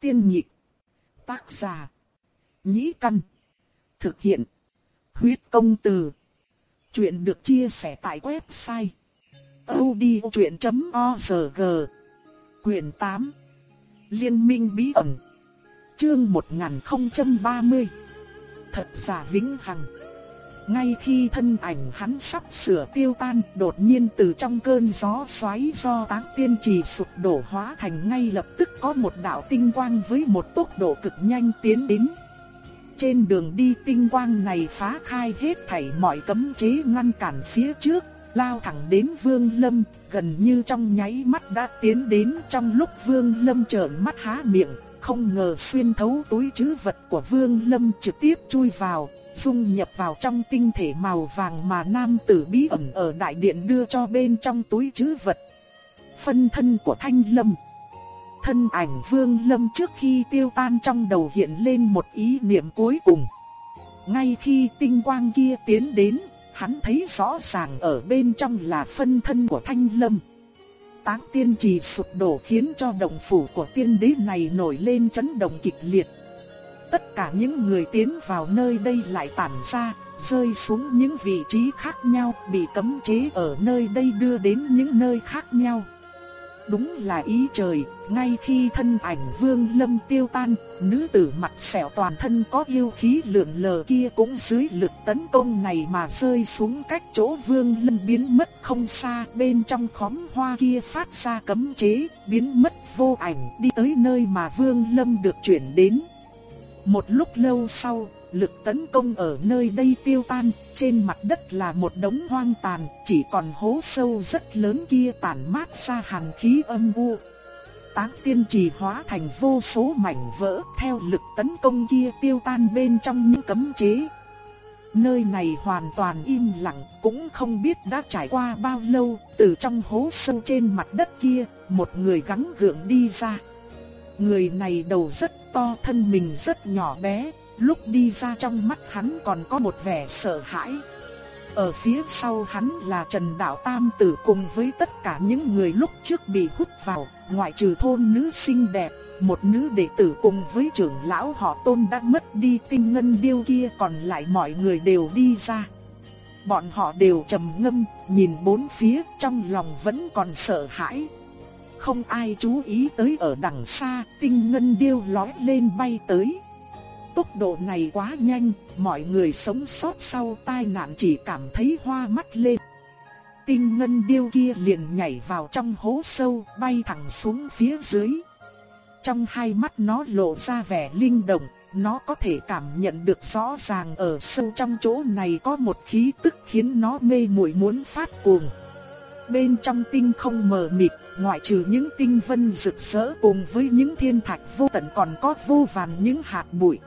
Tiên nhị Tác giả. Nhĩ căn. Thực hiện. Huyết công từ. Chuyện được chia sẻ tại website. odchuyện.org Quyền 8 Liên minh bí ẩn Chương 1030 Thật giả vĩnh hằng ngay khi thân ảnh hắn sắp sửa tiêu tan, đột nhiên từ trong cơn gió xoáy do táng tiên trì sụp đổ hóa thành ngay lập tức có một đạo tinh quang với một tốc độ cực nhanh tiến đến. Trên đường đi tinh quang này phá khai hết thảy mọi cấm chế ngăn cản phía trước, lao thẳng đến Vương Lâm, gần như trong nháy mắt đã tiến đến trong lúc Vương Lâm trợn mắt há miệng, không ngờ xuyên thấu túi trữ vật của Vương Lâm trực tiếp chui vào, dung nhập vào trong tinh thể màu vàng mà nam tử bí ẩn ở đại điện đưa cho bên trong túi trữ vật. Phân thân của Thanh Lâm Thân ảnh Vương Lâm trước khi tiêu tan trong đầu hiện lên một ý niệm cuối cùng. Ngay khi tinh quang kia tiến đến, hắn thấy rõ ràng ở bên trong là phân thân của Thanh Lâm. Táng tiên trì sụp đổ khiến cho đồng phủ của tiên đế này nổi lên chấn động kịch liệt. Tất cả những người tiến vào nơi đây lại tản ra, rơi xuống những vị trí khác nhau, bị cấm chế ở nơi đây đưa đến những nơi khác nhau. Đúng là ý trời, ngay khi thân ảnh vương lâm tiêu tan, nữ tử mặt sẹo toàn thân có yêu khí lượn lờ kia cũng dưới lực tấn công này mà rơi xuống cách chỗ vương lâm biến mất không xa bên trong khóm hoa kia phát ra cấm chế, biến mất vô ảnh đi tới nơi mà vương lâm được chuyển đến. Một lúc lâu sau, lực tấn công ở nơi đây tiêu tan, trên mặt đất là một đống hoang tàn, chỉ còn hố sâu rất lớn kia tản mát ra hàn khí âm u. Táng tiên trì hóa thành vô số mảnh vỡ theo lực tấn công kia tiêu tan bên trong những cấm chế. Nơi này hoàn toàn im lặng, cũng không biết đã trải qua bao lâu, từ trong hố sâu trên mặt đất kia, một người gắng gượng đi ra. Người này đầu rất to thân mình rất nhỏ bé, lúc đi ra trong mắt hắn còn có một vẻ sợ hãi. Ở phía sau hắn là Trần Đạo Tam Tử cùng với tất cả những người lúc trước bị hút vào, ngoại trừ thôn nữ xinh đẹp, một nữ đệ tử cùng với trưởng lão họ tôn đã mất đi tinh ngân điêu kia còn lại mọi người đều đi ra. Bọn họ đều trầm ngâm, nhìn bốn phía trong lòng vẫn còn sợ hãi, không ai chú ý tới ở đằng xa, tinh ngân điêu lói lên bay tới. Tốc độ này quá nhanh, mọi người sống sót sau tai nạn chỉ cảm thấy hoa mắt lên. Tinh ngân điêu kia liền nhảy vào trong hố sâu, bay thẳng xuống phía dưới. Trong hai mắt nó lộ ra vẻ linh động, nó có thể cảm nhận được rõ ràng ở sâu trong chỗ này có một khí tức khiến nó mê muội muốn phát cuồng. Bên trong tinh không mờ mịt, ngoại trừ những tinh vân rực rỡ cùng với những thiên thạch vô tận còn có vô vàn những hạt bụi.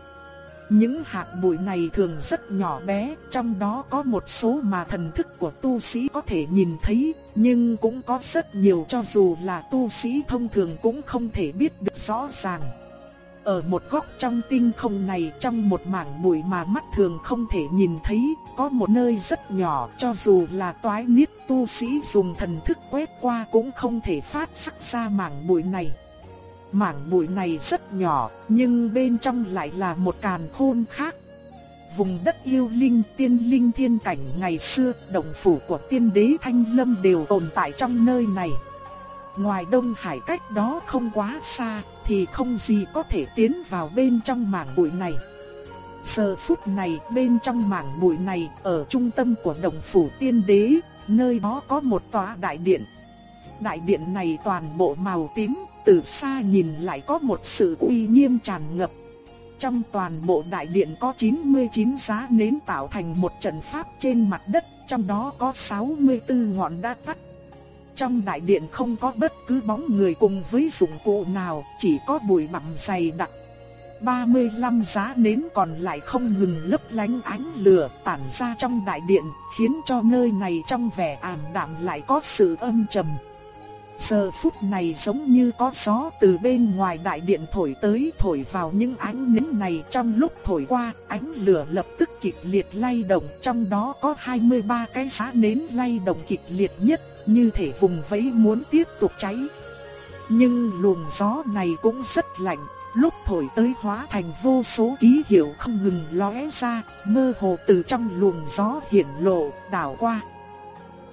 Những hạt bụi này thường rất nhỏ bé, trong đó có một số mà thần thức của tu sĩ có thể nhìn thấy, nhưng cũng có rất nhiều cho dù là tu sĩ thông thường cũng không thể biết được rõ ràng. Ở một góc trong tinh không này trong một mảng bụi mà mắt thường không thể nhìn thấy, có một nơi rất nhỏ cho dù là toái niết tu sĩ dùng thần thức quét qua cũng không thể phát sắc ra mảng bụi này. Mảng bụi này rất nhỏ, nhưng bên trong lại là một càn khôn khác. Vùng đất yêu linh tiên linh thiên cảnh ngày xưa, động phủ của tiên đế Thanh Lâm đều tồn tại trong nơi này. Ngoài Đông Hải cách đó không quá xa, thì không gì có thể tiến vào bên trong mảng bụi này. Giờ phút này bên trong mảng bụi này ở trung tâm của đồng phủ tiên đế, nơi đó có một tòa đại điện. Đại điện này toàn bộ màu tím, từ xa nhìn lại có một sự uy nghiêm tràn ngập. Trong toàn bộ đại điện có 99 giá nến tạo thành một trận pháp trên mặt đất, trong đó có 64 ngọn đã tắt trong đại điện không có bất cứ bóng người cùng với dụng cụ nào, chỉ có bụi bặm dày đặc. 35 giá nến còn lại không ngừng lấp lánh ánh lửa tản ra trong đại điện, khiến cho nơi này trong vẻ ảm đạm lại có sự âm trầm. Giờ phút này giống như có gió từ bên ngoài đại điện thổi tới thổi vào những ánh nến này trong lúc thổi qua, ánh lửa lập tức kịch liệt lay động, trong đó có 23 cái giá nến lay động kịch liệt nhất, như thể vùng vẫy muốn tiếp tục cháy. Nhưng luồng gió này cũng rất lạnh, lúc thổi tới hóa thành vô số ký hiệu không ngừng lóe ra, mơ hồ từ trong luồng gió hiển lộ, đảo qua.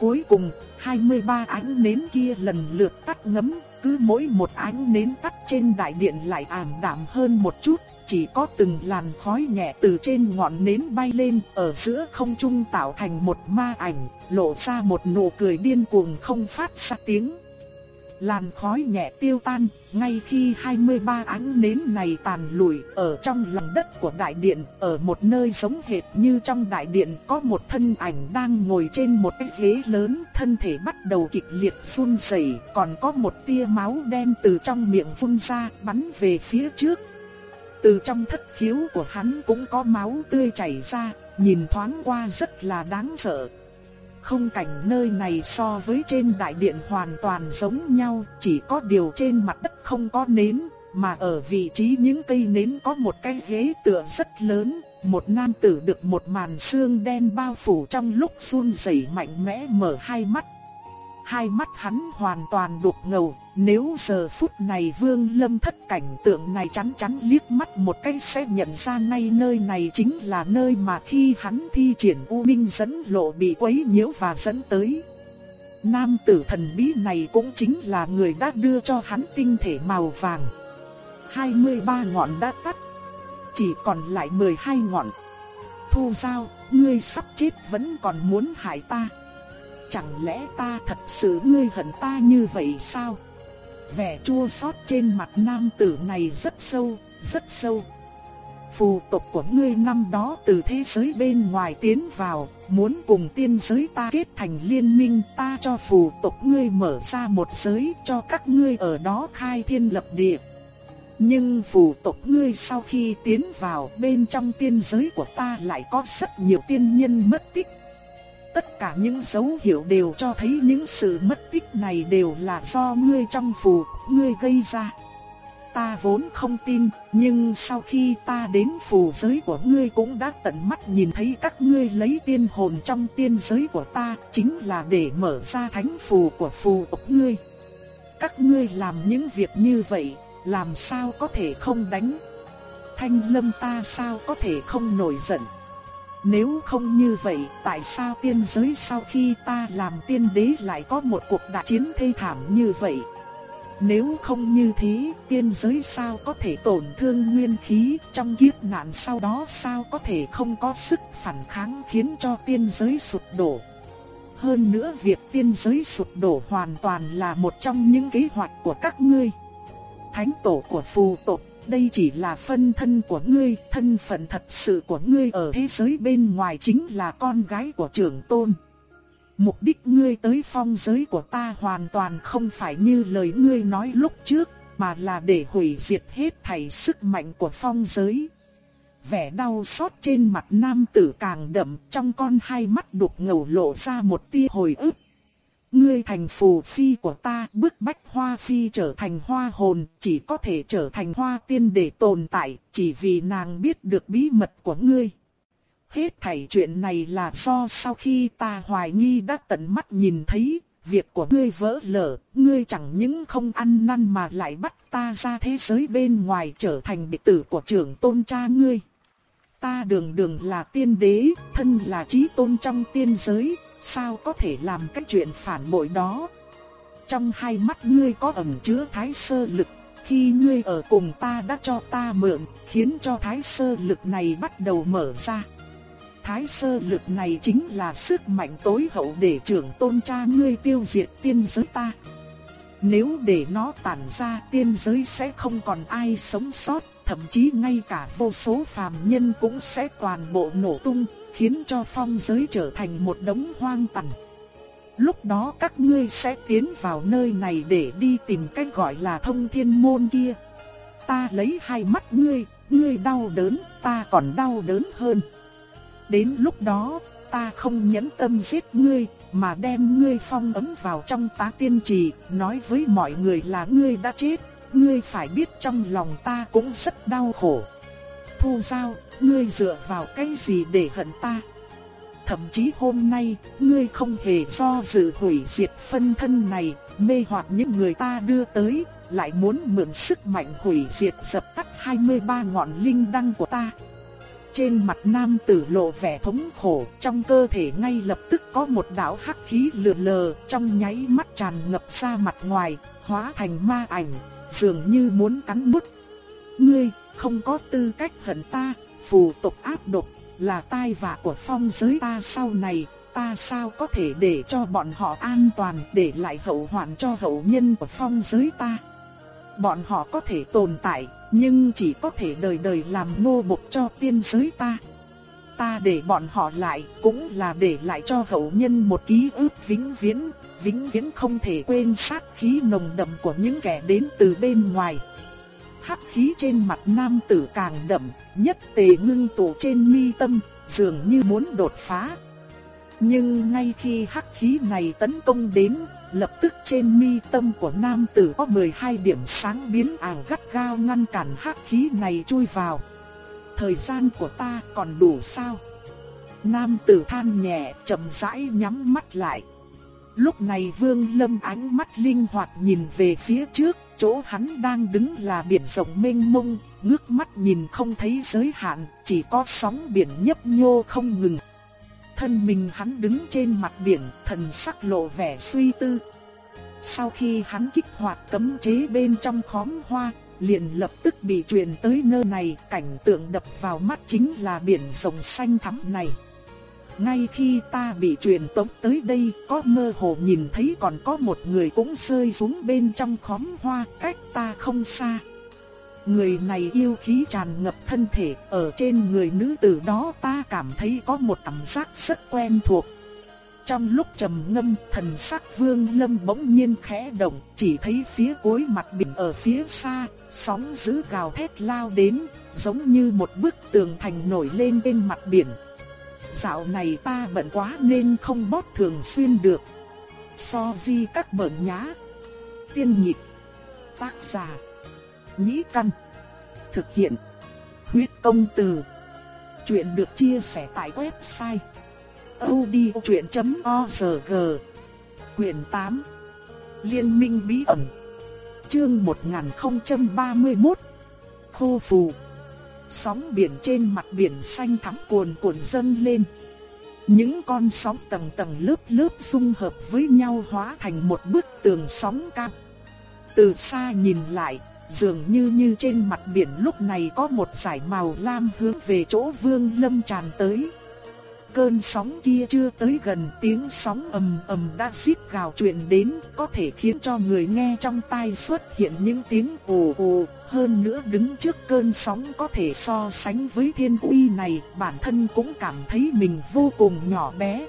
Cuối cùng, 23 ánh nến kia lần lượt tắt ngấm, cứ mỗi một ánh nến tắt trên đại điện lại ảm đạm hơn một chút, chỉ có từng làn khói nhẹ từ trên ngọn nến bay lên, ở giữa không trung tạo thành một ma ảnh, lộ ra một nụ cười điên cuồng không phát ra tiếng. Làn khói nhẹ tiêu tan, ngay khi 23 ánh nến này tàn lụi ở trong lòng đất của đại điện, ở một nơi giống hệt như trong đại điện có một thân ảnh đang ngồi trên một cái ghế lớn, thân thể bắt đầu kịch liệt run rẩy, còn có một tia máu đen từ trong miệng phun ra, bắn về phía trước. Từ trong thất khiếu của hắn cũng có máu tươi chảy ra, nhìn thoáng qua rất là đáng sợ. Không cảnh nơi này so với trên đại điện hoàn toàn giống nhau, chỉ có điều trên mặt đất không có nến, mà ở vị trí những cây nến có một cái ghế tựa rất lớn, một nam tử được một màn xương đen bao phủ trong lúc run rẩy mạnh mẽ mở hai mắt. Hai mắt hắn hoàn toàn đục ngầu, nếu giờ phút này Vương Lâm thất cảnh tượng này chắn chắn liếc mắt một cái sẽ nhận ra ngay nơi này chính là nơi mà khi hắn thi triển U Minh dẫn lộ bị quấy nhiễu và dẫn tới. Nam tử thần bí này cũng chính là người đã đưa cho hắn tinh thể màu vàng. 23 ngọn đã tắt, chỉ còn lại 12 ngọn. Thu sao, ngươi sắp chết vẫn còn muốn hại ta. Chẳng lẽ ta thật sự ngươi hận ta như vậy sao? Vẻ chua xót trên mặt nam tử này rất sâu, rất sâu. Phù tộc của ngươi năm đó từ thế giới bên ngoài tiến vào, muốn cùng tiên giới ta kết thành liên minh, ta cho phù tộc ngươi mở ra một giới cho các ngươi ở đó khai thiên lập địa. Nhưng phù tộc ngươi sau khi tiến vào bên trong tiên giới của ta lại có rất nhiều tiên nhân mất tích Tất cả những dấu hiệu đều cho thấy những sự mất tích này đều là do ngươi trong phù, ngươi gây ra. Ta vốn không tin, nhưng sau khi ta đến phù giới của ngươi cũng đã tận mắt nhìn thấy các ngươi lấy tiên hồn trong tiên giới của ta, chính là để mở ra thánh phù của phù tộc ngươi. Các ngươi làm những việc như vậy, làm sao có thể không đánh? Thanh lâm ta sao có thể không nổi giận? Nếu không như vậy, tại sao tiên giới sau khi ta làm tiên đế lại có một cuộc đại chiến thê thảm như vậy? Nếu không như thế, tiên giới sao có thể tổn thương nguyên khí, trong kiếp nạn sau đó sao có thể không có sức phản kháng khiến cho tiên giới sụp đổ? Hơn nữa việc tiên giới sụp đổ hoàn toàn là một trong những kế hoạch của các ngươi. Thánh tổ của phù tộc đây chỉ là phân thân của ngươi, thân phận thật sự của ngươi ở thế giới bên ngoài chính là con gái của trưởng tôn. Mục đích ngươi tới phong giới của ta hoàn toàn không phải như lời ngươi nói lúc trước, mà là để hủy diệt hết thảy sức mạnh của phong giới. Vẻ đau xót trên mặt nam tử càng đậm, trong con hai mắt đục ngầu lộ ra một tia hồi ức. Ngươi thành phù phi của ta, bức bách hoa phi trở thành hoa hồn, chỉ có thể trở thành hoa tiên để tồn tại, chỉ vì nàng biết được bí mật của ngươi. Hết thảy chuyện này là do sau khi ta hoài nghi đã tận mắt nhìn thấy, việc của ngươi vỡ lở, ngươi chẳng những không ăn năn mà lại bắt ta ra thế giới bên ngoài trở thành đệ tử của trưởng tôn cha ngươi. Ta đường đường là tiên đế, thân là trí tôn trong tiên giới, sao có thể làm cái chuyện phản bội đó. Trong hai mắt ngươi có ẩn chứa thái sơ lực, khi ngươi ở cùng ta đã cho ta mượn, khiến cho thái sơ lực này bắt đầu mở ra. Thái sơ lực này chính là sức mạnh tối hậu để trưởng tôn cha ngươi tiêu diệt tiên giới ta. Nếu để nó tản ra tiên giới sẽ không còn ai sống sót, thậm chí ngay cả vô số phàm nhân cũng sẽ toàn bộ nổ tung, khiến cho phong giới trở thành một đống hoang tàn. Lúc đó các ngươi sẽ tiến vào nơi này để đi tìm cách gọi là thông thiên môn kia. Ta lấy hai mắt ngươi, ngươi đau đớn, ta còn đau đớn hơn. Đến lúc đó, ta không nhẫn tâm giết ngươi, mà đem ngươi phong ấn vào trong tá tiên trì, nói với mọi người là ngươi đã chết, ngươi phải biết trong lòng ta cũng rất đau khổ. Thu giao, ngươi dựa vào cái gì để hận ta? Thậm chí hôm nay, ngươi không hề do dự hủy diệt phân thân này, mê hoặc những người ta đưa tới, lại muốn mượn sức mạnh hủy diệt dập tắt 23 ngọn linh đăng của ta. Trên mặt nam tử lộ vẻ thống khổ, trong cơ thể ngay lập tức có một đạo hắc khí lượn lờ, trong nháy mắt tràn ngập ra mặt ngoài, hóa thành ma ảnh, dường như muốn cắn bút Ngươi, không có tư cách hận ta, phù tộc áp độc, là tai vạ của phong giới ta sau này, ta sao có thể để cho bọn họ an toàn để lại hậu hoạn cho hậu nhân của phong giới ta. Bọn họ có thể tồn tại, nhưng chỉ có thể đời đời làm nô bộc cho tiên giới ta. Ta để bọn họ lại cũng là để lại cho hậu nhân một ký ức vĩnh viễn, vĩnh viễn không thể quên sát khí nồng đậm của những kẻ đến từ bên ngoài. Hắc khí trên mặt nam tử càng đậm, nhất tề ngưng tụ trên mi tâm, dường như muốn đột phá. Nhưng ngay khi hắc khí này tấn công đến, lập tức trên mi tâm của nam tử có 12 điểm sáng biến ảo gắt gao ngăn cản hắc khí này chui vào. Thời gian của ta còn đủ sao? Nam tử than nhẹ, chậm rãi nhắm mắt lại. Lúc này Vương Lâm ánh mắt linh hoạt nhìn về phía trước, chỗ hắn đang đứng là biển rộng mênh mông, ngước mắt nhìn không thấy giới hạn, chỉ có sóng biển nhấp nhô không ngừng. Thân mình hắn đứng trên mặt biển, thần sắc lộ vẻ suy tư. Sau khi hắn kích hoạt cấm chế bên trong khóm hoa, liền lập tức bị truyền tới nơi này, cảnh tượng đập vào mắt chính là biển rộng xanh thẳm này. Ngay khi ta bị truyền tống tới đây, có mơ hồ nhìn thấy còn có một người cũng rơi xuống bên trong khóm hoa, cách ta không xa. Người này yêu khí tràn ngập thân thể, ở trên người nữ tử đó ta cảm thấy có một cảm giác rất quen thuộc. Trong lúc trầm ngâm, thần sắc Vương Lâm bỗng nhiên khẽ động, chỉ thấy phía cuối mặt biển ở phía xa, sóng dữ gào thét lao đến, giống như một bức tường thành nổi lên bên mặt biển. Dạo này ta bận quá nên không bót thường xuyên được. So di các bẩn nhá. Tiên nhịp. Tác giả Nhĩ Căn. Thực hiện. Huyết công từ. Chuyện được chia sẻ tại website. odchuyện.org Quyền 8 Liên minh bí ẩn Chương 1031 Khô phù Sóng biển trên mặt biển xanh thắm cuồn cuộn dâng lên Những con sóng tầng tầng lớp lớp dung hợp với nhau hóa thành một bức tường sóng cao Từ xa nhìn lại, Dường như như trên mặt biển lúc này có một dải màu lam hướng về chỗ vương lâm tràn tới. Cơn sóng kia chưa tới gần tiếng sóng ầm ầm đã xít gào truyền đến, có thể khiến cho người nghe trong tai xuất hiện những tiếng ồ ồ. Hơn nữa đứng trước cơn sóng có thể so sánh với thiên uy này bản thân cũng cảm thấy mình vô cùng nhỏ bé.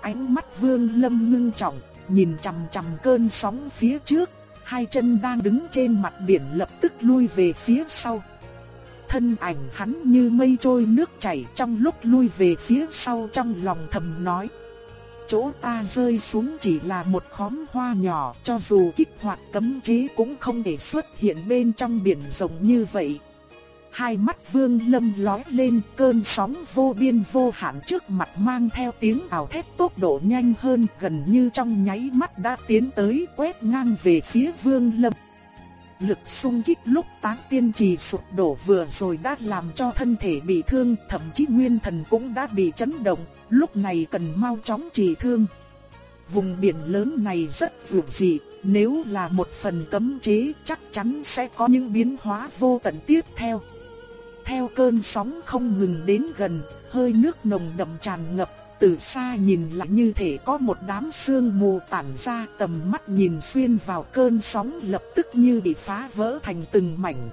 Ánh mắt vương lâm ngưng trọng, nhìn chằm chằm cơn sóng phía trước hai chân đang đứng trên mặt biển lập tức lui về phía sau. Thân ảnh hắn như mây trôi nước chảy trong lúc lui về phía sau trong lòng thầm nói. Chỗ ta rơi xuống chỉ là một khóm hoa nhỏ, cho dù kích hoạt cấm chế cũng không thể xuất hiện bên trong biển rộng như vậy. Hai mắt vương lâm lói lên, cơn sóng vô biên vô hạn trước mặt mang theo tiếng ảo thét tốc độ nhanh hơn, gần như trong nháy mắt đã tiến tới quét ngang về phía vương lâm. Lực xung kích lúc tán tiên trì sụp đổ vừa rồi đã làm cho thân thể bị thương, thậm chí nguyên thần cũng đã bị chấn động, lúc này cần mau chóng trì thương. Vùng biển lớn này rất vượt dị, nếu là một phần cấm chế chắc chắn sẽ có những biến hóa vô tận tiếp theo theo cơn sóng không ngừng đến gần, hơi nước nồng đậm tràn ngập, từ xa nhìn lại như thể có một đám sương mù tản ra tầm mắt nhìn xuyên vào cơn sóng lập tức như bị phá vỡ thành từng mảnh.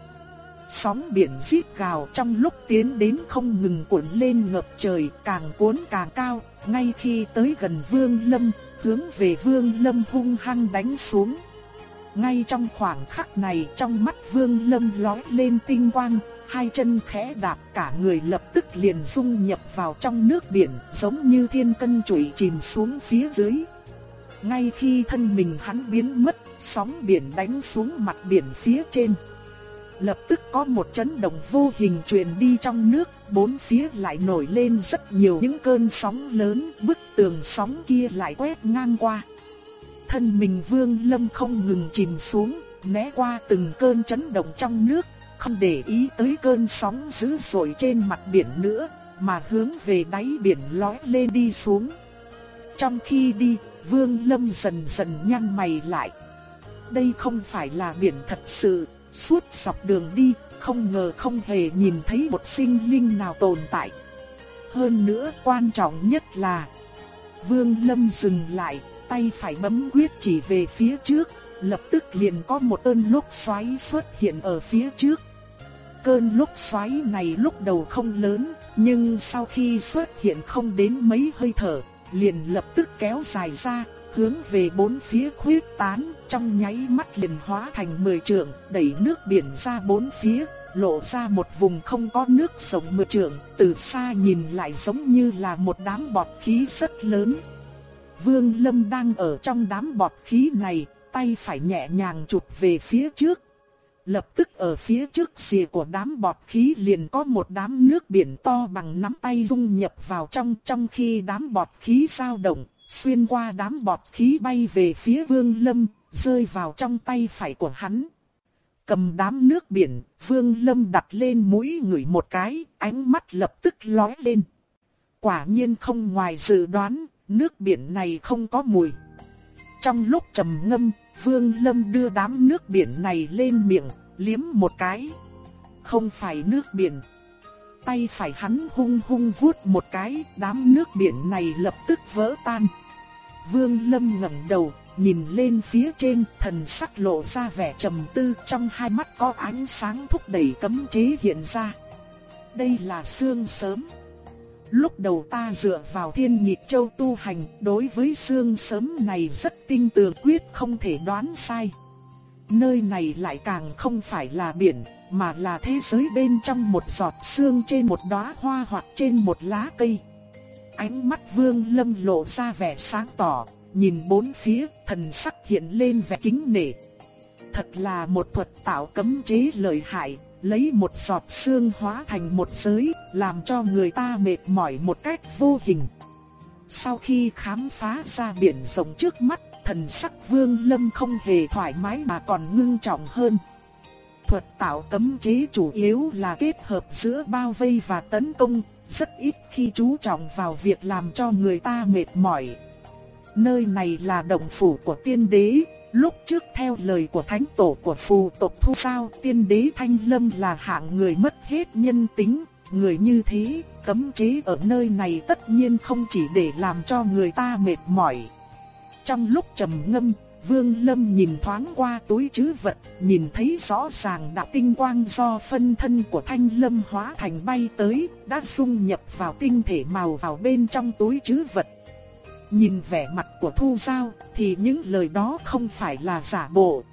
Sóng biển rít gào trong lúc tiến đến không ngừng cuộn lên ngập trời càng cuốn càng cao, ngay khi tới gần vương lâm, hướng về vương lâm hung hăng đánh xuống. Ngay trong khoảng khắc này trong mắt vương lâm lói lên tinh quang, hai chân khẽ đạp cả người lập tức liền dung nhập vào trong nước biển, giống như thiên cân chủy chìm xuống phía dưới. Ngay khi thân mình hắn biến mất, sóng biển đánh xuống mặt biển phía trên. Lập tức có một chấn động vô hình truyền đi trong nước, bốn phía lại nổi lên rất nhiều những cơn sóng lớn, bức tường sóng kia lại quét ngang qua. Thân mình vương lâm không ngừng chìm xuống, né qua từng cơn chấn động trong nước, không để ý tới cơn sóng dữ dội trên mặt biển nữa, mà hướng về đáy biển lói lên đi xuống. Trong khi đi, Vương Lâm dần dần nhăn mày lại. Đây không phải là biển thật sự, suốt dọc đường đi, không ngờ không hề nhìn thấy một sinh linh nào tồn tại. Hơn nữa quan trọng nhất là Vương Lâm dừng lại, tay phải bấm quyết chỉ về phía trước, lập tức liền có một cơn lốc xoáy xuất hiện ở phía trước. Cơn lốc xoáy này lúc đầu không lớn, nhưng sau khi xuất hiện không đến mấy hơi thở, liền lập tức kéo dài ra, hướng về bốn phía khuyết tán, trong nháy mắt liền hóa thành mười trượng, đẩy nước biển ra bốn phía, lộ ra một vùng không có nước sống mười trượng, từ xa nhìn lại giống như là một đám bọt khí rất lớn. Vương Lâm đang ở trong đám bọt khí này, tay phải nhẹ nhàng chụp về phía trước. Lập tức ở phía trước xìa của đám bọt khí liền có một đám nước biển to bằng nắm tay dung nhập vào trong trong khi đám bọt khí dao động, xuyên qua đám bọt khí bay về phía Vương Lâm, rơi vào trong tay phải của hắn. Cầm đám nước biển, Vương Lâm đặt lên mũi người một cái, ánh mắt lập tức lóe lên. Quả nhiên không ngoài dự đoán, nước biển này không có mùi. Trong lúc trầm ngâm, Vương Lâm đưa đám nước biển này lên miệng, liếm một cái. Không phải nước biển. Tay phải hắn hung hung vuốt một cái, đám nước biển này lập tức vỡ tan. Vương Lâm ngẩng đầu, nhìn lên phía trên, thần sắc lộ ra vẻ trầm tư, trong hai mắt có ánh sáng thúc đẩy cấm chế hiện ra. Đây là xương sớm. Lúc đầu ta dựa vào thiên nhịp châu tu hành, đối với xương sớm này rất tinh tường quyết không thể đoán sai. Nơi này lại càng không phải là biển, mà là thế giới bên trong một giọt xương trên một đóa hoa hoặc trên một lá cây. Ánh mắt Vương Lâm lộ ra vẻ sáng tỏ, nhìn bốn phía, thần sắc hiện lên vẻ kính nể. Thật là một thuật tạo cấm chế lợi hại, lấy một giọt sương hóa thành một giới, làm cho người ta mệt mỏi một cách vô hình. Sau khi khám phá ra biển rộng trước mắt, thần sắc Vương Lâm không hề thoải mái mà còn ngưng trọng hơn. Thuật tạo cấm chế chủ yếu là kết hợp giữa bao vây và tấn công, rất ít khi chú trọng vào việc làm cho người ta mệt mỏi. Nơi này là động phủ của tiên đế, lúc trước theo lời của thánh tổ của phù tộc thu sao tiên đế Thanh Lâm là hạng người mất hết nhân tính, người như thế, cấm chế ở nơi này tất nhiên không chỉ để làm cho người ta mệt mỏi. Trong lúc trầm ngâm, Vương Lâm nhìn thoáng qua túi trữ vật, nhìn thấy rõ ràng đạo tinh quang do phân thân của Thanh Lâm hóa thành bay tới, đã dung nhập vào tinh thể màu vào bên trong túi trữ vật. Nhìn vẻ mặt của Thu Giao thì những lời đó không phải là giả bộ.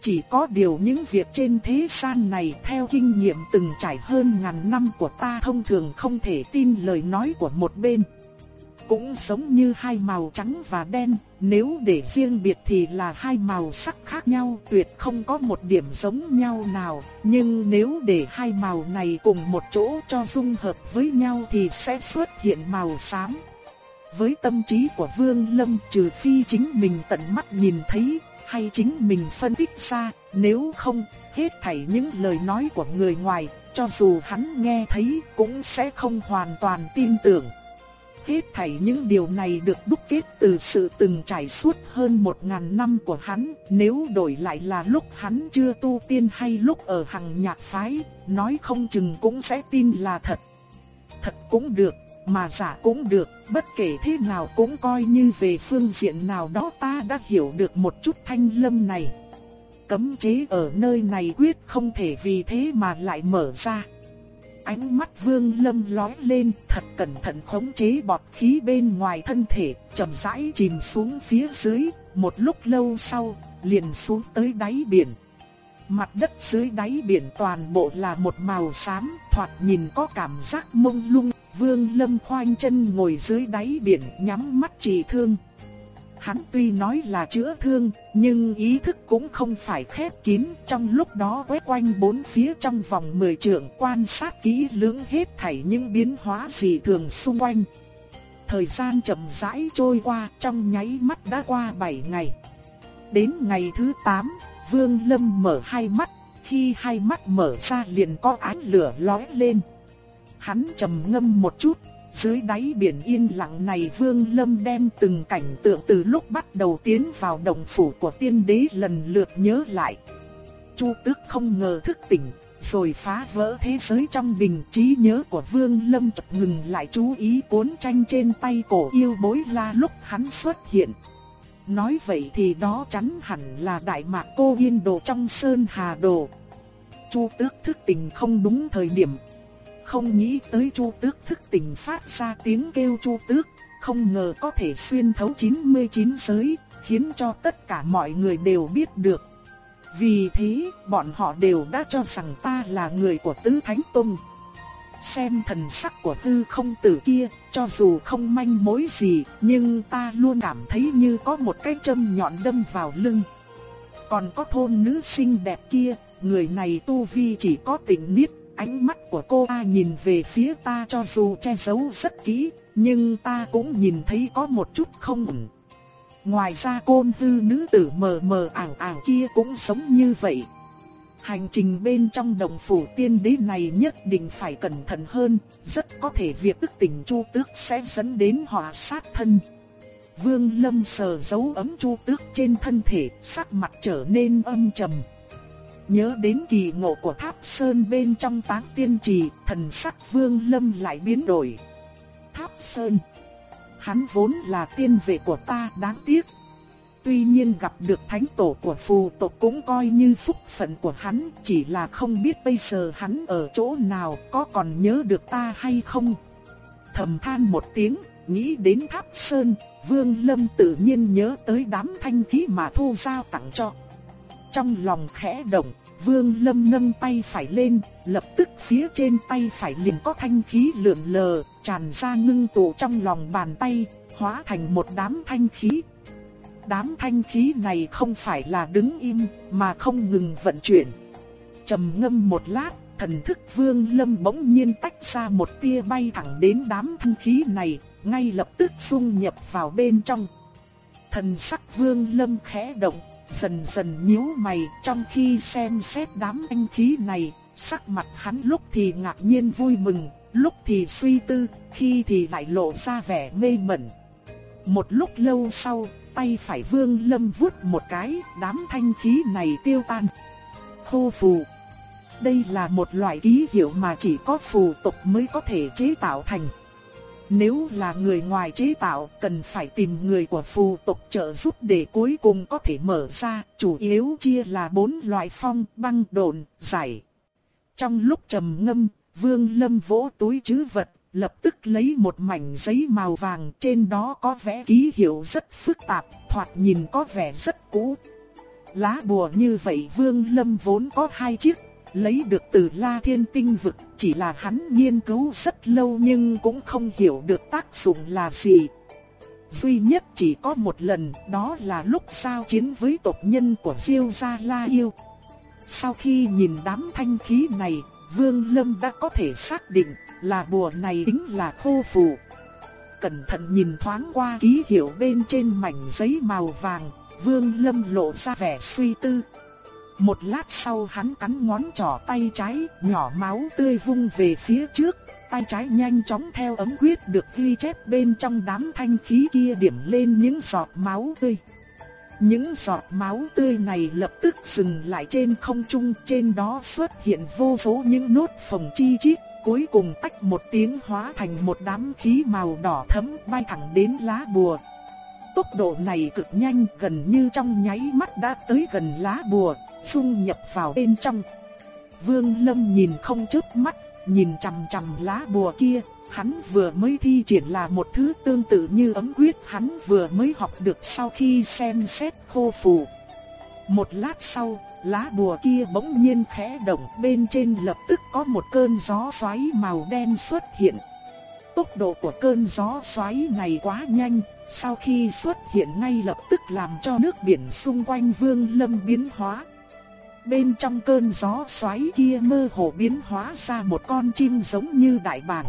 Chỉ có điều những việc trên thế gian này theo kinh nghiệm từng trải hơn ngàn năm của ta thông thường không thể tin lời nói của một bên. Cũng giống như hai màu trắng và đen, nếu để riêng biệt thì là hai màu sắc khác nhau tuyệt không có một điểm giống nhau nào. Nhưng nếu để hai màu này cùng một chỗ cho dung hợp với nhau thì sẽ xuất hiện màu xám. Với tâm trí của Vương Lâm trừ phi chính mình tận mắt nhìn thấy, hay chính mình phân tích ra, nếu không, hết thảy những lời nói của người ngoài, cho dù hắn nghe thấy cũng sẽ không hoàn toàn tin tưởng. Hết thảy những điều này được đúc kết từ sự từng trải suốt hơn một ngàn năm của hắn, nếu đổi lại là lúc hắn chưa tu tiên hay lúc ở hằng nhạc phái, nói không chừng cũng sẽ tin là thật. Thật cũng được, mà giả cũng được, bất kể thế nào cũng coi như về phương diện nào đó ta đã hiểu được một chút thanh lâm này. Cấm chế ở nơi này quyết không thể vì thế mà lại mở ra. Ánh mắt vương lâm lói lên thật cẩn thận khống chế bọt khí bên ngoài thân thể, chậm rãi chìm xuống phía dưới, một lúc lâu sau, liền xuống tới đáy biển. Mặt đất dưới đáy biển toàn bộ là một màu xám, thoạt nhìn có cảm giác mông lung, Vương Lâm khoanh chân ngồi dưới đáy biển nhắm mắt trị thương. Hắn tuy nói là chữa thương, nhưng ý thức cũng không phải khép kín, trong lúc đó quét quanh bốn phía trong vòng 10 trượng quan sát kỹ lưỡng hết thảy những biến hóa dị thường xung quanh. Thời gian chậm rãi trôi qua, trong nháy mắt đã qua 7 ngày. Đến ngày thứ 8, Vương Lâm mở hai mắt, khi hai mắt mở ra liền có ánh lửa lóe lên. Hắn trầm ngâm một chút, dưới đáy biển yên lặng này Vương Lâm đem từng cảnh tượng từ lúc bắt đầu tiến vào đồng phủ của tiên đế lần lượt nhớ lại. Chu Tước không ngờ thức tỉnh, rồi phá vỡ thế giới trong bình trí nhớ của Vương Lâm chợt ngừng lại chú ý cuốn tranh trên tay cổ yêu bối la lúc hắn xuất hiện. Nói vậy thì đó chắn hẳn là đại mạc cô yên đồ trong sơn hà đồ. Chu tước thức tỉnh không đúng thời điểm. Không nghĩ tới chu tước thức tỉnh phát ra tiếng kêu chu tước, không ngờ có thể xuyên thấu 99 giới, khiến cho tất cả mọi người đều biết được. Vì thế, bọn họ đều đã cho rằng ta là người của Tứ Thánh Tông. Xem thần sắc của tư không tử kia, cho dù không manh mối gì, nhưng ta luôn cảm thấy như có một cái châm nhọn đâm vào lưng. Còn có thôn nữ xinh đẹp kia, người này tu vi chỉ có tỉnh niết, ánh mắt của cô ta nhìn về phía ta cho dù che giấu rất kỹ, nhưng ta cũng nhìn thấy có một chút không ổn. Ngoài ra côn tư nữ tử mờ mờ ảo ảo kia cũng sống như vậy. Hành trình bên trong đồng phủ tiên đế này nhất định phải cẩn thận hơn, rất có thể việc tức tỉnh chu tước sẽ dẫn đến họa sát thân. Vương Lâm sờ dấu ấm chu tước trên thân thể, sắc mặt trở nên âm trầm. Nhớ đến kỳ ngộ của tháp sơn bên trong táng tiên trì, thần sắc Vương Lâm lại biến đổi. Tháp sơn, hắn vốn là tiên vệ của ta đáng tiếc, Tuy nhiên gặp được thánh tổ của phù tộc cũng coi như phúc phận của hắn, chỉ là không biết bây giờ hắn ở chỗ nào, có còn nhớ được ta hay không. Thầm than một tiếng, nghĩ đến tháp sơn, Vương Lâm tự nhiên nhớ tới đám thanh khí mà thu giao tặng cho. Trong lòng khẽ động, Vương Lâm nâng tay phải lên, lập tức phía trên tay phải liền có thanh khí lượn lờ, tràn ra ngưng tụ trong lòng bàn tay, hóa thành một đám thanh khí, đám thanh khí này không phải là đứng im, mà không ngừng vận chuyển. Trầm ngâm một lát, thần thức vương lâm bỗng nhiên tách ra một tia bay thẳng đến đám thanh khí này, ngay lập tức dung nhập vào bên trong. Thần sắc vương lâm khẽ động, dần dần nhíu mày trong khi xem xét đám thanh khí này, sắc mặt hắn lúc thì ngạc nhiên vui mừng, lúc thì suy tư, khi thì lại lộ ra vẻ mê mẩn. Một lúc lâu sau, tay phải vương lâm vuốt một cái, đám thanh khí này tiêu tan. Khô phù. Đây là một loại ký hiệu mà chỉ có phù tộc mới có thể chế tạo thành. Nếu là người ngoài chế tạo, cần phải tìm người của phù tộc trợ giúp để cuối cùng có thể mở ra, chủ yếu chia là bốn loại phong, băng, độn, giải. Trong lúc trầm ngâm, Vương Lâm vỗ túi trữ vật, lập tức lấy một mảnh giấy màu vàng trên đó có vẽ ký hiệu rất phức tạp, thoạt nhìn có vẻ rất cũ. Lá bùa như vậy Vương Lâm vốn có hai chiếc, lấy được từ La Thiên Tinh Vực, chỉ là hắn nghiên cứu rất lâu nhưng cũng không hiểu được tác dụng là gì. Duy nhất chỉ có một lần, đó là lúc sao chiến với tộc nhân của Diêu Gia La Yêu. Sau khi nhìn đám thanh khí này, Vương Lâm đã có thể xác định là bùa này chính là khô phù. Cẩn thận nhìn thoáng qua ký hiệu bên trên mảnh giấy màu vàng, Vương Lâm lộ ra vẻ suy tư. Một lát sau hắn cắn ngón trỏ tay trái, nhỏ máu tươi vung về phía trước, tay trái nhanh chóng theo ấm quyết được ghi chép bên trong đám thanh khí kia điểm lên những giọt máu tươi. Những giọt máu tươi này lập tức dừng lại trên không trung, trên đó xuất hiện vô số những nốt phồng chi chít, cuối cùng tách một tiếng hóa thành một đám khí màu đỏ thẫm bay thẳng đến lá bùa. Tốc độ này cực nhanh, gần như trong nháy mắt đã tới gần lá bùa, xung nhập vào bên trong. Vương Lâm nhìn không chớp mắt, nhìn chằm chằm lá bùa kia, hắn vừa mới thi triển là một thứ tương tự như ấm quyết hắn vừa mới học được sau khi xem xét khô phù. Một lát sau, lá bùa kia bỗng nhiên khẽ động bên trên lập tức có một cơn gió xoáy màu đen xuất hiện. Tốc độ của cơn gió xoáy này quá nhanh, sau khi xuất hiện ngay lập tức làm cho nước biển xung quanh vương lâm biến hóa. Bên trong cơn gió xoáy kia mơ hồ biến hóa ra một con chim giống như đại bàng.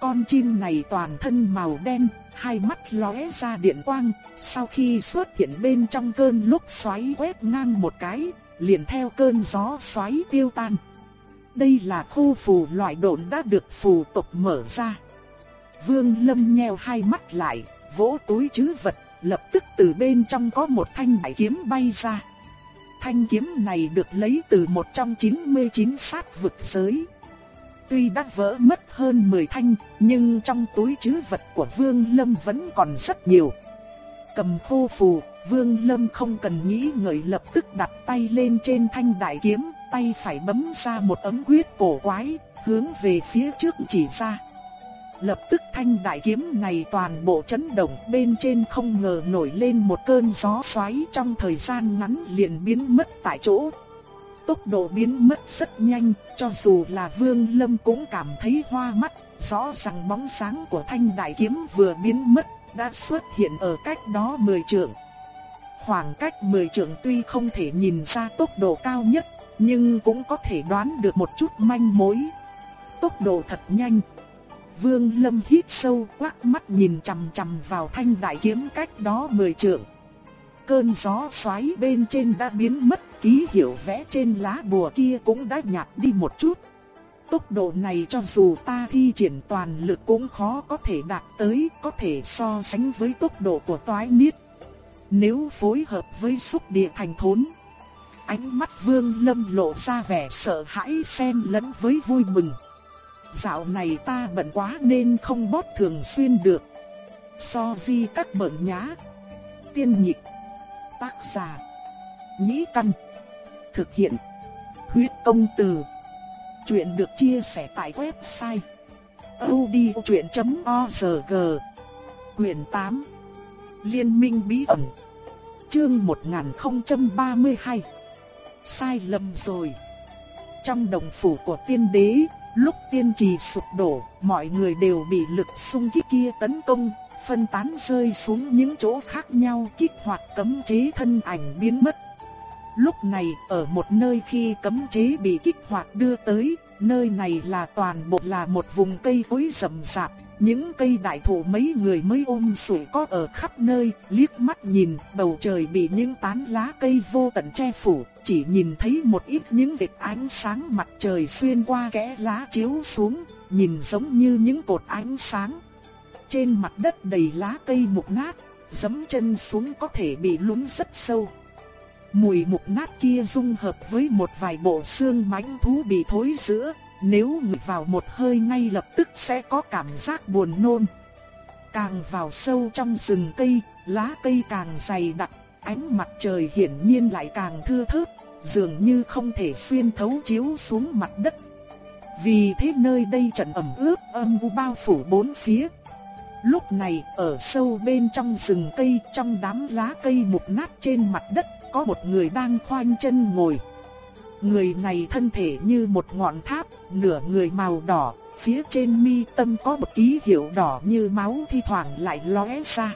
Con chim này toàn thân màu đen, hai mắt lóe ra điện quang, sau khi xuất hiện bên trong cơn lúc xoáy quét ngang một cái, liền theo cơn gió xoáy tiêu tan. Đây là khu phù loại độn đã được phù tộc mở ra. Vương Lâm nheo hai mắt lại, vỗ túi trữ vật, lập tức từ bên trong có một thanh đại kiếm bay ra. Thanh kiếm này được lấy từ một trong 99 sát vực giới. Tuy đã vỡ mất hơn 10 thanh, nhưng trong túi trữ vật của Vương Lâm vẫn còn rất nhiều. Cầm khô phù, Vương Lâm không cần nghĩ ngợi lập tức đặt tay lên trên thanh đại kiếm, tay phải bấm ra một ấm quyết cổ quái, hướng về phía trước chỉ ra. Lập tức thanh đại kiếm này toàn bộ chấn động bên trên không ngờ nổi lên một cơn gió xoáy trong thời gian ngắn liền biến mất tại chỗ. Tốc độ biến mất rất nhanh, cho dù là Vương Lâm cũng cảm thấy hoa mắt, rõ ràng bóng sáng của thanh đại kiếm vừa biến mất, đã xuất hiện ở cách đó 10 trượng. Khoảng cách 10 trượng tuy không thể nhìn ra tốc độ cao nhất, nhưng cũng có thể đoán được một chút manh mối. Tốc độ thật nhanh. Vương Lâm hít sâu quắc mắt nhìn chằm chằm vào thanh đại kiếm cách đó 10 trượng. Cơn gió xoáy bên trên đã biến mất, ký hiệu vẽ trên lá bùa kia cũng đã nhạt đi một chút. Tốc độ này cho dù ta thi triển toàn lực cũng khó có thể đạt tới, có thể so sánh với tốc độ của toái niết. Nếu phối hợp với xúc địa thành thốn, ánh mắt vương lâm lộ ra vẻ sợ hãi xen lẫn với vui mừng. Dạo này ta bận quá nên không bót thường xuyên được. So vi các bận nhá. Tiên nhịp. Tác giả. Nhĩ căn. Thực hiện. Huyết công từ. Chuyện được chia sẻ tại website. odchuyện.org Quyền 8 Liên minh bí ẩn Chương 1032 Sai lầm rồi Trong đồng phủ của tiên đế Lúc tiên trì sụp đổ, mọi người đều bị lực xung kích kia tấn công, phân tán rơi xuống những chỗ khác nhau kích hoạt cấm chế thân ảnh biến mất. Lúc này, ở một nơi khi cấm chế bị kích hoạt đưa tới, nơi này là toàn bộ là một vùng cây cối rậm rạp, những cây đại thụ mấy người mới ôm sủi có ở khắp nơi, liếc mắt nhìn, bầu trời bị những tán lá cây vô tận che phủ, chỉ nhìn thấy một ít những vệt ánh sáng mặt trời xuyên qua kẽ lá chiếu xuống, nhìn giống như những cột ánh sáng. Trên mặt đất đầy lá cây mục nát, giẫm chân xuống có thể bị lún rất sâu. Mùi mục nát kia dung hợp với một vài bộ xương mãnh thú bị thối rữa, nếu ngửi vào một hơi ngay lập tức sẽ có cảm giác buồn nôn. Càng vào sâu trong rừng cây, lá cây càng dày đặc, ánh mặt trời hiển nhiên lại càng thưa thớt, dường như không thể xuyên thấu chiếu xuống mặt đất. Vì thế nơi đây trận ẩm ướt âm u bao phủ bốn phía. Lúc này, ở sâu bên trong rừng cây, trong đám lá cây mục nát trên mặt đất, có một người đang khoanh chân ngồi. Người này thân thể như một ngọn tháp, nửa người màu đỏ, phía trên mi tâm có một ký hiệu đỏ như máu thi thoảng lại lóe ra.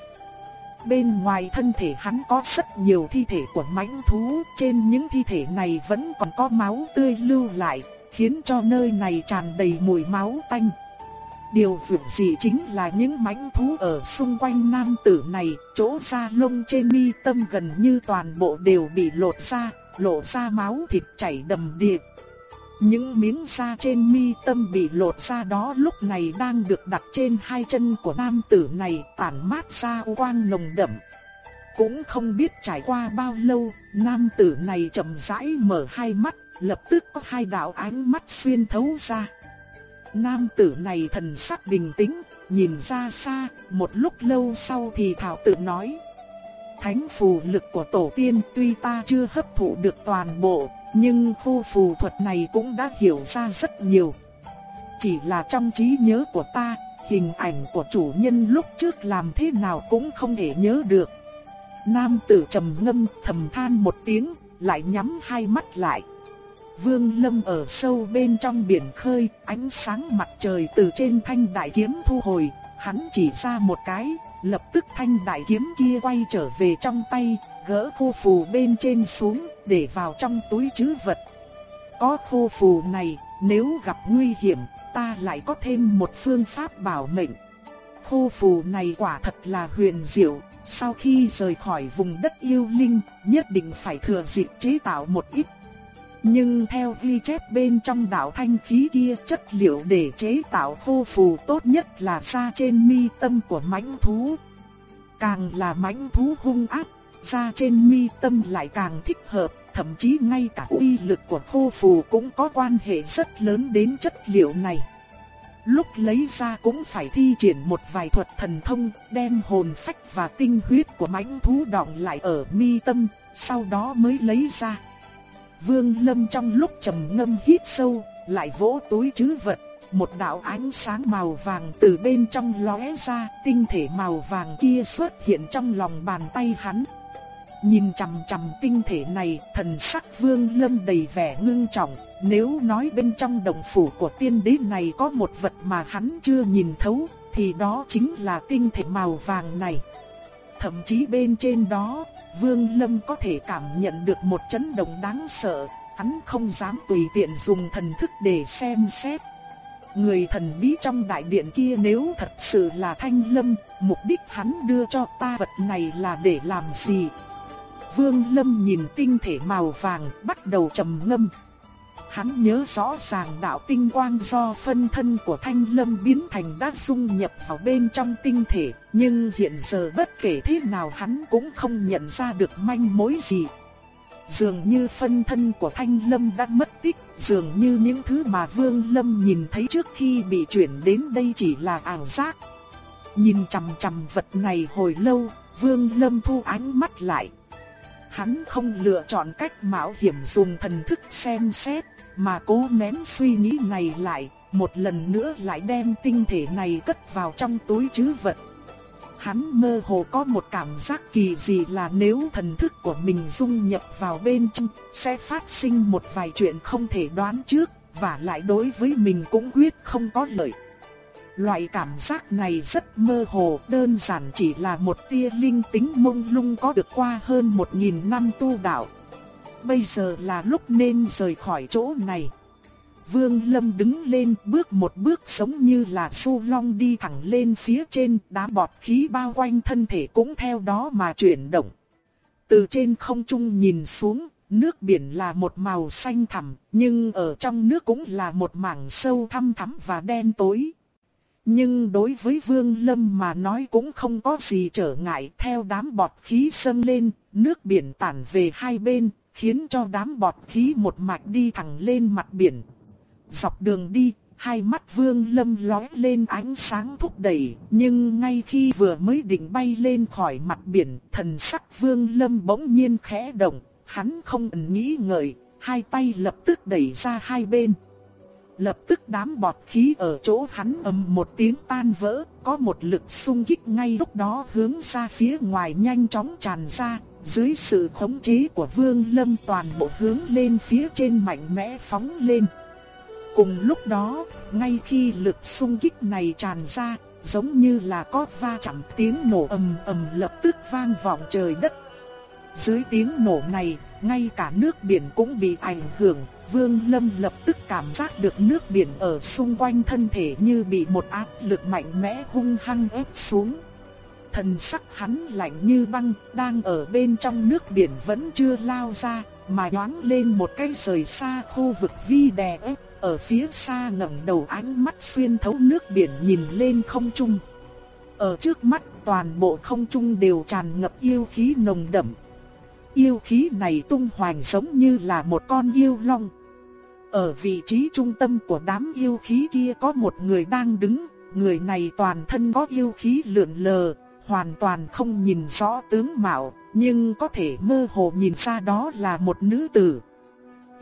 Bên ngoài thân thể hắn có rất nhiều thi thể của mãnh thú, trên những thi thể này vẫn còn có máu tươi lưu lại, khiến cho nơi này tràn đầy mùi máu tanh. Điều vượt gì chính là những mãnh thú ở xung quanh nam tử này, chỗ da lông trên mi tâm gần như toàn bộ đều bị lột ra, lộ ra máu thịt chảy đầm đìa. Những miếng da trên mi tâm bị lột ra đó lúc này đang được đặt trên hai chân của nam tử này tản mát ra quang nồng đậm. Cũng không biết trải qua bao lâu, nam tử này chậm rãi mở hai mắt, lập tức có hai đạo ánh mắt xuyên thấu ra. Nam tử này thần sắc bình tĩnh, nhìn ra xa, một lúc lâu sau thì thảo tự nói thánh phù lực của tổ tiên tuy ta chưa hấp thụ được toàn bộ, nhưng khu phù thuật này cũng đã hiểu ra rất nhiều. Chỉ là trong trí nhớ của ta, hình ảnh của chủ nhân lúc trước làm thế nào cũng không thể nhớ được. Nam tử trầm ngâm thầm than một tiếng, lại nhắm hai mắt lại. Vương Lâm ở sâu bên trong biển khơi, ánh sáng mặt trời từ trên thanh đại kiếm thu hồi, hắn chỉ ra một cái, lập tức thanh đại kiếm kia quay trở về trong tay, gỡ khu phù bên trên xuống, để vào trong túi trữ vật. có khu phù này, nếu gặp nguy hiểm, ta lại có thêm một phương pháp bảo mệnh. Khu phù này quả thật là huyền diệu, sau khi rời khỏi vùng đất yêu linh, nhất định phải thừa dịp chế tạo một ít. Nhưng theo ghi chép bên trong đạo thanh khí kia chất liệu để chế tạo khô phù tốt nhất là da trên mi tâm của mãnh thú. Càng là mãnh thú hung ác, da trên mi tâm lại càng thích hợp, thậm chí ngay cả uy lực của khô phù cũng có quan hệ rất lớn đến chất liệu này. Lúc lấy ra cũng phải thi triển một vài thuật thần thông, đem hồn phách và tinh huyết của mãnh thú đọng lại ở mi tâm, sau đó mới lấy ra. Vương Lâm trong lúc trầm ngâm hít sâu, lại vỗ túi trữ vật, một đạo ánh sáng màu vàng từ bên trong lóe ra, tinh thể màu vàng kia xuất hiện trong lòng bàn tay hắn. Nhìn chằm chằm tinh thể này, thần sắc Vương Lâm đầy vẻ ngưng trọng, nếu nói bên trong đồng phủ của tiên đế này có một vật mà hắn chưa nhìn thấu, thì đó chính là tinh thể màu vàng này. Thậm chí bên trên đó, Vương Lâm có thể cảm nhận được một chấn động đáng sợ, hắn không dám tùy tiện dùng thần thức để xem xét. Người thần bí trong đại điện kia nếu thật sự là Thanh Lâm, mục đích hắn đưa cho ta vật này là để làm gì? Vương Lâm nhìn tinh thể màu vàng bắt đầu trầm ngâm. Hắn nhớ rõ ràng đạo tinh quang do phân thân của Thanh Lâm biến thành đã dung nhập vào bên trong tinh thể, nhưng hiện giờ bất kể thế nào hắn cũng không nhận ra được manh mối gì. Dường như phân thân của Thanh Lâm đã mất tích, dường như những thứ mà Vương Lâm nhìn thấy trước khi bị chuyển đến đây chỉ là ảo giác. Nhìn chằm chằm vật này hồi lâu, Vương Lâm thu ánh mắt lại. Hắn không lựa chọn cách mạo hiểm dùng thần thức xem xét, mà cố nén suy nghĩ này lại, một lần nữa lại đem tinh thể này cất vào trong túi trữ vật. Hắn mơ hồ có một cảm giác kỳ dị là nếu thần thức của mình dung nhập vào bên trong, sẽ phát sinh một vài chuyện không thể đoán trước, và lại đối với mình cũng quyết không có lợi. Loại cảm giác này rất mơ hồ, đơn giản chỉ là một tia linh tính mông lung có được qua hơn một nghìn năm tu đạo. Bây giờ là lúc nên rời khỏi chỗ này. Vương Lâm đứng lên bước một bước giống như là su long đi thẳng lên phía trên, đá bọt khí bao quanh thân thể cũng theo đó mà chuyển động. Từ trên không trung nhìn xuống, nước biển là một màu xanh thẳm, nhưng ở trong nước cũng là một mảng sâu thăm thẳm và đen tối. Nhưng đối với Vương Lâm mà nói cũng không có gì trở ngại theo đám bọt khí sâm lên, nước biển tản về hai bên, khiến cho đám bọt khí một mạch đi thẳng lên mặt biển. Dọc đường đi, hai mắt Vương Lâm lóe lên ánh sáng thúc đẩy, nhưng ngay khi vừa mới định bay lên khỏi mặt biển, thần sắc Vương Lâm bỗng nhiên khẽ động, hắn không ẩn nghĩ ngợi, hai tay lập tức đẩy ra hai bên. Lập tức đám bọt khí ở chỗ hắn ầm một tiếng tan vỡ, có một lực xung kích ngay lúc đó hướng ra phía ngoài nhanh chóng tràn ra, dưới sự khống chế của Vương Lâm toàn bộ hướng lên phía trên mạnh mẽ phóng lên. Cùng lúc đó, ngay khi lực xung kích này tràn ra, giống như là có va chạm tiếng nổ ầm ầm lập tức vang vọng trời đất. Dưới tiếng nổ này, ngay cả nước biển cũng bị ảnh hưởng, Vương Lâm lập tức cảm giác được nước biển ở xung quanh thân thể như bị một áp lực mạnh mẽ hung hăng ép xuống. Thần sắc hắn lạnh như băng, đang ở bên trong nước biển vẫn chưa lao ra, mà nhoáng lên một cái rời xa khu vực vi đè ép, ở phía xa ngẩng đầu ánh mắt xuyên thấu nước biển nhìn lên không trung. Ở trước mắt toàn bộ không trung đều tràn ngập yêu khí nồng đậm. Yêu khí này tung hoành giống như là một con yêu long. Ở vị trí trung tâm của đám yêu khí kia có một người đang đứng, người này toàn thân có yêu khí lượn lờ, hoàn toàn không nhìn rõ tướng mạo, nhưng có thể mơ hồ nhìn ra đó là một nữ tử.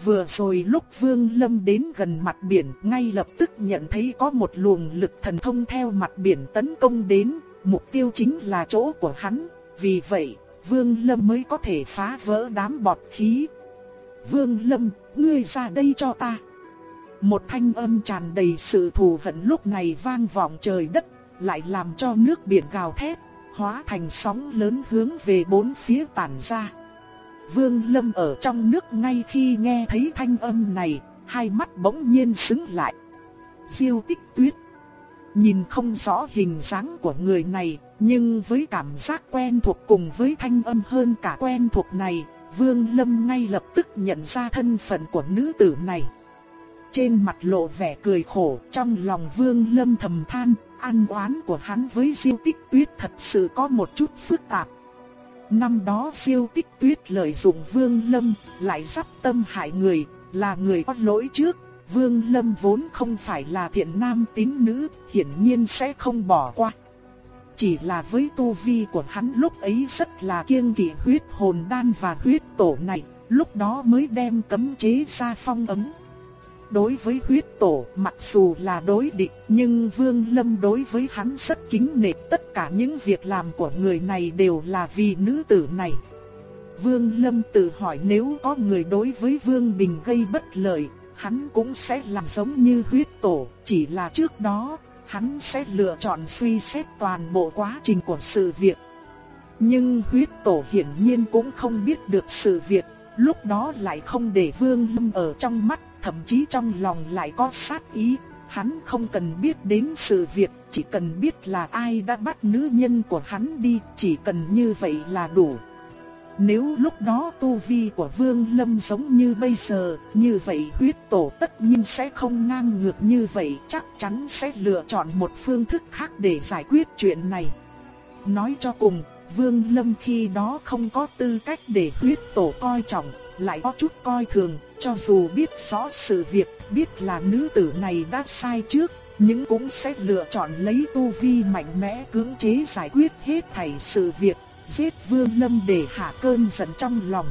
Vừa rồi lúc Vương Lâm đến gần mặt biển, ngay lập tức nhận thấy có một luồng lực thần thông theo mặt biển tấn công đến, mục tiêu chính là chỗ của hắn, vì vậy, Vương Lâm mới có thể phá vỡ đám bọt khí. Vương Lâm, ngươi ra đây cho ta. Một thanh âm tràn đầy sự thù hận lúc này vang vọng trời đất, lại làm cho nước biển gào thét hóa thành sóng lớn hướng về bốn phía tản ra. Vương Lâm ở trong nước ngay khi nghe thấy thanh âm này, hai mắt bỗng nhiên sững lại. Diêu tích tuyết. Nhìn không rõ hình dáng của người này, nhưng với cảm giác quen thuộc cùng với thanh âm hơn cả quen thuộc này, Vương Lâm ngay lập tức nhận ra thân phận của nữ tử này. Trên mặt lộ vẻ cười khổ, trong lòng Vương Lâm thầm than, ăn oán của hắn với Diêu Tích Tuyết thật sự có một chút phức tạp. Năm đó Diêu Tích Tuyết lợi dụng Vương Lâm, lại sắp tâm hại người, là người có lỗi trước. Vương Lâm vốn không phải là thiện nam tín nữ, hiển nhiên sẽ không bỏ qua. Chỉ là với tu vi của hắn lúc ấy rất là kiêng kỵ huyết hồn đan và huyết tổ này, lúc đó mới đem cấm chế ra phong ấm. Đối với huyết tổ, mặc dù là đối địch, nhưng Vương Lâm đối với hắn rất kính nể tất cả những việc làm của người này đều là vì nữ tử này. Vương Lâm tự hỏi nếu có người đối với Vương Bình gây bất lợi, hắn cũng sẽ làm giống như huyết tổ, chỉ là trước đó, hắn sẽ lựa chọn suy xét toàn bộ quá trình của sự việc. Nhưng huyết tổ hiển nhiên cũng không biết được sự việc, lúc đó lại không để Vương Lâm ở trong mắt, thậm chí trong lòng lại có sát ý. Hắn không cần biết đến sự việc, chỉ cần biết là ai đã bắt nữ nhân của hắn đi, chỉ cần như vậy là đủ. Nếu lúc đó tu vi của Vương Lâm giống như bây giờ, như vậy huyết tổ tất nhiên sẽ không ngang ngược như vậy, chắc chắn sẽ lựa chọn một phương thức khác để giải quyết chuyện này. Nói cho cùng, Vương Lâm khi đó không có tư cách để huyết tổ coi trọng, lại có chút coi thường, cho dù biết rõ sự việc, biết là nữ tử này đã sai trước, nhưng cũng sẽ lựa chọn lấy tu vi mạnh mẽ cưỡng chế giải quyết hết thảy sự việc, giết Vương Lâm để hạ cơn giận trong lòng.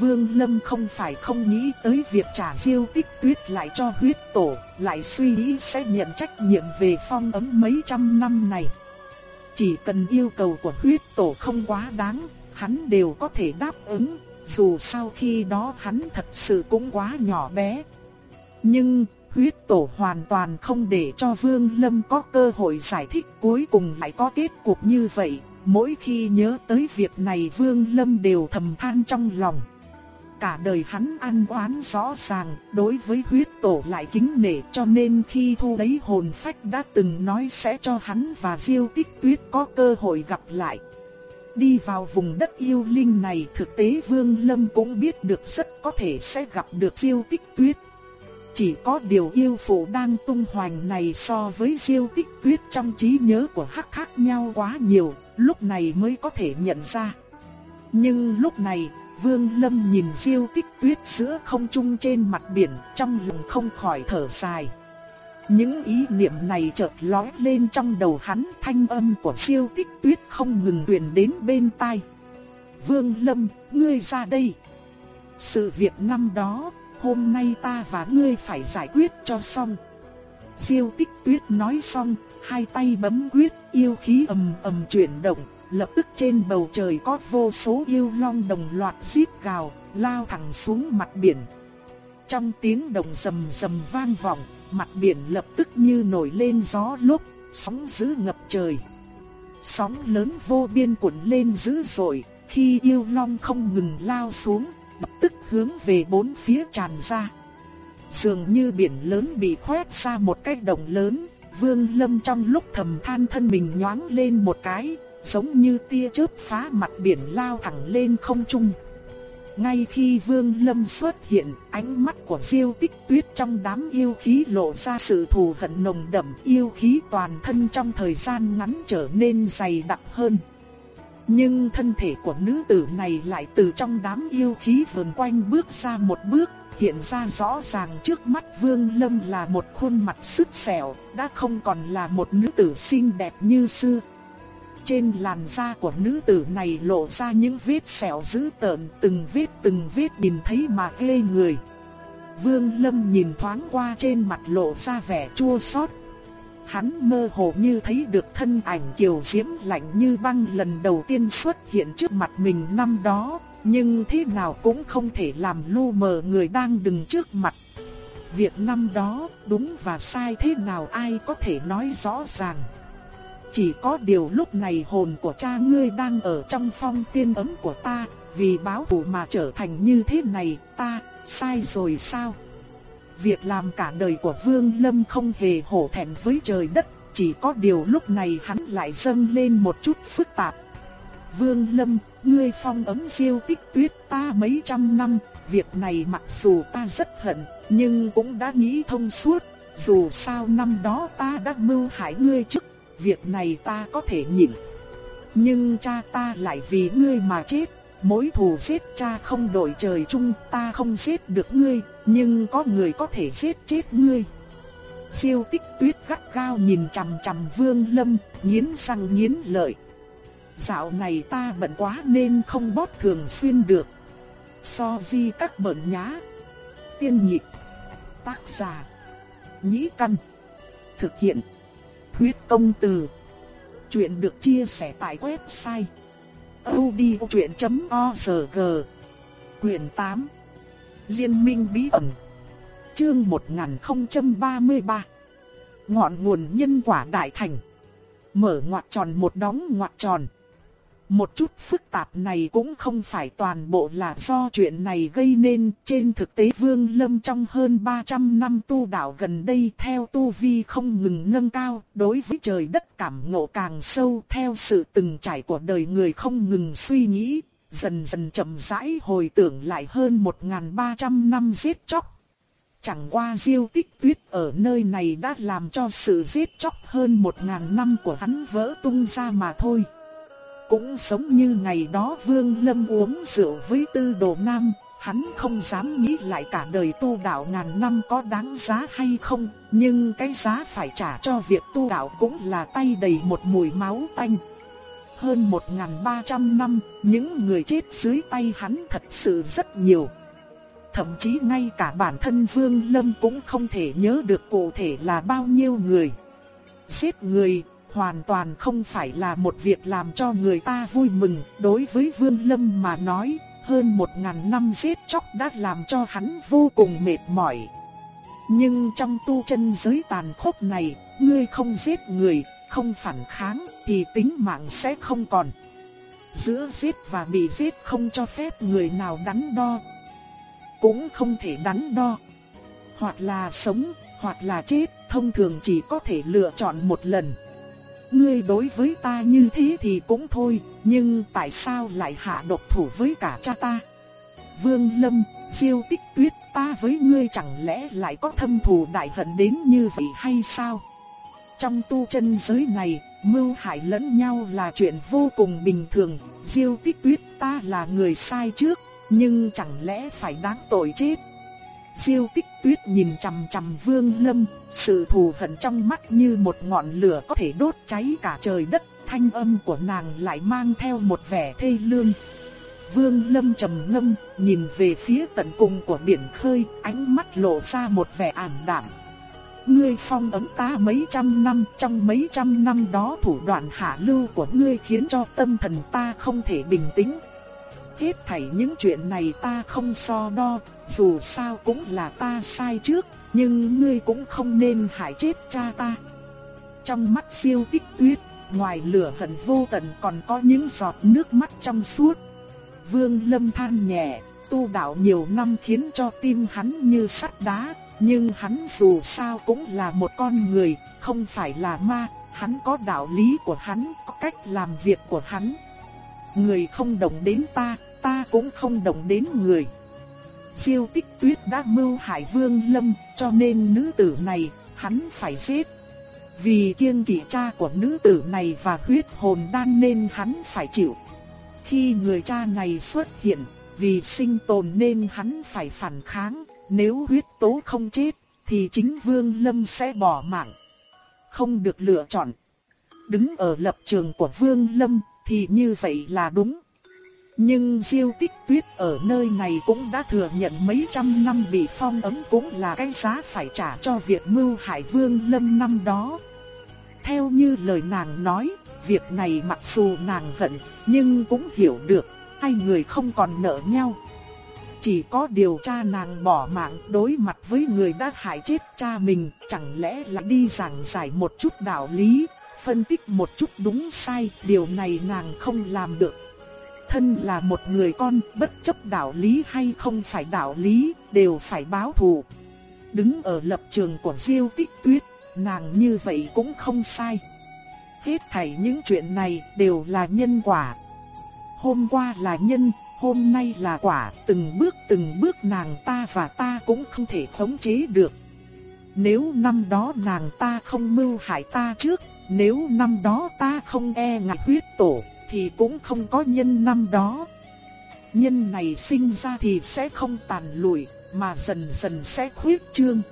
Vương Lâm không phải không nghĩ tới việc trả diêu tích tuyết lại cho huyết tổ, lại suy nghĩ sẽ nhận trách nhiệm về phong ấm mấy trăm năm này. Chỉ cần yêu cầu của huyết tổ không quá đáng, hắn đều có thể đáp ứng, dù sau khi đó hắn thật sự cũng quá nhỏ bé. Nhưng, huyết tổ hoàn toàn không để cho Vương Lâm có cơ hội giải thích cuối cùng lại có kết cục như vậy, Mỗi khi nhớ tới việc này Vương Lâm đều thầm than trong lòng. Cả đời hắn ăn oán rõ ràng, đối với huyết tổ lại kính nể cho nên khi thu lấy hồn phách đã từng nói sẽ cho hắn và Diêu Tích Tuyết có cơ hội gặp lại. Đi vào vùng đất yêu linh này thực tế Vương Lâm cũng biết được rất có thể sẽ gặp được siêu Tích Tuyết. Chỉ có điều yêu phụ đang tung hoành này so với siêu Tích Tuyết trong trí nhớ của hắc khác nhau quá nhiều, lúc này mới có thể nhận ra. Nhưng lúc này, Vương Lâm nhìn siêu tích tuyết giữa không trung trên mặt biển, trong lòng không khỏi thở dài. Những ý niệm này chợt lóe lên trong đầu hắn, thanh âm của siêu tích tuyết không ngừng truyền đến bên tai. Vương Lâm, ngươi ra đây. Sự việc năm đó, hôm nay ta và ngươi phải giải quyết cho xong. Siêu tích tuyết nói xong, hai tay bấm quyết, yêu khí ầm ầm chuyển động, lập tức trên bầu trời có vô số yêu long đồng loạt rít gào, lao thẳng xuống mặt biển. Trong tiếng động rầm rầm vang vọng, mặt biển lập tức như nổi lên gió lốc, sóng dữ ngập trời. Sóng lớn vô biên cuộn lên dữ dội, khi yêu long không ngừng lao xuống, lập tức hướng về bốn phía tràn ra. Dường như biển lớn bị khoét ra một cái động lớn, Vương Lâm trong lúc thầm than thân mình nhoáng lên một cái, giống như tia chớp phá mặt biển lao thẳng lên không trung. Ngay khi Vương Lâm xuất hiện, ánh mắt của Diêu Tích Tuyết trong đám yêu khí lộ ra sự thù hận nồng đậm, yêu khí toàn thân trong thời gian ngắn trở nên dày đặc hơn. Nhưng thân thể của nữ tử này lại từ trong đám yêu khí vần quanh bước ra một bước, hiện ra rõ ràng trước mắt Vương Lâm là một khuôn mặt sứt sẹo, đã không còn là một nữ tử xinh đẹp như xưa. Trên làn da của nữ tử này lộ ra những vết sẹo dữ tợn, từng vết từng vết nhìn thấy mà ghê người. Vương Lâm nhìn thoáng qua trên mặt lộ ra vẻ chua xót. Hắn mơ hồ như thấy được thân ảnh kiều diễm lạnh như băng lần đầu tiên xuất hiện trước mặt mình năm đó, nhưng thế nào cũng không thể làm lu mờ người đang đứng trước mặt. Việc năm đó đúng và sai thế nào ai có thể nói rõ ràng. Chỉ có điều lúc này hồn của cha ngươi đang ở trong phong tiên ấm của ta, vì báo thù mà trở thành như thế này, ta sai rồi sao? Việc làm cả đời của Vương Lâm không hề hổ thẹn với trời đất, chỉ có điều lúc này hắn lại dâng lên một chút phức tạp. Vương Lâm, ngươi phong ấm siêu tích tuyết ta mấy trăm năm, việc này mặc dù ta rất hận, nhưng cũng đã nghĩ thông suốt, dù sao năm đó ta đã mưu hại ngươi trước, việc này ta có thể nhịn. Nhưng cha ta lại vì ngươi mà chết, mối thù giết cha không đổi trời chung, ta không giết được ngươi, nhưng có người có thể giết chết ngươi. Siêu tích tuyết gắt gao nhìn chằm chằm Vương Lâm, nghiến răng nghiến lợi. Dạo này ta bận quá nên không bót thường xuyên được. So vi các bận nhá. Tiên nhịp. Tác giả. Nhĩ căn. Thực hiện. Huyết công từ. Chuyện được chia sẻ tại website. odchuyện.org Quyền 8 Liên minh bí ẩn. Chương 1033 Ngọn nguồn nhân quả đại thành. Mở ngoặc tròn một đóng ngoặc tròn một chút phức tạp này cũng không phải toàn bộ là do chuyện này gây nên. Trên thực tế Vương Lâm trong hơn 300 năm tu đạo gần đây theo tu vi không ngừng nâng cao, đối với trời đất cảm ngộ càng sâu theo sự từng trải của đời người không ngừng suy nghĩ, dần dần chậm rãi hồi tưởng lại hơn 1.300 năm giết chóc. Chẳng qua diêu tích tuyết ở nơi này đã làm cho sự giết chóc hơn 1.000 năm của hắn vỡ tung ra mà thôi. Cũng giống như ngày đó Vương Lâm uống rượu với tư đồ nam, hắn không dám nghĩ lại cả đời tu đạo ngàn năm có đáng giá hay không, nhưng cái giá phải trả cho việc tu đạo cũng là tay đầy một mùi máu tanh. Hơn 1.300 năm, những người chết dưới tay hắn thật sự rất nhiều. Thậm chí ngay cả bản thân Vương Lâm cũng không thể nhớ được cụ thể là bao nhiêu người. Giết người hoàn toàn không phải là một việc làm cho người ta vui mừng. Đối với Vương Lâm mà nói, hơn một ngàn năm giết chóc đã làm cho hắn vô cùng mệt mỏi. Nhưng trong tu chân giới tàn khốc này, ngươi không giết người, không phản kháng, thì tính mạng sẽ không còn. Giữa giết và bị giết không cho phép người nào đắn đo. Cũng không thể đắn đo. Hoặc là sống, hoặc là chết, thông thường chỉ có thể lựa chọn một lần ngươi đối với ta như thế thì cũng thôi, nhưng tại sao lại hạ độc thủ với cả cha ta? Vương Lâm, siêu tích tuyết, ta với ngươi chẳng lẽ lại có thâm thù đại hận đến như vậy hay sao? Trong tu chân giới này, mưu hại lẫn nhau là chuyện vô cùng bình thường, siêu tích tuyết ta là người sai trước, nhưng chẳng lẽ phải đáng tội chết? Siêu tích tuyết nhìn chằm chằm vương lâm, sự thù hận trong mắt như một ngọn lửa có thể đốt cháy cả trời đất, thanh âm của nàng lại mang theo một vẻ thê lương. Vương lâm trầm ngâm, nhìn về phía tận cùng của biển khơi, ánh mắt lộ ra một vẻ ảm đạm. Ngươi phong ấn ta mấy trăm năm, trong mấy trăm năm đó thủ đoạn hạ lưu của ngươi khiến cho tâm thần ta không thể bình tĩnh, Hết thảy những chuyện này ta không so đo, dù sao cũng là ta sai trước, nhưng ngươi cũng không nên hại chết cha ta. Trong mắt siêu tích tuyết, ngoài lửa hận vô tận còn có những giọt nước mắt trong suốt. Vương Lâm than nhẹ, tu đạo nhiều năm khiến cho tim hắn như sắt đá, nhưng hắn dù sao cũng là một con người, không phải là ma, hắn có đạo lý của hắn, có cách làm việc của hắn. Người không động đến ta, ta cũng không động đến người. Phiêu tích tuyết đã mưu hại vương lâm, cho nên nữ tử này, hắn phải giết. Vì kiêng kỵ cha của nữ tử này và huyết hồn đan nên hắn phải chịu. Khi người cha này xuất hiện, vì sinh tồn nên hắn phải phản kháng, nếu huyết tố không chết, thì chính vương lâm sẽ bỏ mạng. Không được lựa chọn. Đứng ở lập trường của vương lâm, thì như vậy là đúng. Nhưng Diêu Tích Tuyết ở nơi này cũng đã thừa nhận mấy trăm năm bị phong ấn cũng là cái giá phải trả cho việc mưu hại Vương Lâm năm đó. Theo như lời nàng nói, việc này mặc dù nàng hận, nhưng cũng hiểu được, hai người không còn nợ nhau. Chỉ có điều cha nàng bỏ mạng đối mặt với người đã hại chết cha mình, chẳng lẽ là đi giảng giải một chút đạo lý, phân tích một chút đúng sai, điều này nàng không làm được thân là một người con, bất chấp đạo lý hay không phải đạo lý, đều phải báo thù. đứng ở lập trường của Diêu Tích Tuyết, nàng như vậy cũng không sai. Hết thảy những chuyện này đều là nhân quả. Hôm qua là nhân, hôm nay là quả, từng bước từng bước nàng ta và ta cũng không thể khống chế được. Nếu năm đó nàng ta không mưu hại ta trước, nếu năm đó ta không e ngại huyết tổ, thì cũng không có nhân năm đó. Nhân này sinh ra thì sẽ không tàn lụi, mà dần dần sẽ khuyết trương.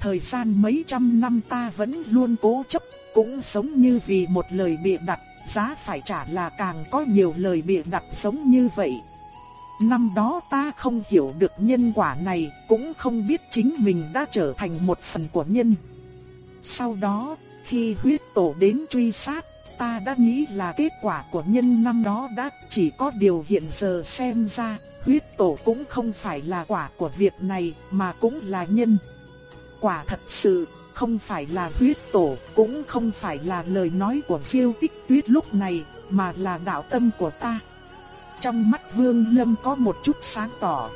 Thời gian mấy trăm năm ta vẫn luôn cố chấp, cũng sống như vì một lời bịa đặt, giá phải trả là càng có nhiều lời bịa đặt sống như vậy. Năm đó ta không hiểu được nhân quả này, cũng không biết chính mình đã trở thành một phần của nhân. Sau đó, khi huyết tổ đến truy sát, ta đã nghĩ là kết quả của nhân năm đó đã chỉ có điều hiện giờ xem ra, huyết tổ cũng không phải là quả của việc này, mà cũng là nhân. Quả thật sự, không phải là huyết tổ, cũng không phải là lời nói của phiêu tích tuyết lúc này, mà là đạo tâm của ta. Trong mắt Vương Lâm có một chút sáng tỏ.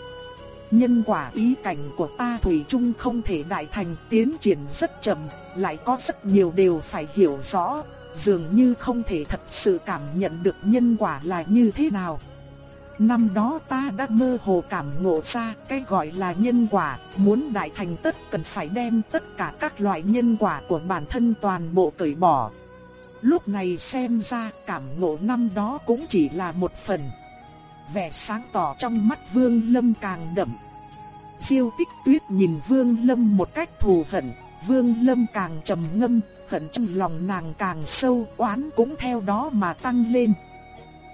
Nhân quả ý cảnh của ta Thủy chung không thể đại thành tiến triển rất chậm, lại có rất nhiều điều phải hiểu rõ, dường như không thể thật sự cảm nhận được nhân quả là như thế nào. Năm đó ta đã mơ hồ cảm ngộ ra cái gọi là nhân quả, muốn đại thành tất cần phải đem tất cả các loại nhân quả của bản thân toàn bộ cởi bỏ. Lúc này xem ra cảm ngộ năm đó cũng chỉ là một phần. Vẻ sáng tỏ trong mắt Vương Lâm càng đậm. Siêu tích tuyết nhìn Vương Lâm một cách thù hận, Vương Lâm càng trầm ngâm, hận trong lòng nàng càng sâu, oán cũng theo đó mà tăng lên.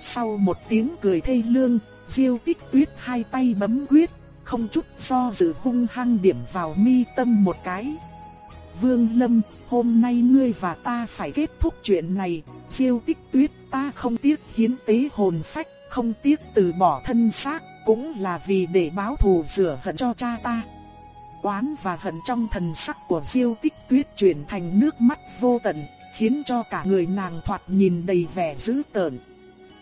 Sau một tiếng cười thê lương, Diêu Tích Tuyết hai tay bấm quyết, không chút do dự hung hăng điểm vào mi tâm một cái. Vương Lâm, hôm nay ngươi và ta phải kết thúc chuyện này, Diêu Tích Tuyết ta không tiếc hiến tế hồn phách, không tiếc từ bỏ thân xác, cũng là vì để báo thù rửa hận cho cha ta. Oán và hận trong thần sắc của Diêu Tích Tuyết chuyển thành nước mắt vô tận, khiến cho cả người nàng thoạt nhìn đầy vẻ dữ tợn.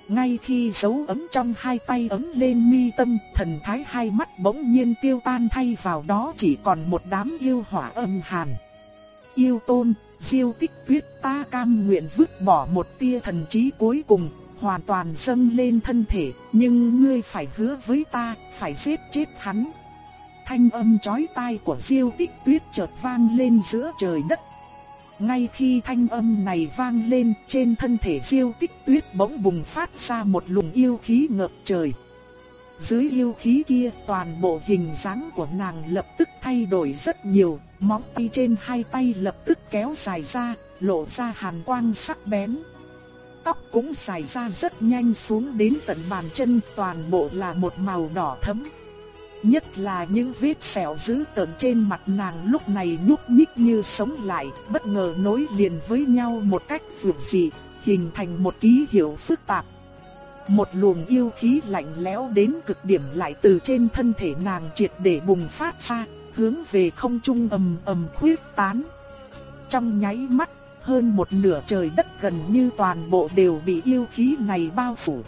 Ngay khi dấu ấm trong hai tay ấm lên mi tâm, thần thái hai mắt bỗng nhiên tiêu tan thay vào đó chỉ còn một đám yêu hỏa âm hàn. Yêu tôn, diêu tích tuyết ta cam nguyện vứt bỏ một tia thần trí cuối cùng, hoàn toàn dâng lên thân thể, nhưng ngươi phải hứa với ta, phải giết chết hắn. Thanh âm chói tai của phiêu tích tuyết chợt vang lên giữa trời đất. Ngay khi thanh âm này vang lên, trên thân thể phiêu Tích Tuyết bỗng bùng phát ra một luồng yêu khí ngập trời. Dưới yêu khí kia, toàn bộ hình dáng của nàng lập tức thay đổi rất nhiều, móng tay trên hai tay lập tức kéo dài ra, lộ ra hàn quang sắc bén. Tóc cũng dài ra rất nhanh xuống đến tận bàn chân, toàn bộ là một màu đỏ thẫm. Nhất là những vết sẹo dữ tợn trên mặt nàng lúc này nhúc nhích như sống lại, bất ngờ nối liền với nhau một cách vượt dị, hình thành một ký hiệu phức tạp. Một luồng yêu khí lạnh lẽo đến cực điểm lại từ trên thân thể nàng triệt để bùng phát ra, hướng về không trung ầm ầm khuyết tán. Trong nháy mắt, hơn một nửa trời đất gần như toàn bộ đều bị yêu khí này bao phủ.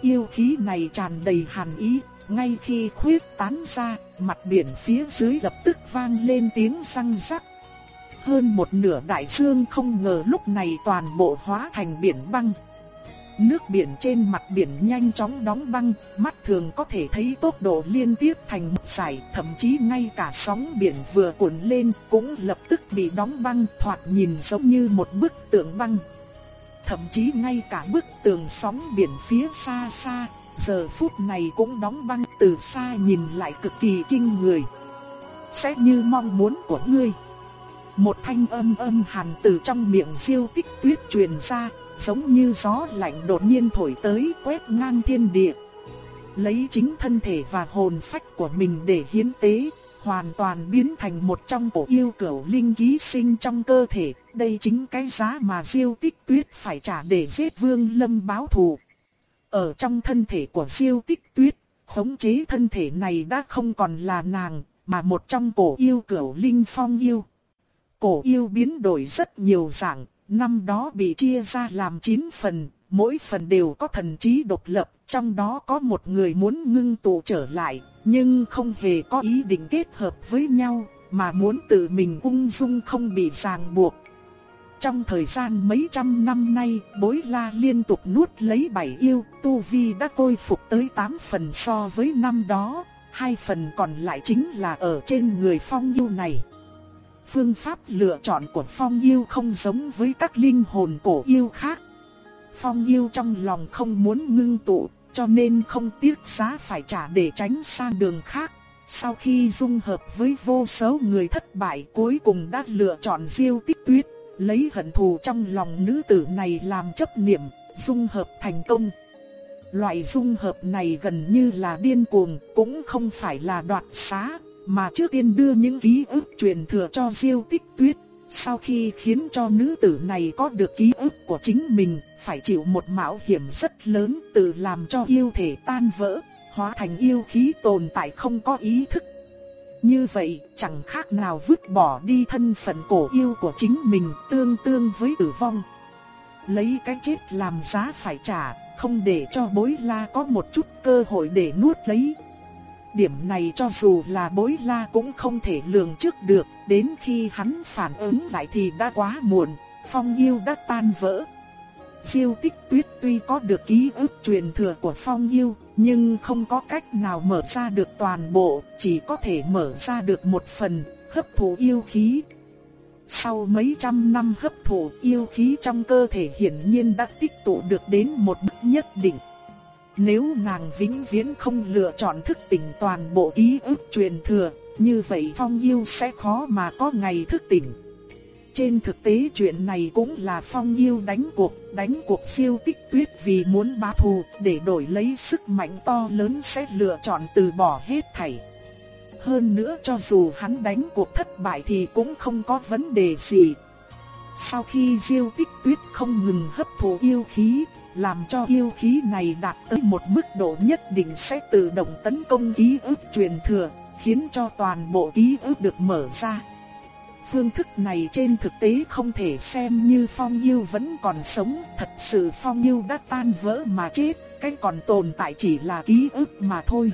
Yêu khí này tràn đầy hàn ý, ngay khi khuyết tán ra, mặt biển phía dưới lập tức vang lên tiếng răng rắc. Hơn một nửa đại dương không ngờ lúc này toàn bộ hóa thành biển băng. Nước biển trên mặt biển nhanh chóng đóng băng, mắt thường có thể thấy tốc độ liên tiếp thành một dải, thậm chí ngay cả sóng biển vừa cuộn lên cũng lập tức bị đóng băng, thoạt nhìn giống như một bức tượng băng. Thậm chí ngay cả bức tường sóng biển phía xa xa giờ phút này cũng đóng băng từ xa nhìn lại cực kỳ kinh người. Sẽ như mong muốn của ngươi. Một thanh âm âm hàn từ trong miệng siêu tích tuyết truyền ra, giống như gió lạnh đột nhiên thổi tới quét ngang thiên địa. Lấy chính thân thể và hồn phách của mình để hiến tế, hoàn toàn biến thành một trong cổ yêu cẩu linh ký sinh trong cơ thể. Đây chính cái giá mà siêu tích tuyết phải trả để giết vương lâm báo thù. Ở trong thân thể của siêu tích tuyết, khống chế thân thể này đã không còn là nàng, mà một trong cổ yêu cửu linh phong yêu. Cổ yêu biến đổi rất nhiều dạng, năm đó bị chia ra làm 9 phần, mỗi phần đều có thần trí độc lập, trong đó có một người muốn ngưng tụ trở lại, nhưng không hề có ý định kết hợp với nhau, mà muốn tự mình ung dung không bị ràng buộc. Trong thời gian mấy trăm năm nay, bối la liên tục nuốt lấy bảy yêu, tu vi đã khôi phục tới 8 phần so với năm đó, hai phần còn lại chính là ở trên người phong yêu này. Phương pháp lựa chọn của phong yêu không giống với các linh hồn cổ yêu khác. Phong yêu trong lòng không muốn ngưng tụ, cho nên không tiếc giá phải trả để tránh sang đường khác. Sau khi dung hợp với vô số người thất bại cuối cùng đã lựa chọn diêu tích tuyết, lấy hận thù trong lòng nữ tử này làm chấp niệm, dung hợp thành công. Loại dung hợp này gần như là điên cuồng, cũng không phải là đoạt xá, mà trước tiên đưa những ký ức truyền thừa cho Diêu Tích Tuyết, sau khi khiến cho nữ tử này có được ký ức của chính mình, phải chịu một mạo hiểm rất lớn tự làm cho yêu thể tan vỡ, hóa thành yêu khí tồn tại không có ý thức. Như vậy, chẳng khác nào vứt bỏ đi thân phận cổ yêu của chính mình tương tương với tử vong. Lấy cái chết làm giá phải trả, không để cho bối la có một chút cơ hội để nuốt lấy. Điểm này cho dù là bối la cũng không thể lường trước được, đến khi hắn phản ứng lại thì đã quá muộn, phong yêu đã tan vỡ. Siêu tích tuyết tuy có được ký ức truyền thừa của phong yêu, nhưng không có cách nào mở ra được toàn bộ, chỉ có thể mở ra được một phần, hấp thụ yêu khí. Sau mấy trăm năm hấp thụ yêu khí trong cơ thể hiển nhiên đã tích tụ được đến một mức nhất định. Nếu nàng vĩnh viễn không lựa chọn thức tỉnh toàn bộ ký ức truyền thừa, như vậy phong yêu sẽ khó mà có ngày thức tỉnh. Trên thực tế chuyện này cũng là phong yêu đánh cuộc, đánh cuộc siêu tích tuyết vì muốn bá thù, để đổi lấy sức mạnh to lớn sẽ lựa chọn từ bỏ hết thảy. Hơn nữa cho dù hắn đánh cuộc thất bại thì cũng không có vấn đề gì. Sau khi siêu tích tuyết không ngừng hấp thụ yêu khí, làm cho yêu khí này đạt tới một mức độ nhất định sẽ tự động tấn công ký ức truyền thừa, khiến cho toàn bộ ký ức được mở ra. Phương thức này trên thực tế không thể xem như phong yêu vẫn còn sống, thật sự phong yêu đã tan vỡ mà chết, cái còn tồn tại chỉ là ký ức mà thôi.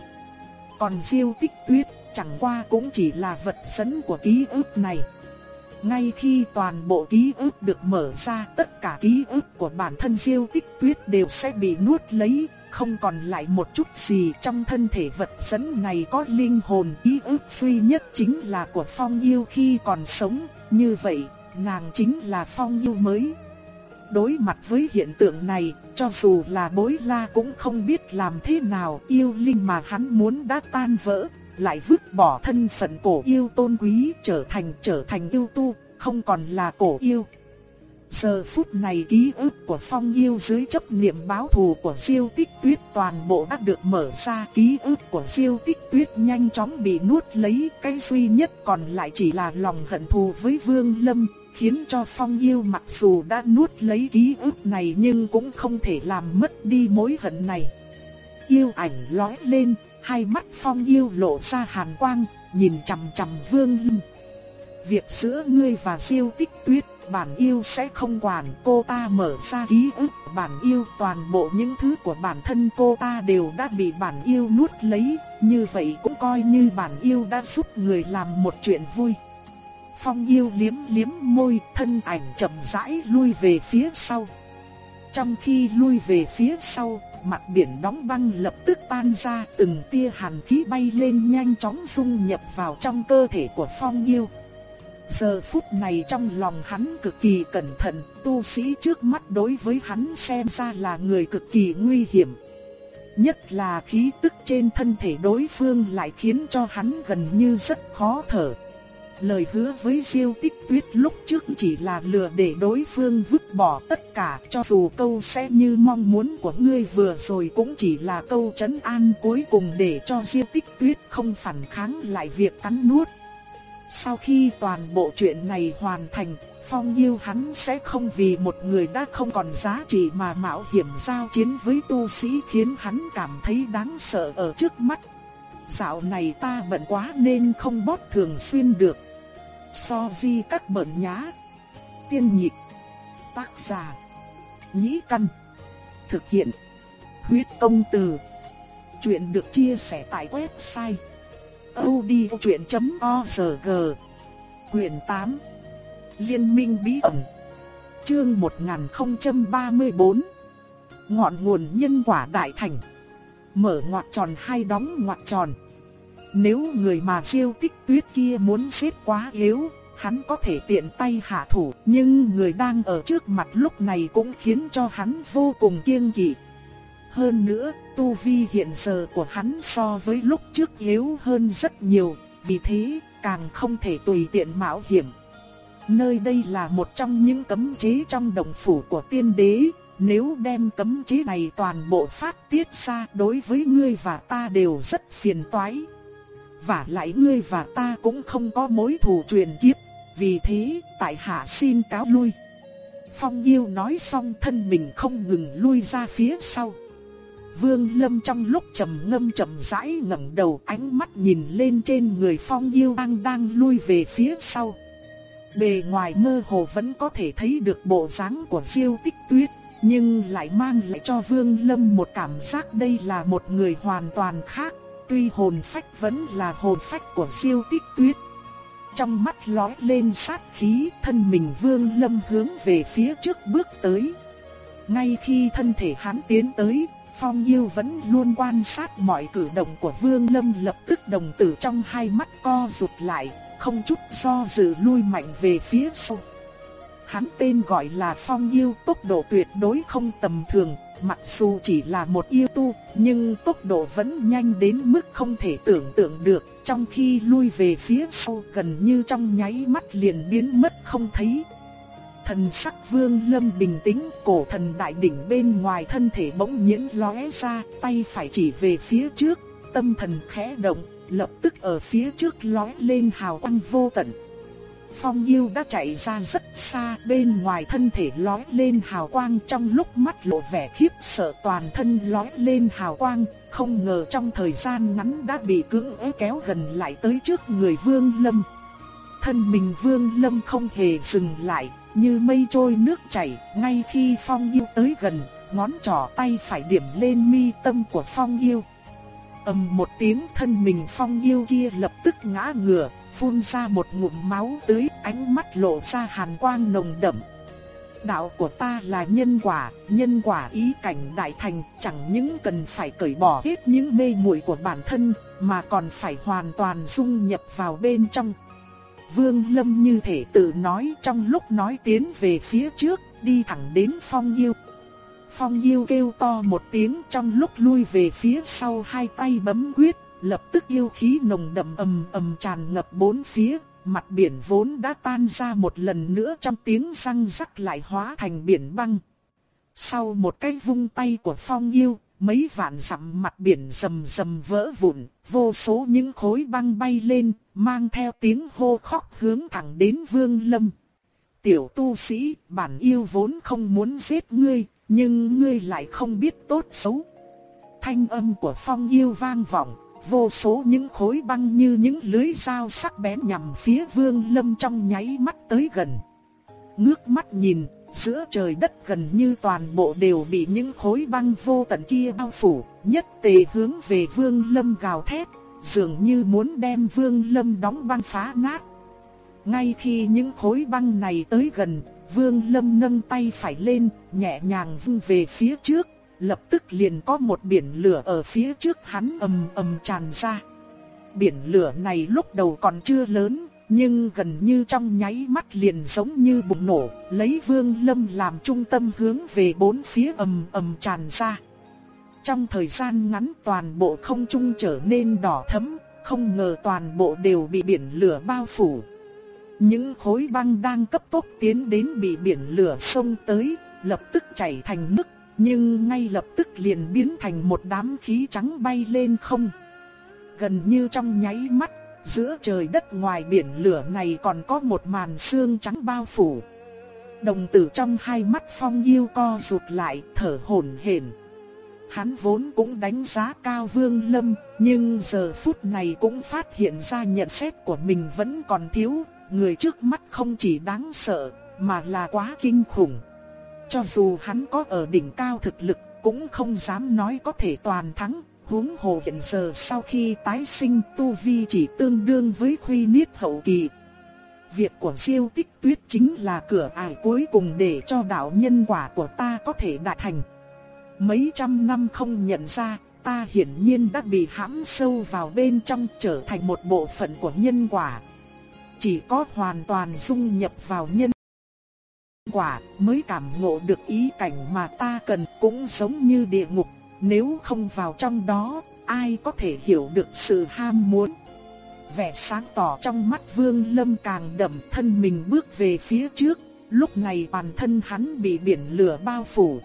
Còn diêu tích tuyết chẳng qua cũng chỉ là vật dẫn của ký ức này. Ngay khi toàn bộ ký ức được mở ra, tất cả ký ức của bản thân Diêu Tích Tuyết đều sẽ bị nuốt lấy, không còn lại một chút gì trong thân thể vật dẫn này có linh hồn ý ức duy nhất chính là của Phong Yêu khi còn sống, như vậy, nàng chính là Phong Yêu mới. Đối mặt với hiện tượng này, cho dù là bối la cũng không biết làm thế nào yêu linh mà hắn muốn đã tan vỡ, lại vứt bỏ thân phận cổ yêu tôn quý trở thành trở thành yêu tu, không còn là cổ yêu. Giờ phút này ký ức của phong yêu dưới chấp niệm báo thù của siêu tích tuyết toàn bộ đã được mở ra. Ký ức của siêu tích tuyết nhanh chóng bị nuốt lấy. Cái duy nhất còn lại chỉ là lòng hận thù với vương lâm Khiến cho phong yêu mặc dù đã nuốt lấy ký ức này nhưng cũng không thể làm mất đi mối hận này. Yêu ảnh lói lên hai mắt phong yêu lộ ra hàn quang, nhìn chằm chằm vương lâm. Việc giữa ngươi và siêu tích tuyết, bản yêu sẽ không quản cô ta mở ra ký ức bản yêu toàn bộ những thứ của bản thân cô ta đều đã bị bản yêu nuốt lấy, như vậy cũng coi như bản yêu đã giúp người làm một chuyện vui. Phong yêu liếm liếm môi, thân ảnh chậm rãi lui về phía sau. Trong khi lui về phía sau, mặt biển đóng băng lập tức tan ra, từng tia hàn khí bay lên nhanh chóng dung nhập vào trong cơ thể của Phong Yêu. Giờ phút này trong lòng hắn cực kỳ cẩn thận, tu sĩ trước mắt đối với hắn xem ra là người cực kỳ nguy hiểm. Nhất là khí tức trên thân thể đối phương lại khiến cho hắn gần như rất khó thở. Lời hứa với Diêu Tích Tuyết lúc trước chỉ là lừa để đối phương vứt bỏ tất cả, cho dù câu sẽ như mong muốn của ngươi vừa rồi cũng chỉ là câu trấn an cuối cùng để cho Diêu Tích Tuyết không phản kháng lại việc cắn nuốt. Sau khi toàn bộ chuyện này hoàn thành, Phong nhiêu hắn sẽ không vì một người đã không còn giá trị mà mạo hiểm giao chiến với tu sĩ khiến hắn cảm thấy đáng sợ ở trước mắt. Dạo này ta bận quá nên không bót thường xuyên được so vi các bẩn nhá. Tiên nhịp, tác giả, nhĩ căn, thực hiện, huyết công từ. Chuyện được chia sẻ tại website odchuyện.org Quyền 8 Liên minh bí ẩn, Chương 1034 Ngọn nguồn nhân quả đại thành, Mở ngoặc tròn hay đóng ngoặc tròn. Nếu người mà siêu tích tuyết kia muốn xếp quá yếu, Hắn có thể tiện tay hạ thủ, Nhưng người đang ở trước mặt lúc này cũng khiến cho hắn vô cùng kiêng kỵ. Hơn nữa tu vi hiện giờ của hắn so với lúc trước yếu hơn rất nhiều Vì thế càng không thể tùy tiện mạo hiểm Nơi đây là một trong những cấm chế trong đồng phủ của tiên đế, nếu đem cấm chế này toàn bộ phát tiết ra đối với ngươi và ta đều rất phiền toái. Và lại ngươi và ta cũng không có mối thù truyền kiếp, vì thế tại hạ xin cáo lui. Phong yêu nói xong thân mình không ngừng lui ra phía sau. Vương Lâm trong lúc trầm ngâm chậm rãi ngẩng đầu ánh mắt nhìn lên trên người Phong Diêu đang đang lui về phía sau. Bề ngoài mơ hồ vẫn có thể thấy được bộ dáng của siêu tích tuyết, nhưng lại mang lại cho Vương Lâm một cảm giác đây là một người hoàn toàn khác, tuy hồn phách vẫn là hồn phách của siêu tích tuyết. Trong mắt lóe lên sát khí, thân mình Vương Lâm hướng về phía trước bước tới. Ngay khi thân thể hắn tiến tới, Phong Yêu vẫn luôn quan sát mọi cử động của Vương Lâm lập tức đồng tử trong hai mắt co rụt lại, không chút do dự lui mạnh về phía sau. Hắn tên gọi là Phong Yêu, tốc độ tuyệt đối không tầm thường, mặc dù chỉ là một yêu tu, nhưng tốc độ vẫn nhanh đến mức không thể tưởng tượng được, trong khi lui về phía sau gần như trong nháy mắt liền biến mất không thấy. Thần sắc Vương Lâm bình tĩnh, cổ thần đại đỉnh bên ngoài thân thể bỗng nhiên lóe ra, tay phải chỉ về phía trước, tâm thần khẽ động, lập tức ở phía trước lóe lên hào quang vô tận. Phong yêu đã chạy ra rất xa, bên ngoài thân thể lóe lên hào quang trong lúc mắt lộ vẻ khiếp sợ toàn thân lóe lên hào quang, không ngờ trong thời gian ngắn đã bị cưỡng ép kéo gần lại tới trước người Vương Lâm. Thân mình Vương Lâm không hề dừng lại, như mây trôi nước chảy, ngay khi Phong yêu tới gần, ngón trỏ tay phải điểm lên mi tâm của Phong yêu ầm một tiếng thân mình phong yêu kia lập tức ngã ngửa, phun ra một ngụm máu tươi, ánh mắt lộ ra hàn quang nồng đậm. Đạo của ta là nhân quả, nhân quả ý cảnh đại thành, chẳng những cần phải cởi bỏ hết những mê muội của bản thân, mà còn phải hoàn toàn dung nhập vào bên trong. Vương Lâm như thể tự nói trong lúc nói tiến về phía trước, đi thẳng đến phong yêu. Phong yêu kêu to một tiếng trong lúc lui về phía sau hai tay bấm quyết, lập tức yêu khí nồng đậm ầm ầm tràn ngập bốn phía, mặt biển vốn đã tan ra một lần nữa trong tiếng răng rắc lại hóa thành biển băng. Sau một cái vung tay của phong yêu, mấy vạn dặm mặt biển rầm rầm vỡ vụn, vô số những khối băng bay lên, mang theo tiếng hô khóc hướng thẳng đến vương lâm. Tiểu tu sĩ, bản yêu vốn không muốn giết ngươi, nhưng ngươi lại không biết tốt xấu. Thanh âm của phong yêu vang vọng, vô số những khối băng như những lưới dao sắc bén nhằm phía vương lâm trong nháy mắt tới gần. Ngước mắt nhìn, giữa trời đất gần như toàn bộ đều bị những khối băng vô tận kia bao phủ, nhất tề hướng về vương lâm gào thét, dường như muốn đem vương lâm đóng băng phá nát. Ngay khi những khối băng này tới gần, Vương Lâm nâng tay phải lên, nhẹ nhàng vung về phía trước, lập tức liền có một biển lửa ở phía trước hắn ầm ầm tràn ra. Biển lửa này lúc đầu còn chưa lớn, nhưng gần như trong nháy mắt liền giống như bùng nổ, lấy Vương Lâm làm trung tâm hướng về bốn phía ầm ầm tràn ra. Trong thời gian ngắn toàn bộ không trung trở nên đỏ thẫm, không ngờ toàn bộ đều bị biển lửa bao phủ. Những khối băng đang cấp tốc tiến đến bị biển lửa xông tới, lập tức chảy thành nước, nhưng ngay lập tức liền biến thành một đám khí trắng bay lên không. Gần như trong nháy mắt, giữa trời đất ngoài biển lửa này còn có một màn sương trắng bao phủ. Đồng tử trong hai mắt phong yêu co rụt lại, thở hổn hển. Hắn vốn cũng đánh giá cao Vương Lâm, nhưng giờ phút này cũng phát hiện ra nhận xét của mình vẫn còn thiếu, người trước mắt không chỉ đáng sợ, mà là quá kinh khủng. Cho dù hắn có ở đỉnh cao thực lực, cũng không dám nói có thể toàn thắng, huống hồ hiện giờ sau khi tái sinh tu vi chỉ tương đương với khuy niết hậu kỳ. việc của siêu tích tuyết chính là cửa ải cuối cùng để cho đạo nhân quả của ta có thể đạt thành. Mấy trăm năm không nhận ra, ta hiển nhiên đã bị hãm sâu vào bên trong trở thành một bộ phận của nhân quả. Chỉ có hoàn toàn dung nhập vào nhân quả mới cảm ngộ được ý cảnh mà ta cần cũng giống như địa ngục, nếu không vào trong đó, ai có thể hiểu được sự ham muốn. Vẻ sáng tỏ trong mắt Vương Lâm càng đậm thân mình bước về phía trước, lúc này bản thân hắn bị biển lửa bao phủ.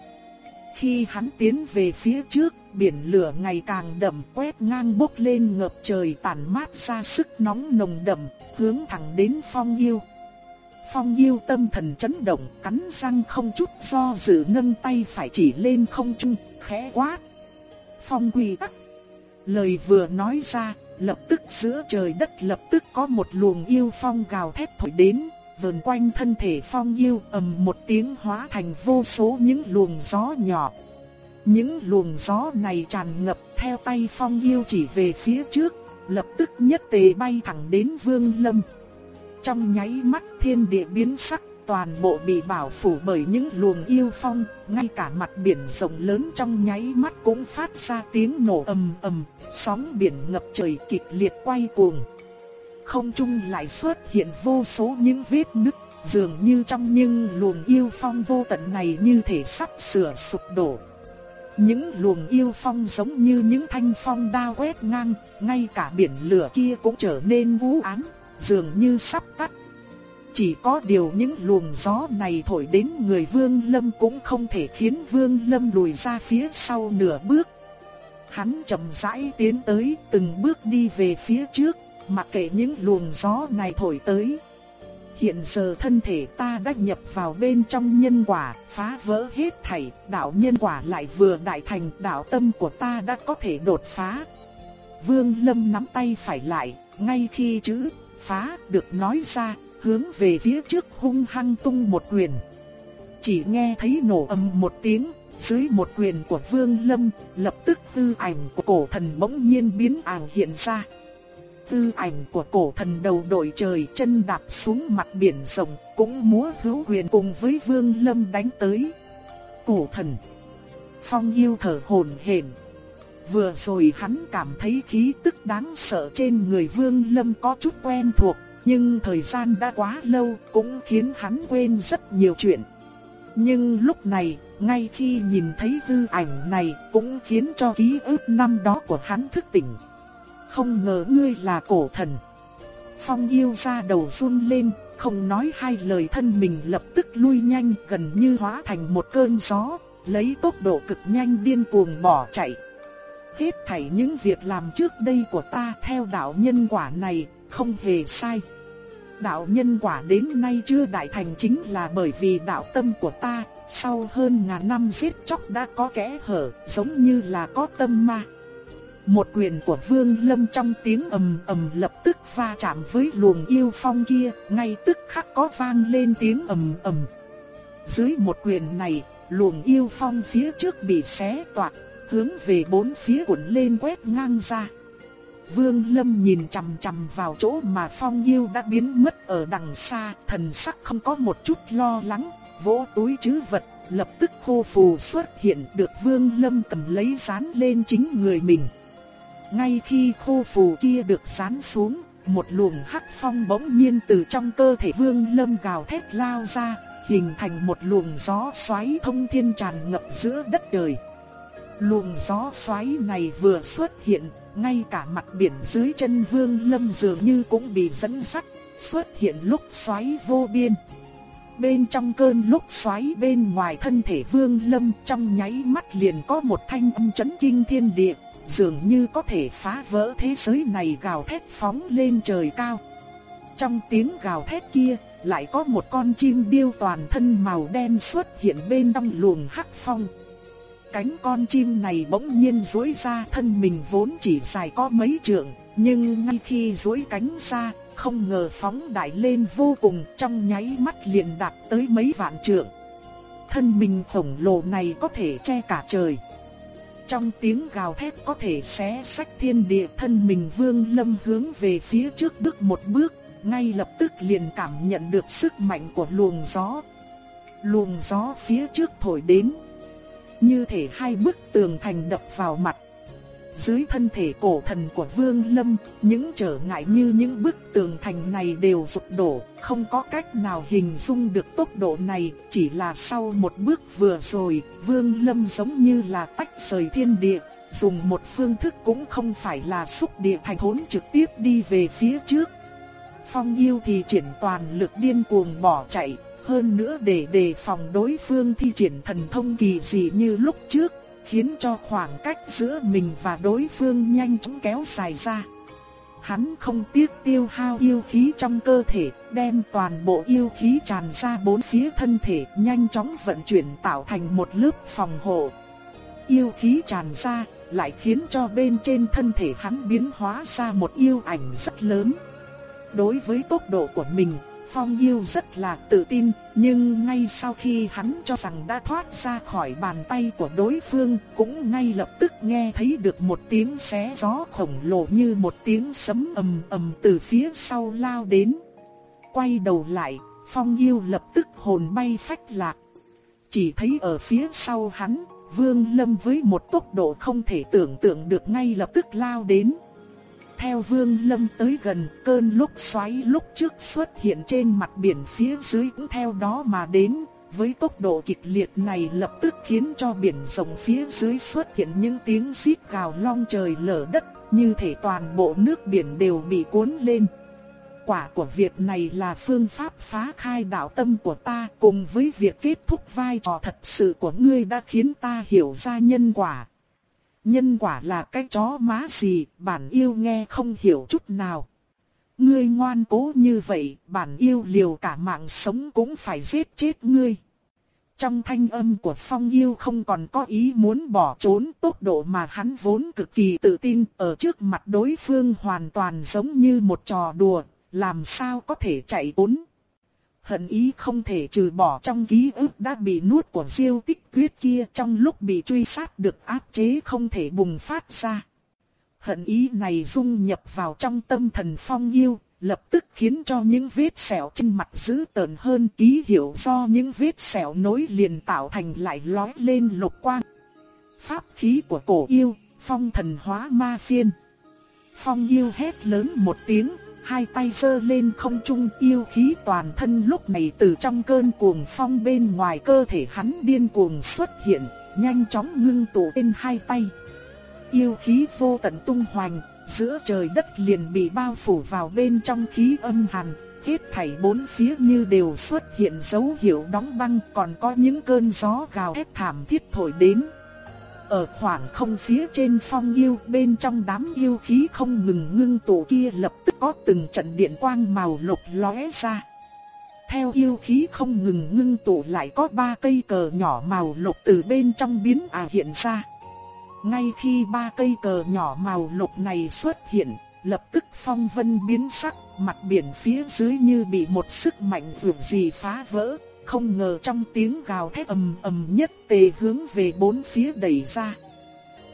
Khi hắn tiến về phía trước, biển lửa ngày càng đậm quét ngang bốc lên ngập trời tản mát ra sức nóng nồng đậm, hướng thẳng đến phong yêu. Phong yêu tâm thần chấn động, cắn răng không chút do dự nâng tay phải chỉ lên không trung, khẽ quát. Phong quy tắc. Lời vừa nói ra, lập tức giữa trời đất lập tức có một luồng yêu phong gào thét thổi đến, vờn quanh thân thể phong yêu ầm một tiếng hóa thành vô số những luồng gió nhỏ. Những luồng gió này tràn ngập theo tay phong yêu chỉ về phía trước, lập tức nhất tề bay thẳng đến vương lâm. Trong nháy mắt thiên địa biến sắc, toàn bộ bị bảo phủ bởi những luồng yêu phong, ngay cả mặt biển rộng lớn trong nháy mắt cũng phát ra tiếng nổ ầm ầm, sóng biển ngập trời kịch liệt quay cuồng. Không trung lại xuất hiện vô số những vết nứt, dường như trong những luồng yêu phong vô tận này như thể sắp sửa sụp đổ. Những luồng yêu phong giống như những thanh phong đao quét ngang, ngay cả biển lửa kia cũng trở nên vũ ám, dường như sắp tắt. Chỉ có điều những luồng gió này thổi đến người Vương Lâm cũng không thể khiến Vương Lâm lùi ra phía sau nửa bước. Hắn chậm rãi tiến tới, từng bước đi về phía trước, mặc kệ những luồng gió này thổi tới. Hiện giờ thân thể ta đã nhập vào bên trong nhân quả, phá vỡ hết thảy, đạo nhân quả lại vừa đại thành, đạo tâm của ta đã có thể đột phá. Vương Lâm nắm tay phải lại, ngay khi chữ phá được nói ra, hướng về phía trước hung hăng tung một quyền. Chỉ nghe thấy nổ ầm một tiếng, dưới một quyền của Vương Lâm, lập tức tư ảnh của cổ thần bỗng nhiên biến ảo hiện ra. Tư ảnh của cổ thần đầu đội trời chân đạp xuống mặt biển rộng, cũng múa hữu quyền cùng với Vương Lâm đánh tới. Cổ thần Phong yêu thở hổn hển. Vừa rồi hắn cảm thấy khí tức đáng sợ trên người Vương Lâm có chút quen thuộc, nhưng thời gian đã quá lâu cũng khiến hắn quên rất nhiều chuyện. Nhưng lúc này, ngay khi nhìn thấy hư ảnh này cũng khiến cho ký ức năm đó của hắn thức tỉnh. Không ngờ ngươi là cổ thần. Phong yêu ra đầu run lên, không nói hai lời thân mình lập tức lui nhanh gần như hóa thành một cơn gió, lấy tốc độ cực nhanh điên cuồng bỏ chạy. Hết thảy những việc làm trước đây của ta theo đạo nhân quả này, không hề sai đạo nhân quả đến nay chưa đại thành chính là bởi vì đạo tâm của ta, sau hơn ngàn năm giết chóc đã có kẽ hở, giống như là có tâm ma. Một quyền của Vương Lâm trong tiếng ầm ầm lập tức va chạm với luồng yêu phong kia, ngay tức khắc có vang lên tiếng ầm ầm. Dưới một quyền này, luồng yêu phong phía trước bị xé toạc, hướng về bốn phía cuộn lên quét ngang ra. Vương Lâm nhìn chằm chằm vào chỗ mà Phong Yêu đã biến mất ở đằng xa, thần sắc không có một chút lo lắng, vỗ túi trữ vật, lập tức khô phù xuất hiện được Vương Lâm cầm lấy dán lên chính người mình. Ngay khi khô phù kia được dán xuống, một luồng hắc phong bỗng nhiên từ trong cơ thể Vương Lâm gào thét lao ra, hình thành một luồng gió xoáy thông thiên tràn ngập giữa đất trời. Luồng gió xoáy này vừa xuất hiện, ngay cả mặt biển dưới chân Vương Lâm dường như cũng bị dẫn dắt, xuất hiện lúc xoáy vô biên. Bên trong cơn lúc xoáy bên ngoài thân thể Vương Lâm trong nháy mắt liền có một thanh âm chấn kinh thiên địa, dường như có thể phá vỡ thế giới này gào thét phóng lên trời cao. Trong tiếng gào thét kia, lại có một con chim điêu toàn thân màu đen xuất hiện bên trong luồng hắc phong cánh con chim này bỗng nhiên duỗi ra thân mình vốn chỉ dài có mấy trượng, nhưng ngay khi duỗi cánh ra, không ngờ phóng đại lên vô cùng trong nháy mắt liền đạt tới mấy vạn trượng. Thân mình khổng lồ này có thể che cả trời. Trong tiếng gào thét có thể xé sách thiên địa thân mình vương lâm hướng về phía trước bước một bước, ngay lập tức liền cảm nhận được sức mạnh của luồng gió. Luồng gió phía trước thổi đến, như thể hai bức tường thành đập vào mặt. Dưới thân thể cổ thần của Vương Lâm, những trở ngại như những bức tường thành này đều sụp đổ, không có cách nào hình dung được tốc độ này, chỉ là sau một bước vừa rồi, Vương Lâm giống như là tách rời thiên địa, dùng một phương thức cũng không phải là xúc địa thành thốn trực tiếp đi về phía trước. Phong yêu thì triển toàn lực điên cuồng bỏ chạy, hơn nữa để đề phòng đối phương thi triển thần thông kỳ dị như lúc trước, khiến cho khoảng cách giữa mình và đối phương nhanh chóng kéo dài ra. Hắn không tiếc tiêu hao yêu khí trong cơ thể, đem toàn bộ yêu khí tràn ra bốn phía thân thể, nhanh chóng vận chuyển tạo thành một lớp phòng hộ. Yêu khí tràn ra, lại khiến cho bên trên thân thể hắn biến hóa ra một yêu ảnh rất lớn. Đối với tốc độ của mình, Phong Diêu rất là tự tin, nhưng ngay sau khi hắn cho rằng đã thoát ra khỏi bàn tay của đối phương, cũng ngay lập tức nghe thấy được một tiếng xé gió khổng lồ như một tiếng sấm ầm ầm từ phía sau lao đến. Quay đầu lại, Phong Diêu lập tức hồn bay phách lạc. Chỉ thấy ở phía sau hắn, Vương Lâm với một tốc độ không thể tưởng tượng được ngay lập tức lao đến. Theo Vương Lâm tới gần, cơn lúc xoáy lúc trước xuất hiện trên mặt biển phía dưới cũng theo đó mà đến. Với tốc độ kịch liệt này lập tức khiến cho biển rộng phía dưới xuất hiện những tiếng xít gào long trời lở đất, như thể toàn bộ nước biển đều bị cuốn lên. Quả của việc này là phương pháp phá khai đạo tâm của ta cùng với việc kết thúc vai trò thật sự của ngươi đã khiến ta hiểu ra nhân quả. Nhân quả là cái chó má gì, bản yêu nghe không hiểu chút nào. Ngươi ngoan cố như vậy, bản yêu liều cả mạng sống cũng phải giết chết ngươi. Trong thanh âm của phong yêu không còn có ý muốn bỏ trốn tốc độ mà hắn vốn cực kỳ tự tin ở trước mặt đối phương hoàn toàn giống như một trò đùa, làm sao có thể chạy trốn hận ý không thể trừ bỏ trong ký ức đã bị nuốt của siêu tích tuyết kia trong lúc bị truy sát được áp chế không thể bùng phát ra. Hận ý này dung nhập vào trong tâm thần phong yêu, lập tức khiến cho những vết sẹo trên mặt dữ tợn hơn ký hiệu do những vết sẹo nối liền tạo thành lại lói lên lục quang. Pháp khí của cổ yêu, phong thần hóa ma phiên. Phong yêu hét lớn một tiếng, hai tay giơ lên không trung yêu khí toàn thân lúc này từ trong cơn cuồng phong bên ngoài cơ thể hắn điên cuồng xuất hiện, nhanh chóng ngưng tụ trên hai tay. Yêu khí vô tận tung hoành, giữa trời đất liền bị bao phủ vào bên trong khí âm hàn, hết thảy bốn phía như đều xuất hiện dấu hiệu đóng băng, còn có những cơn gió gào thét thảm thiết thổi đến. Ở khoảng không phía trên phong yêu bên trong đám yêu khí không ngừng ngưng tụ kia lập tức có từng trận điện quang màu lục lóe ra. Theo yêu khí không ngừng ngưng tụ lại có ba cây cờ nhỏ màu lục từ bên trong biến à hiện ra. Ngay khi ba cây cờ nhỏ màu lục này xuất hiện, lập tức phong vân biến sắc, mặt biển phía dưới như bị một sức mạnh dường gì phá vỡ, không ngờ trong tiếng gào thét ầm ầm nhất tề hướng về bốn phía đẩy ra.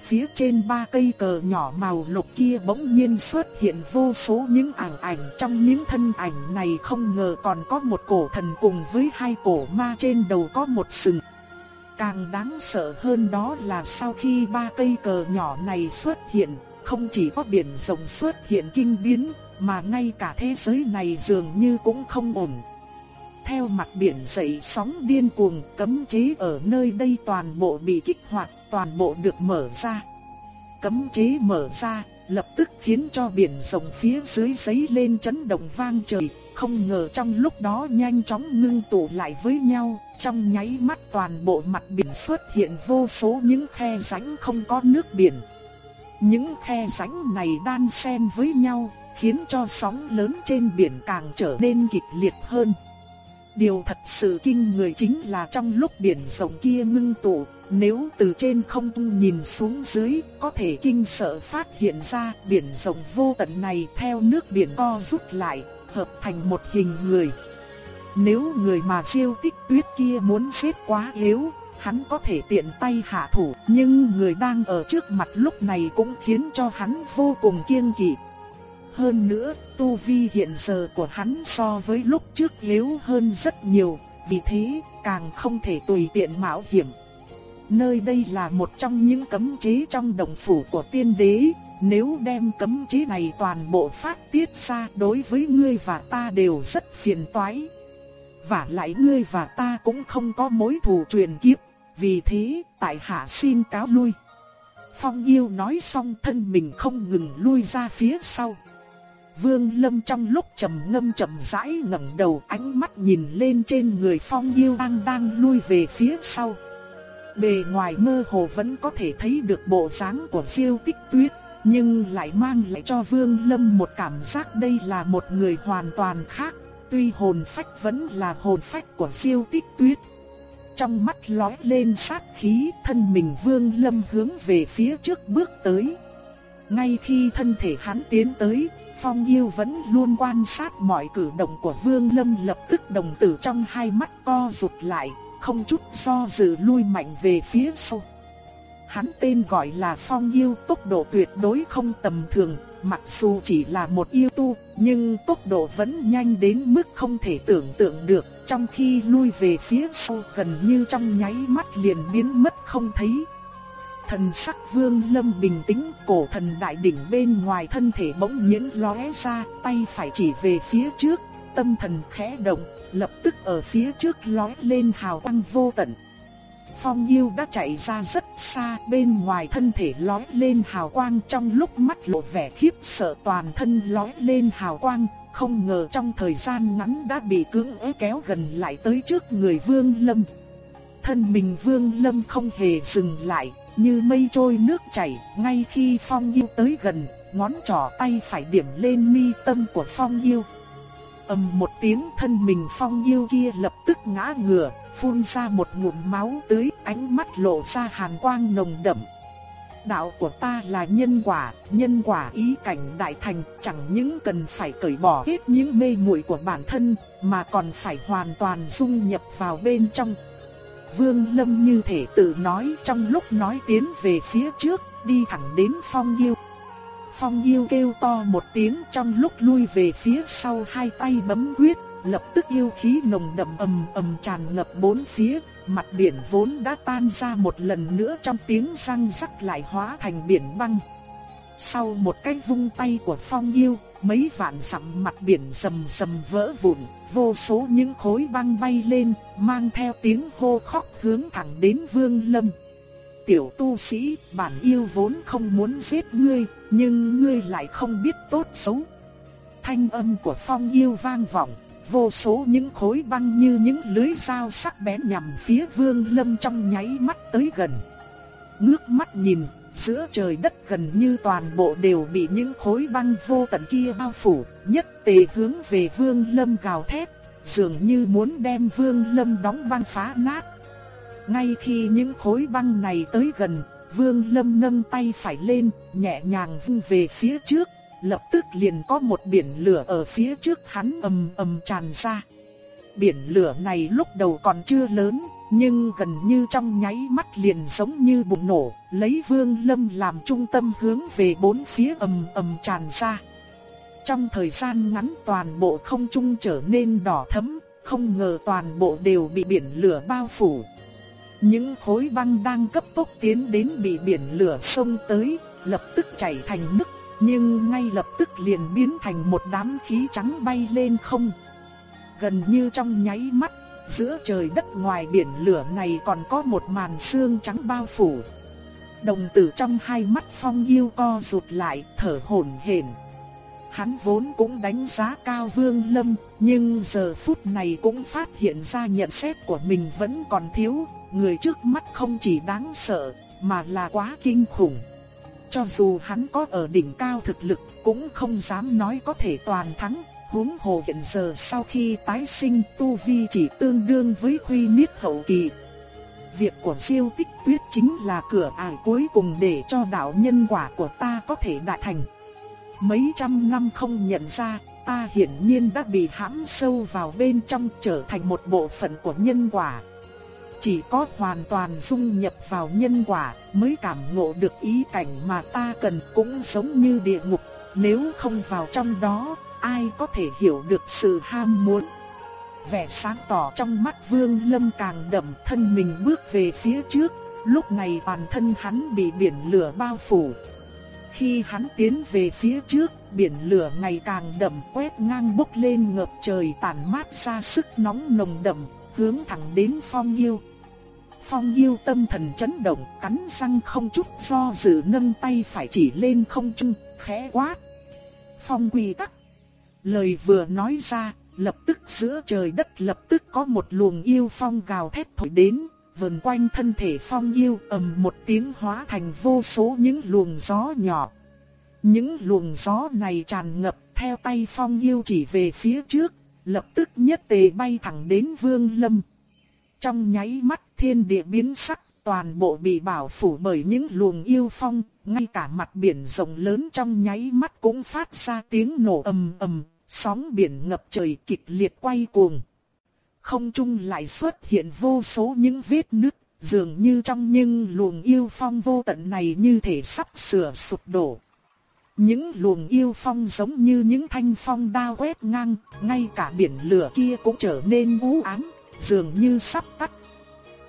Phía trên ba cây cờ nhỏ màu lục kia bỗng nhiên xuất hiện vô số những ảo ảnh trong những thân ảnh này không ngờ còn có một cổ thần cùng với hai cổ ma trên đầu có một sừng. Càng đáng sợ hơn đó là sau khi ba cây cờ nhỏ này xuất hiện, không chỉ có biển rộng xuất hiện kinh biến, mà ngay cả thế giới này dường như cũng không ổn theo mặt biển dậy sóng điên cuồng, cấm chế ở nơi đây toàn bộ bị kích hoạt, toàn bộ được mở ra. Cấm chế mở ra, lập tức khiến cho biển rộng phía dưới giấy lên chấn động vang trời, không ngờ trong lúc đó nhanh chóng ngưng tụ lại với nhau, trong nháy mắt toàn bộ mặt biển xuất hiện vô số những khe rãnh không có nước biển. Những khe rãnh này đan xen với nhau, khiến cho sóng lớn trên biển càng trở nên kịch liệt hơn. Điều thật sự kinh người chính là trong lúc biển rộng kia ngưng tụ, nếu từ trên không nhìn xuống dưới, có thể kinh sợ phát hiện ra biển rộng vô tận này theo nước biển co rút lại, hợp thành một hình người. Nếu người mà siêu tích tuyết kia muốn giết quá yếu, hắn có thể tiện tay hạ thủ, nhưng người đang ở trước mặt lúc này cũng khiến cho hắn vô cùng kiêng kỵ. Hơn nữa, tu vi hiện giờ của hắn so với lúc trước yếu hơn rất nhiều, vì thế càng không thể tùy tiện mạo hiểm. Nơi đây là một trong những cấm chế trong đồng phủ của tiên đế, nếu đem cấm chế này toàn bộ phát tiết ra đối với ngươi và ta đều rất phiền toái. Và lại ngươi và ta cũng không có mối thù truyền kiếp, vì thế tại hạ xin cáo lui. Phong yêu nói xong thân mình không ngừng lui ra phía sau. Vương Lâm trong lúc trầm ngâm chậm rãi ngẩng đầu ánh mắt nhìn lên trên người Phong Diêu đang đang lui về phía sau. Bề ngoài mơ hồ vẫn có thể thấy được bộ dáng của Diêu Tích Tuyết, nhưng lại mang lại cho Vương Lâm một cảm giác đây là một người hoàn toàn khác, tuy hồn phách vẫn là hồn phách của Diêu Tích Tuyết. Trong mắt lóe lên sát khí, thân mình Vương Lâm hướng về phía trước bước tới. Ngay khi thân thể hắn tiến tới, Phong Yêu vẫn luôn quan sát mọi cử động của Vương Lâm lập tức đồng tử trong hai mắt co rụt lại, không chút do dự lui mạnh về phía sau. Hắn tên gọi là Phong Yêu, tốc độ tuyệt đối không tầm thường, mặc dù chỉ là một yêu tu, nhưng tốc độ vẫn nhanh đến mức không thể tưởng tượng được, trong khi lui về phía sau gần như trong nháy mắt liền biến mất không thấy. Thần sắc Vương Lâm bình tĩnh, cổ thần đại đỉnh bên ngoài thân thể bỗng nhiên lóe ra, tay phải chỉ về phía trước, tâm thần khẽ động, lập tức ở phía trước lóe lên hào quang vô tận. Phong Yêu đã chạy ra rất xa, bên ngoài thân thể lóe lên hào quang trong lúc mắt lộ vẻ khiếp sợ toàn thân lóe lên hào quang, không ngờ trong thời gian ngắn đã bị cưỡng ép kéo gần lại tới trước người Vương Lâm. Thân mình Vương Lâm không hề dừng lại, như mây trôi nước chảy, ngay khi Phong Yêu tới gần, ngón trỏ tay phải điểm lên mi tâm của Phong Yêu ầm một tiếng thân mình phong yêu kia lập tức ngã ngửa, phun ra một ngụm máu tươi, ánh mắt lộ ra hàn quang nồng đậm. Đạo của ta là nhân quả, nhân quả ý cảnh đại thành, chẳng những cần phải cởi bỏ hết những mê muội của bản thân, mà còn phải hoàn toàn dung nhập vào bên trong. Vương Lâm như thể tự nói trong lúc nói tiến về phía trước, đi thẳng đến phong diêu Phong diêu kêu to một tiếng trong lúc lui về phía sau hai tay bấm quyết, lập tức yêu khí nồng đậm ầm ầm tràn ngập bốn phía, mặt biển vốn đã tan ra một lần nữa trong tiếng răng rắc lại hóa thành biển băng. Sau một cái vung tay của phong diêu mấy vạn dặm mặt biển sầm sầm vỡ vụn, vô số những khối băng bay lên, mang theo tiếng hô khóc hướng thẳng đến Vương Lâm tiểu tu sĩ, bản yêu vốn không muốn giết ngươi, nhưng ngươi lại không biết tốt xấu. Thanh âm của phong yêu vang vọng, vô số những khối băng như những lưới dao sắc bén nhằm phía vương lâm trong nháy mắt tới gần. Ngước mắt nhìn, giữa trời đất gần như toàn bộ đều bị những khối băng vô tận kia bao phủ, nhất tề hướng về vương lâm gào thét, dường như muốn đem vương lâm đóng băng phá nát. Ngay khi những khối băng này tới gần, Vương Lâm nâng tay phải lên, nhẹ nhàng vung về phía trước, lập tức liền có một biển lửa ở phía trước hắn ầm ầm tràn ra. Biển lửa này lúc đầu còn chưa lớn, nhưng gần như trong nháy mắt liền giống như bùng nổ, lấy Vương Lâm làm trung tâm hướng về bốn phía ầm ầm tràn ra. Trong thời gian ngắn toàn bộ không trung trở nên đỏ thẫm, không ngờ toàn bộ đều bị biển lửa bao phủ, những khối băng đang cấp tốc tiến đến bị biển lửa xông tới, lập tức chảy thành nước, nhưng ngay lập tức liền biến thành một đám khí trắng bay lên không. Gần như trong nháy mắt, giữa trời đất ngoài biển lửa này còn có một màn sương trắng bao phủ. Đồng tử trong hai mắt phong yêu co rụt lại, thở hổn hển. Hắn vốn cũng đánh giá cao Vương Lâm, nhưng giờ phút này cũng phát hiện ra nhận xét của mình vẫn còn thiếu, người trước mắt không chỉ đáng sợ, mà là quá kinh khủng. Cho dù hắn có ở đỉnh cao thực lực, cũng không dám nói có thể toàn thắng, huống hồ hiện giờ sau khi tái sinh tu vi chỉ tương đương với huy niết hậu kỳ. Việc của siêu tích tuyết chính là cửa ải cuối cùng để cho đạo nhân quả của ta có thể đại thành. Mấy trăm năm không nhận ra, ta hiển nhiên đã bị hãm sâu vào bên trong trở thành một bộ phận của nhân quả. Chỉ có hoàn toàn dung nhập vào nhân quả mới cảm ngộ được ý cảnh mà ta cần cũng giống như địa ngục, nếu không vào trong đó, ai có thể hiểu được sự ham muốn. Vẻ sáng tỏ trong mắt Vương Lâm càng đậm thân mình bước về phía trước, lúc này toàn thân hắn bị biển lửa bao phủ. Khi hắn tiến về phía trước, biển lửa ngày càng đậm quét ngang bốc lên ngập trời tản mát ra sức nóng nồng đậm, hướng thẳng đến phong yêu. Phong yêu tâm thần chấn động, cắn răng không chút do dự nâng tay phải chỉ lên không trung, khẽ quát. Phong quy tắc. Lời vừa nói ra, lập tức giữa trời đất lập tức có một luồng yêu phong gào thét thổi đến, vần quanh thân thể phong yêu ầm một tiếng hóa thành vô số những luồng gió nhỏ. Những luồng gió này tràn ngập theo tay phong yêu chỉ về phía trước, lập tức nhất tề bay thẳng đến vương lâm. Trong nháy mắt thiên địa biến sắc, toàn bộ bị bảo phủ bởi những luồng yêu phong, ngay cả mặt biển rộng lớn trong nháy mắt cũng phát ra tiếng nổ ầm ầm, sóng biển ngập trời kịch liệt quay cuồng. Không trung lại xuất hiện vô số những vết nứt, dường như trong những luồng yêu phong vô tận này như thể sắp sửa sụp đổ. Những luồng yêu phong giống như những thanh phong đao quét ngang, ngay cả biển lửa kia cũng trở nên u ám, dường như sắp tắt.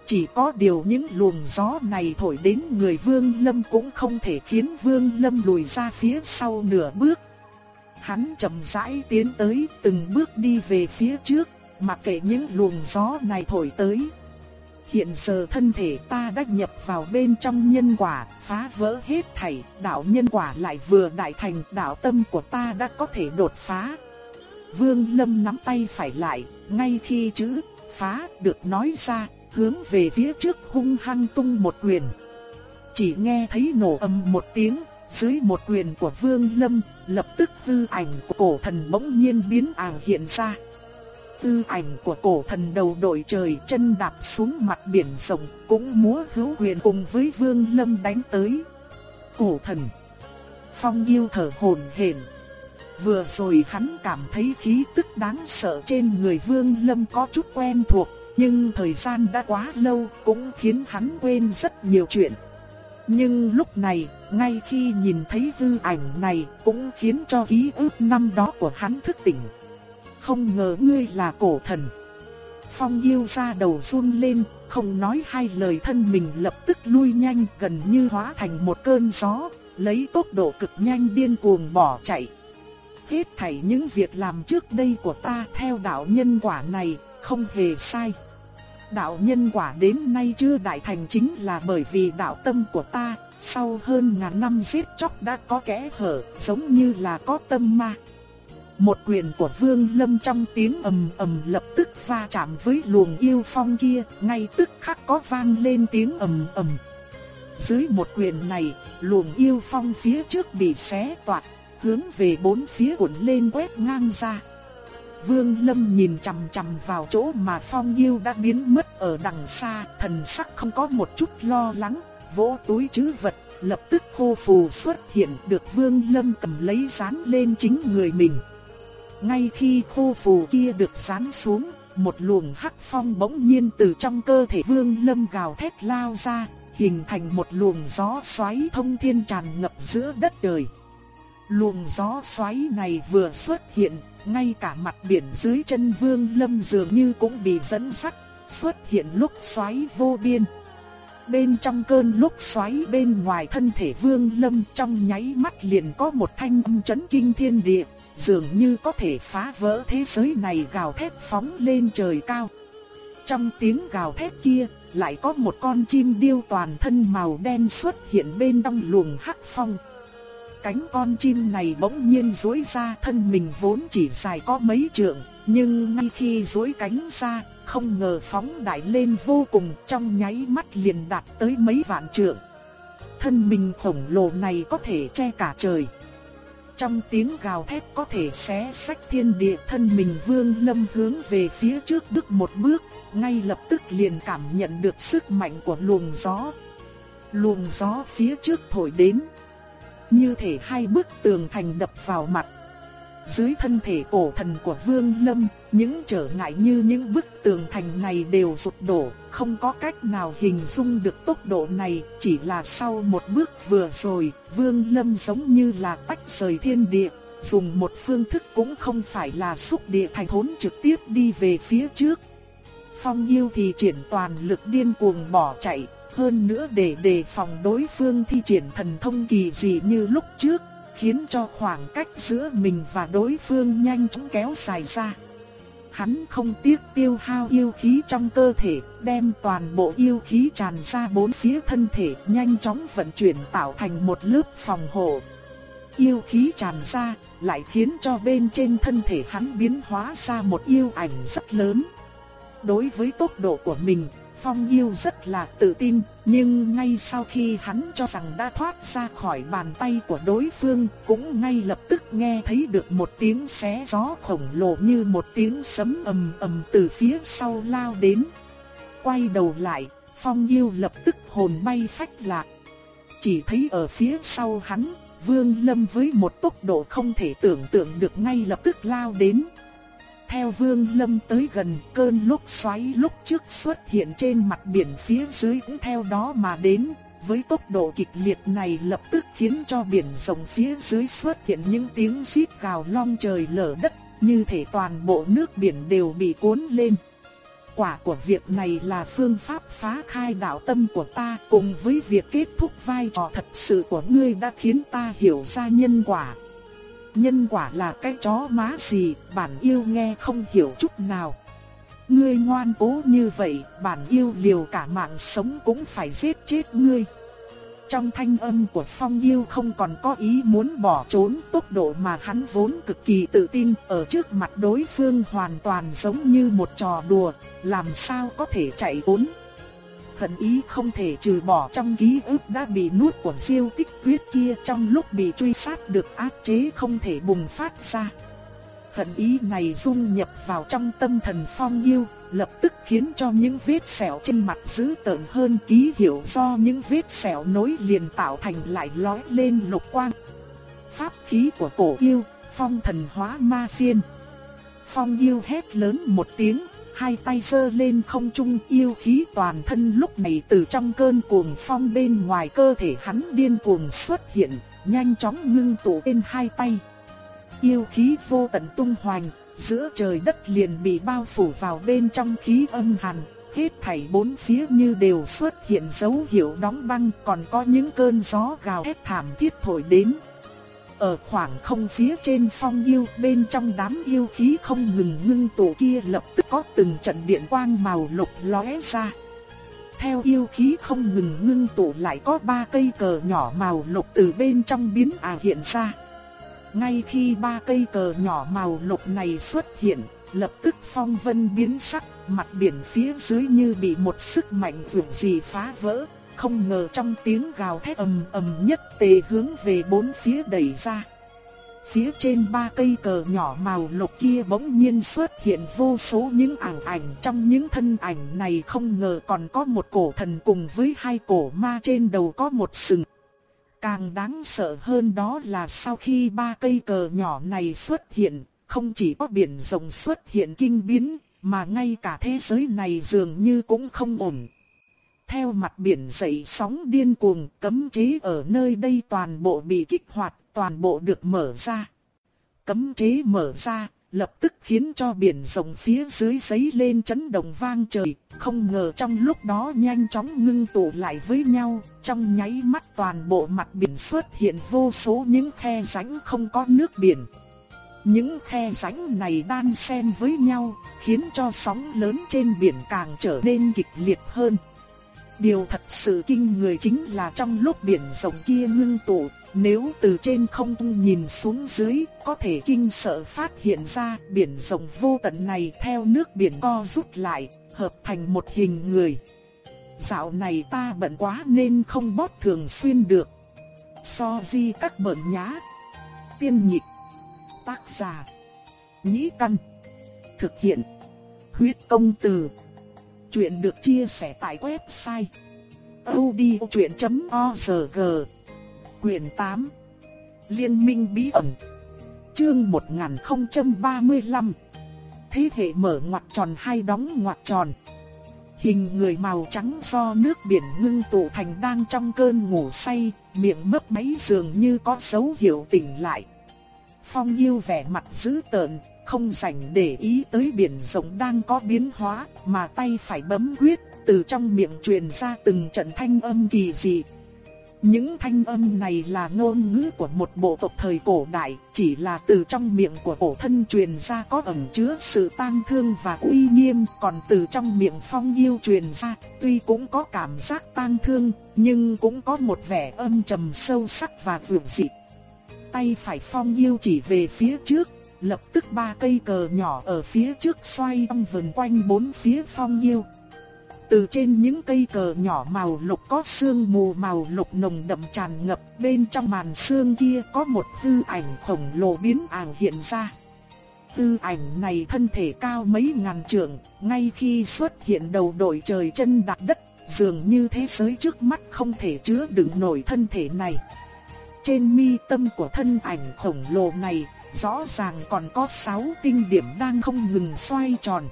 Chỉ có điều những luồng gió này thổi đến người Vương Lâm cũng không thể khiến Vương Lâm lùi ra phía sau nửa bước. Hắn chậm rãi tiến tới từng bước đi về phía trước, mặc kệ những luồng gió này thổi tới. Hiện giờ thân thể ta đã nhập vào bên trong nhân quả, phá vỡ hết thảy, đạo nhân quả lại vừa đại thành, đạo tâm của ta đã có thể đột phá. Vương Lâm nắm tay phải lại, ngay khi chữ phá được nói ra, hướng về phía trước hung hăng tung một quyền. Chỉ nghe thấy nổ âm một tiếng, dưới một quyền của Vương Lâm, lập tức tư ảnh của cổ thần bỗng nhiên biến ảo hiện ra. Tư ảnh của cổ thần đầu đội trời chân đạp xuống mặt biển rộng, cũng múa hữu quyền cùng với Vương Lâm đánh tới. Cổ thần Phong yêu thở hổn hển. Vừa rồi hắn cảm thấy khí tức đáng sợ trên người Vương Lâm có chút quen thuộc, nhưng thời gian đã quá lâu cũng khiến hắn quên rất nhiều chuyện. Nhưng lúc này, ngay khi nhìn thấy hư ảnh này cũng khiến cho ký ức năm đó của hắn thức tỉnh. Không ngờ ngươi là cổ thần. Phong yêu ra đầu run lên, không nói hai lời thân mình lập tức lui nhanh gần như hóa thành một cơn gió, lấy tốc độ cực nhanh điên cuồng bỏ chạy. Hết thảy những việc làm trước đây của ta theo đạo nhân quả này, không hề sai. Đạo nhân quả đến nay chưa đại thành chính là bởi vì đạo tâm của ta, sau hơn ngàn năm giết chóc đã có kẽ hở, giống như là có tâm ma. Một quyền của Vương Lâm trong tiếng ầm ầm lập tức va chạm với luồng yêu phong kia, ngay tức khắc có vang lên tiếng ầm ầm. Dưới một quyền này, luồng yêu phong phía trước bị xé toạc, hướng về bốn phía cuộn lên quét ngang ra. Vương Lâm nhìn chằm chằm vào chỗ mà Phong Yêu đã biến mất ở đằng xa, thần sắc không có một chút lo lắng, vỗ túi chứ vật, lập tức khô phù xuất hiện được Vương Lâm cầm lấy dán lên chính người mình. Ngay khi khô phù kia được dán xuống, một luồng hắc phong bỗng nhiên từ trong cơ thể Vương Lâm gào thét lao ra, hình thành một luồng gió xoáy thông thiên tràn ngập giữa đất trời. Luồng gió xoáy này vừa xuất hiện, ngay cả mặt biển dưới chân Vương Lâm dường như cũng bị dẫn sắt xuất hiện lúc xoáy vô biên. Bên trong cơn lúc xoáy bên ngoài thân thể Vương Lâm trong nháy mắt liền có một thanh âm chấn kinh thiên địa, dường như có thể phá vỡ thế giới này gào thét phóng lên trời cao. Trong tiếng gào thét kia, lại có một con chim điêu toàn thân màu đen xuất hiện bên trong luồng hắc phong. Cánh con chim này bỗng nhiên duỗi ra thân mình vốn chỉ dài có mấy trượng, nhưng ngay khi duỗi cánh ra, không ngờ phóng đại lên vô cùng trong nháy mắt liền đạt tới mấy vạn trượng. Thân mình khổng lồ này có thể che cả trời. Trong tiếng gào thét có thể xé sách thiên địa thân mình vương lâm hướng về phía trước bước một bước, ngay lập tức liền cảm nhận được sức mạnh của luồng gió. Luồng gió phía trước thổi đến như thể hai bức tường thành đập vào mặt. Dưới thân thể cổ thần của Vương Lâm, những trở ngại như những bức tường thành này đều sụp đổ, không có cách nào hình dung được tốc độ này, chỉ là sau một bước vừa rồi, Vương Lâm giống như là tách rời thiên địa, dùng một phương thức cũng không phải là xúc địa thành hỗn trực tiếp đi về phía trước. Phong yêu thì triển toàn lực điên cuồng bỏ chạy, hơn nữa để đề phòng đối phương thi triển thần thông kỳ dị như lúc trước, khiến cho khoảng cách giữa mình và đối phương nhanh chóng kéo dài ra. Hắn không tiếc tiêu hao yêu khí trong cơ thể, đem toàn bộ yêu khí tràn ra bốn phía thân thể, nhanh chóng vận chuyển tạo thành một lớp phòng hộ. Yêu khí tràn ra, lại khiến cho bên trên thân thể hắn biến hóa ra một yêu ảnh rất lớn. Đối với tốc độ của mình, Phong Yêu rất là tự tin, nhưng ngay sau khi hắn cho rằng đã thoát ra khỏi bàn tay của đối phương, cũng ngay lập tức nghe thấy được một tiếng xé gió khổng lồ như một tiếng sấm ầm ầm từ phía sau lao đến. Quay đầu lại, Phong Yêu lập tức hồn bay phách lạc. Chỉ thấy ở phía sau hắn, Vương Lâm với một tốc độ không thể tưởng tượng được ngay lập tức lao đến. Theo Vương Lâm tới gần, cơn lốc xoáy lúc trước xuất hiện trên mặt biển phía dưới cũng theo đó mà đến. Với tốc độ kịch liệt này lập tức khiến cho biển rộng phía dưới xuất hiện những tiếng xít gào long trời lở đất, như thể toàn bộ nước biển đều bị cuốn lên. Quả của việc này là phương pháp phá khai đạo tâm của ta cùng với việc kết thúc vai trò thật sự của ngươi đã khiến ta hiểu ra nhân quả. Nhân quả là cái chó má gì, bản yêu nghe không hiểu chút nào. Ngươi ngoan cố như vậy, bản yêu liều cả mạng sống cũng phải giết chết ngươi. Trong thanh âm của Phong Yêu không còn có ý muốn bỏ trốn tốc độ mà hắn vốn cực kỳ tự tin ở trước mặt đối phương hoàn toàn giống như một trò đùa, làm sao có thể chạy trốn hận ý không thể trừ bỏ trong ký ức đã bị nuốt của siêu tích tuyết kia trong lúc bị truy sát được áp chế không thể bùng phát ra. Hận ý này dung nhập vào trong tâm thần phong yêu, lập tức khiến cho những vết sẹo trên mặt dữ tợn hơn ký hiệu do những vết sẹo nối liền tạo thành lại lói lên lục quang. Pháp khí của cổ yêu, phong thần hóa ma phiên. Phong yêu hét lớn một tiếng hai tay giơ lên không trung yêu khí toàn thân lúc này từ trong cơn cuồng phong bên ngoài cơ thể hắn điên cuồng xuất hiện, nhanh chóng ngưng tụ trên hai tay. Yêu khí vô tận tung hoành, giữa trời đất liền bị bao phủ vào bên trong khí âm hàn, hết thảy bốn phía như đều xuất hiện dấu hiệu đóng băng, còn có những cơn gió gào thét thảm thiết thổi đến. Ở khoảng không phía trên phong yêu bên trong đám yêu khí không ngừng ngưng tụ kia lập tức có từng trận điện quang màu lục lóe ra. Theo yêu khí không ngừng ngưng tụ lại có ba cây cờ nhỏ màu lục từ bên trong biến à hiện ra. Ngay khi ba cây cờ nhỏ màu lục này xuất hiện, lập tức phong vân biến sắc, mặt biển phía dưới như bị một sức mạnh dường gì phá vỡ, không ngờ trong tiếng gào thét ầm ầm nhất tề hướng về bốn phía đẩy ra. Phía trên ba cây cờ nhỏ màu lục kia bỗng nhiên xuất hiện vô số những ảng ảnh trong những thân ảnh này không ngờ còn có một cổ thần cùng với hai cổ ma trên đầu có một sừng. Càng đáng sợ hơn đó là sau khi ba cây cờ nhỏ này xuất hiện, không chỉ có biển rộng xuất hiện kinh biến, mà ngay cả thế giới này dường như cũng không ổn theo mặt biển dậy sóng điên cuồng, cấm chế ở nơi đây toàn bộ bị kích hoạt, toàn bộ được mở ra. Cấm chế mở ra, lập tức khiến cho biển rộng phía dưới giấy lên chấn động vang trời, không ngờ trong lúc đó nhanh chóng ngưng tụ lại với nhau, trong nháy mắt toàn bộ mặt biển xuất hiện vô số những khe rãnh không có nước biển. Những khe rãnh này đan xen với nhau, khiến cho sóng lớn trên biển càng trở nên kịch liệt hơn. Điều thật sự kinh người chính là trong lúc biển rộng kia ngưng tụ, nếu từ trên không nhìn xuống dưới, có thể kinh sợ phát hiện ra biển rộng vô tận này theo nước biển co rút lại, hợp thành một hình người. Dạo này ta bận quá nên không bót thường xuyên được. So di các bẩn nhá. Tiên nhịp. Tác giả. Nhĩ căn. Thực hiện. Huyết công từ. Chuyện được chia sẻ tại website odchuyện.org Quyền 8 Liên minh bí ẩn Chương 1035 thế hệ mở ngoặt tròn hay đóng ngoặt tròn. Hình người màu trắng do nước biển ngưng tụ thành đang trong cơn ngủ say, miệng mấp máy dường như có dấu hiệu tỉnh lại. Phong yêu vẻ mặt dữ tợn, không rảnh để ý tới biển rộng đang có biến hóa, mà tay phải bấm quyết, từ trong miệng truyền ra từng trận thanh âm kỳ dị. Những thanh âm này là ngôn ngữ của một bộ tộc thời cổ đại, chỉ là từ trong miệng của cổ thân truyền ra có ẩn chứa sự tang thương và uy nghiêm, còn từ trong miệng phong yêu truyền ra, tuy cũng có cảm giác tang thương, nhưng cũng có một vẻ âm trầm sâu sắc và vượng dị. Tay phải phong yêu chỉ về phía trước, lập tức ba cây cờ nhỏ ở phía trước xoay ong vần quanh bốn phía phong yêu. Từ trên những cây cờ nhỏ màu lục có sương mù màu lục nồng đậm tràn ngập, bên trong màn sương kia có một tư ảnh khổng lồ biến ảo hiện ra. Tư ảnh này thân thể cao mấy ngàn trượng, ngay khi xuất hiện đầu đội trời chân đạp đất, dường như thế giới trước mắt không thể chứa đựng nổi thân thể này. Trên mi tâm của thân ảnh khổng lồ này, rõ ràng còn có 6 tinh điểm đang không ngừng xoay tròn.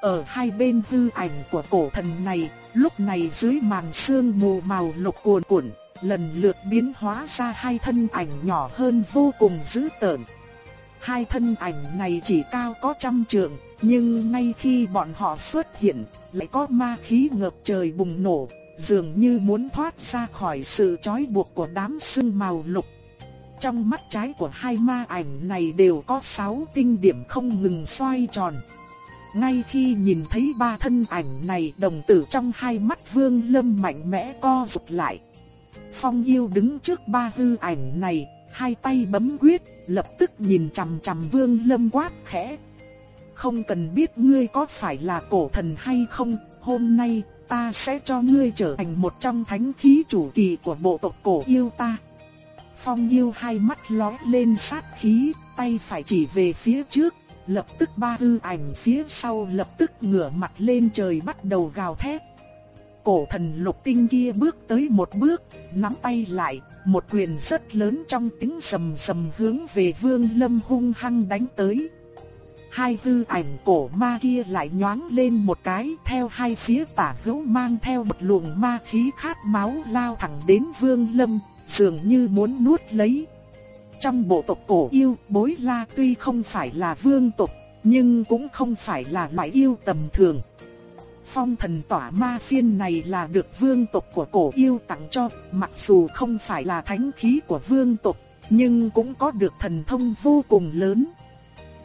Ở hai bên hư ảnh của cổ thần này, lúc này dưới màn sương mù màu lục cuồn cuộn, lần lượt biến hóa ra hai thân ảnh nhỏ hơn vô cùng dữ tợn. Hai thân ảnh này chỉ cao có trăm trượng, nhưng ngay khi bọn họ xuất hiện, lại có ma khí ngập trời bùng nổ, dường như muốn thoát ra khỏi sự trói buộc của đám sương màu lục. Trong mắt trái của hai ma ảnh này đều có sáu tinh điểm không ngừng xoay tròn. Ngay khi nhìn thấy ba thân ảnh này đồng tử trong hai mắt vương lâm mạnh mẽ co rụt lại. Phong yêu đứng trước ba hư ảnh này, hai tay bấm quyết, lập tức nhìn chằm chằm vương lâm quát khẽ. Không cần biết ngươi có phải là cổ thần hay không, hôm nay ta sẽ cho ngươi trở thành một trong thánh khí chủ kỳ của bộ tộc cổ yêu ta. Phong yêu hai mắt lóe lên sát khí, tay phải chỉ về phía trước, lập tức ba hư ảnh phía sau lập tức ngửa mặt lên trời bắt đầu gào thét. Cổ thần lục tinh kia bước tới một bước, nắm tay lại, một quyền rất lớn trong tiếng sầm sầm hướng về vương lâm hung hăng đánh tới. Hai hư ảnh cổ ma kia lại nhoáng lên một cái theo hai phía tả hữu mang theo một luồng ma khí khát máu lao thẳng đến vương lâm, dường như muốn nuốt lấy. Trong bộ tộc cổ yêu, bối la tuy không phải là vương tộc, nhưng cũng không phải là loại yêu tầm thường. Phong thần tỏa ma phiên này là được vương tộc của cổ yêu tặng cho, mặc dù không phải là thánh khí của vương tộc, nhưng cũng có được thần thông vô cùng lớn.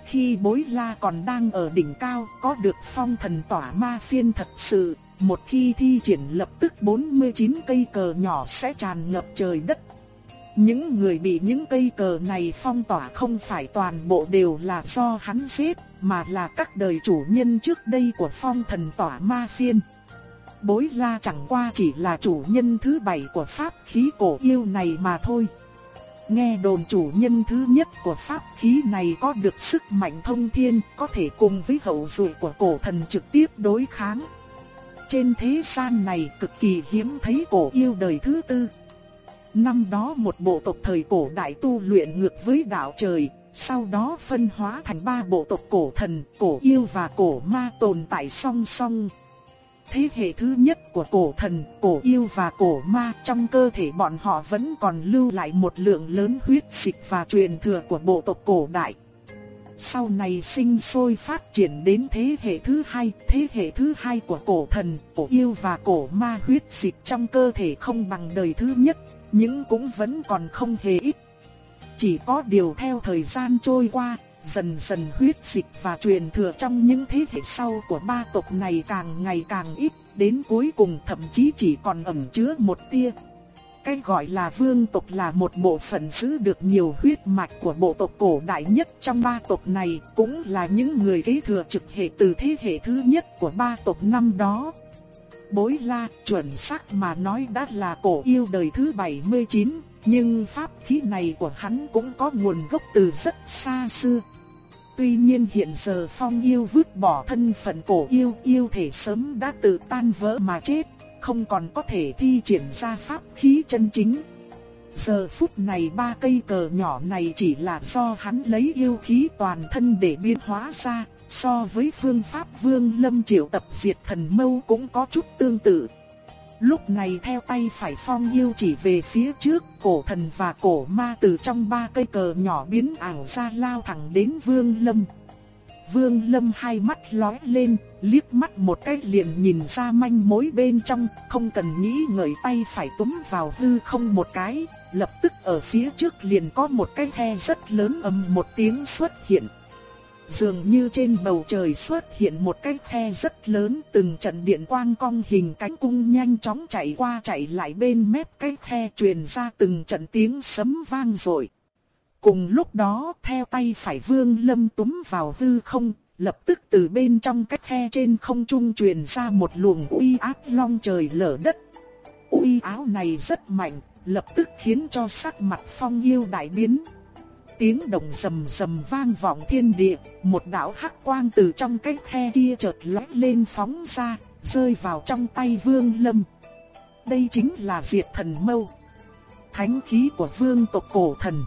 Khi bối la còn đang ở đỉnh cao, có được phong thần tỏa ma phiên thật sự, một khi thi triển lập tức 49 cây cờ nhỏ sẽ tràn ngập trời đất, những người bị những cây cờ này phong tỏa không phải toàn bộ đều là do hắn giết, mà là các đời chủ nhân trước đây của phong thần tỏa ma phiên. Bối la chẳng qua chỉ là chủ nhân thứ bảy của pháp khí cổ yêu này mà thôi. Nghe đồn chủ nhân thứ nhất của pháp khí này có được sức mạnh thông thiên, có thể cùng với hậu duệ của cổ thần trực tiếp đối kháng. Trên thế gian này cực kỳ hiếm thấy cổ yêu đời thứ tư. Năm đó một bộ tộc thời cổ đại tu luyện ngược với đạo trời, sau đó phân hóa thành ba bộ tộc cổ thần, cổ yêu và cổ ma tồn tại song song. Thế hệ thứ nhất của cổ thần, cổ yêu và cổ ma trong cơ thể bọn họ vẫn còn lưu lại một lượng lớn huyết dịch và truyền thừa của bộ tộc cổ đại. Sau này sinh sôi phát triển đến thế hệ thứ hai, thế hệ thứ hai của cổ thần, cổ yêu và cổ ma huyết dịch trong cơ thể không bằng đời thứ nhất, nhưng cũng vẫn còn không hề ít. Chỉ có điều theo thời gian trôi qua, dần dần huyết dịch và truyền thừa trong những thế hệ sau của ba tộc này càng ngày càng ít, đến cuối cùng thậm chí chỉ còn ẩn chứa một tia. Cái gọi là vương tộc là một bộ phận giữ được nhiều huyết mạch của bộ tộc cổ đại nhất. Trong ba tộc này, cũng là những người kế thừa trực hệ từ thế hệ thứ nhất của ba tộc năm đó. Bối la, chuẩn xác mà nói đã là cổ yêu đời thứ 79, nhưng pháp khí này của hắn cũng có nguồn gốc từ rất xa xưa. Tuy nhiên hiện giờ phong yêu vứt bỏ thân phận cổ yêu, yêu thể sớm đã tự tan vỡ mà chết, không còn có thể thi triển ra pháp khí chân chính. Giờ phút này ba cây cờ nhỏ này chỉ là do hắn lấy yêu khí toàn thân để biến hóa ra, so với phương pháp Vương Lâm triệu tập diệt thần mâu cũng có chút tương tự. Lúc này theo tay phải phong yêu chỉ về phía trước, cổ thần và cổ ma từ trong ba cây cờ nhỏ biến ảo ra lao thẳng đến Vương Lâm. Vương Lâm hai mắt lóe lên, liếc mắt một cái liền nhìn ra manh mối bên trong, không cần nghĩ ngợi tay phải túm vào hư không một cái, lập tức ở phía trước liền có một cái khe rất lớn ầm một tiếng xuất hiện. Dường như trên bầu trời xuất hiện một cái khe rất lớn từng trận điện quang cong hình cánh cung nhanh chóng chạy qua chạy lại bên mép cái khe truyền ra từng trận tiếng sấm vang rồi. Cùng lúc đó theo tay phải vương lâm túm vào hư không, lập tức từ bên trong cái khe trên không trung truyền ra một luồng uy áp long trời lở đất. Uy áo này rất mạnh, lập tức khiến cho sắc mặt phong yêu đại biến tiếng động rầm rầm vang vọng thiên địa, một đạo hắc quang từ trong cái khe kia chợt lóe lên phóng ra, rơi vào trong tay Vương Lâm. Đây chính là Diệt Thần Mâu, thánh khí của vương tộc cổ thần.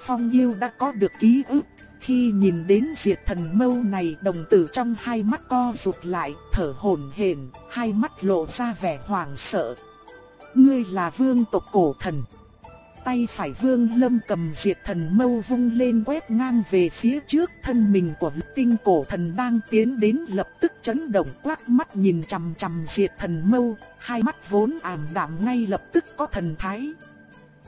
Phong Diêu đã có được ký ức, khi nhìn đến Diệt Thần Mâu này, đồng tử trong hai mắt co rụt lại, thở hổn hển, hai mắt lộ ra vẻ hoảng sợ. Ngươi là vương tộc cổ thần tay phải vương lâm cầm diệt thần mâu vung lên quét ngang về phía trước thân mình của tinh cổ thần đang tiến đến lập tức chấn động quát mắt nhìn chằm chằm diệt thần mâu, hai mắt vốn ảm đạm ngay lập tức có thần thái.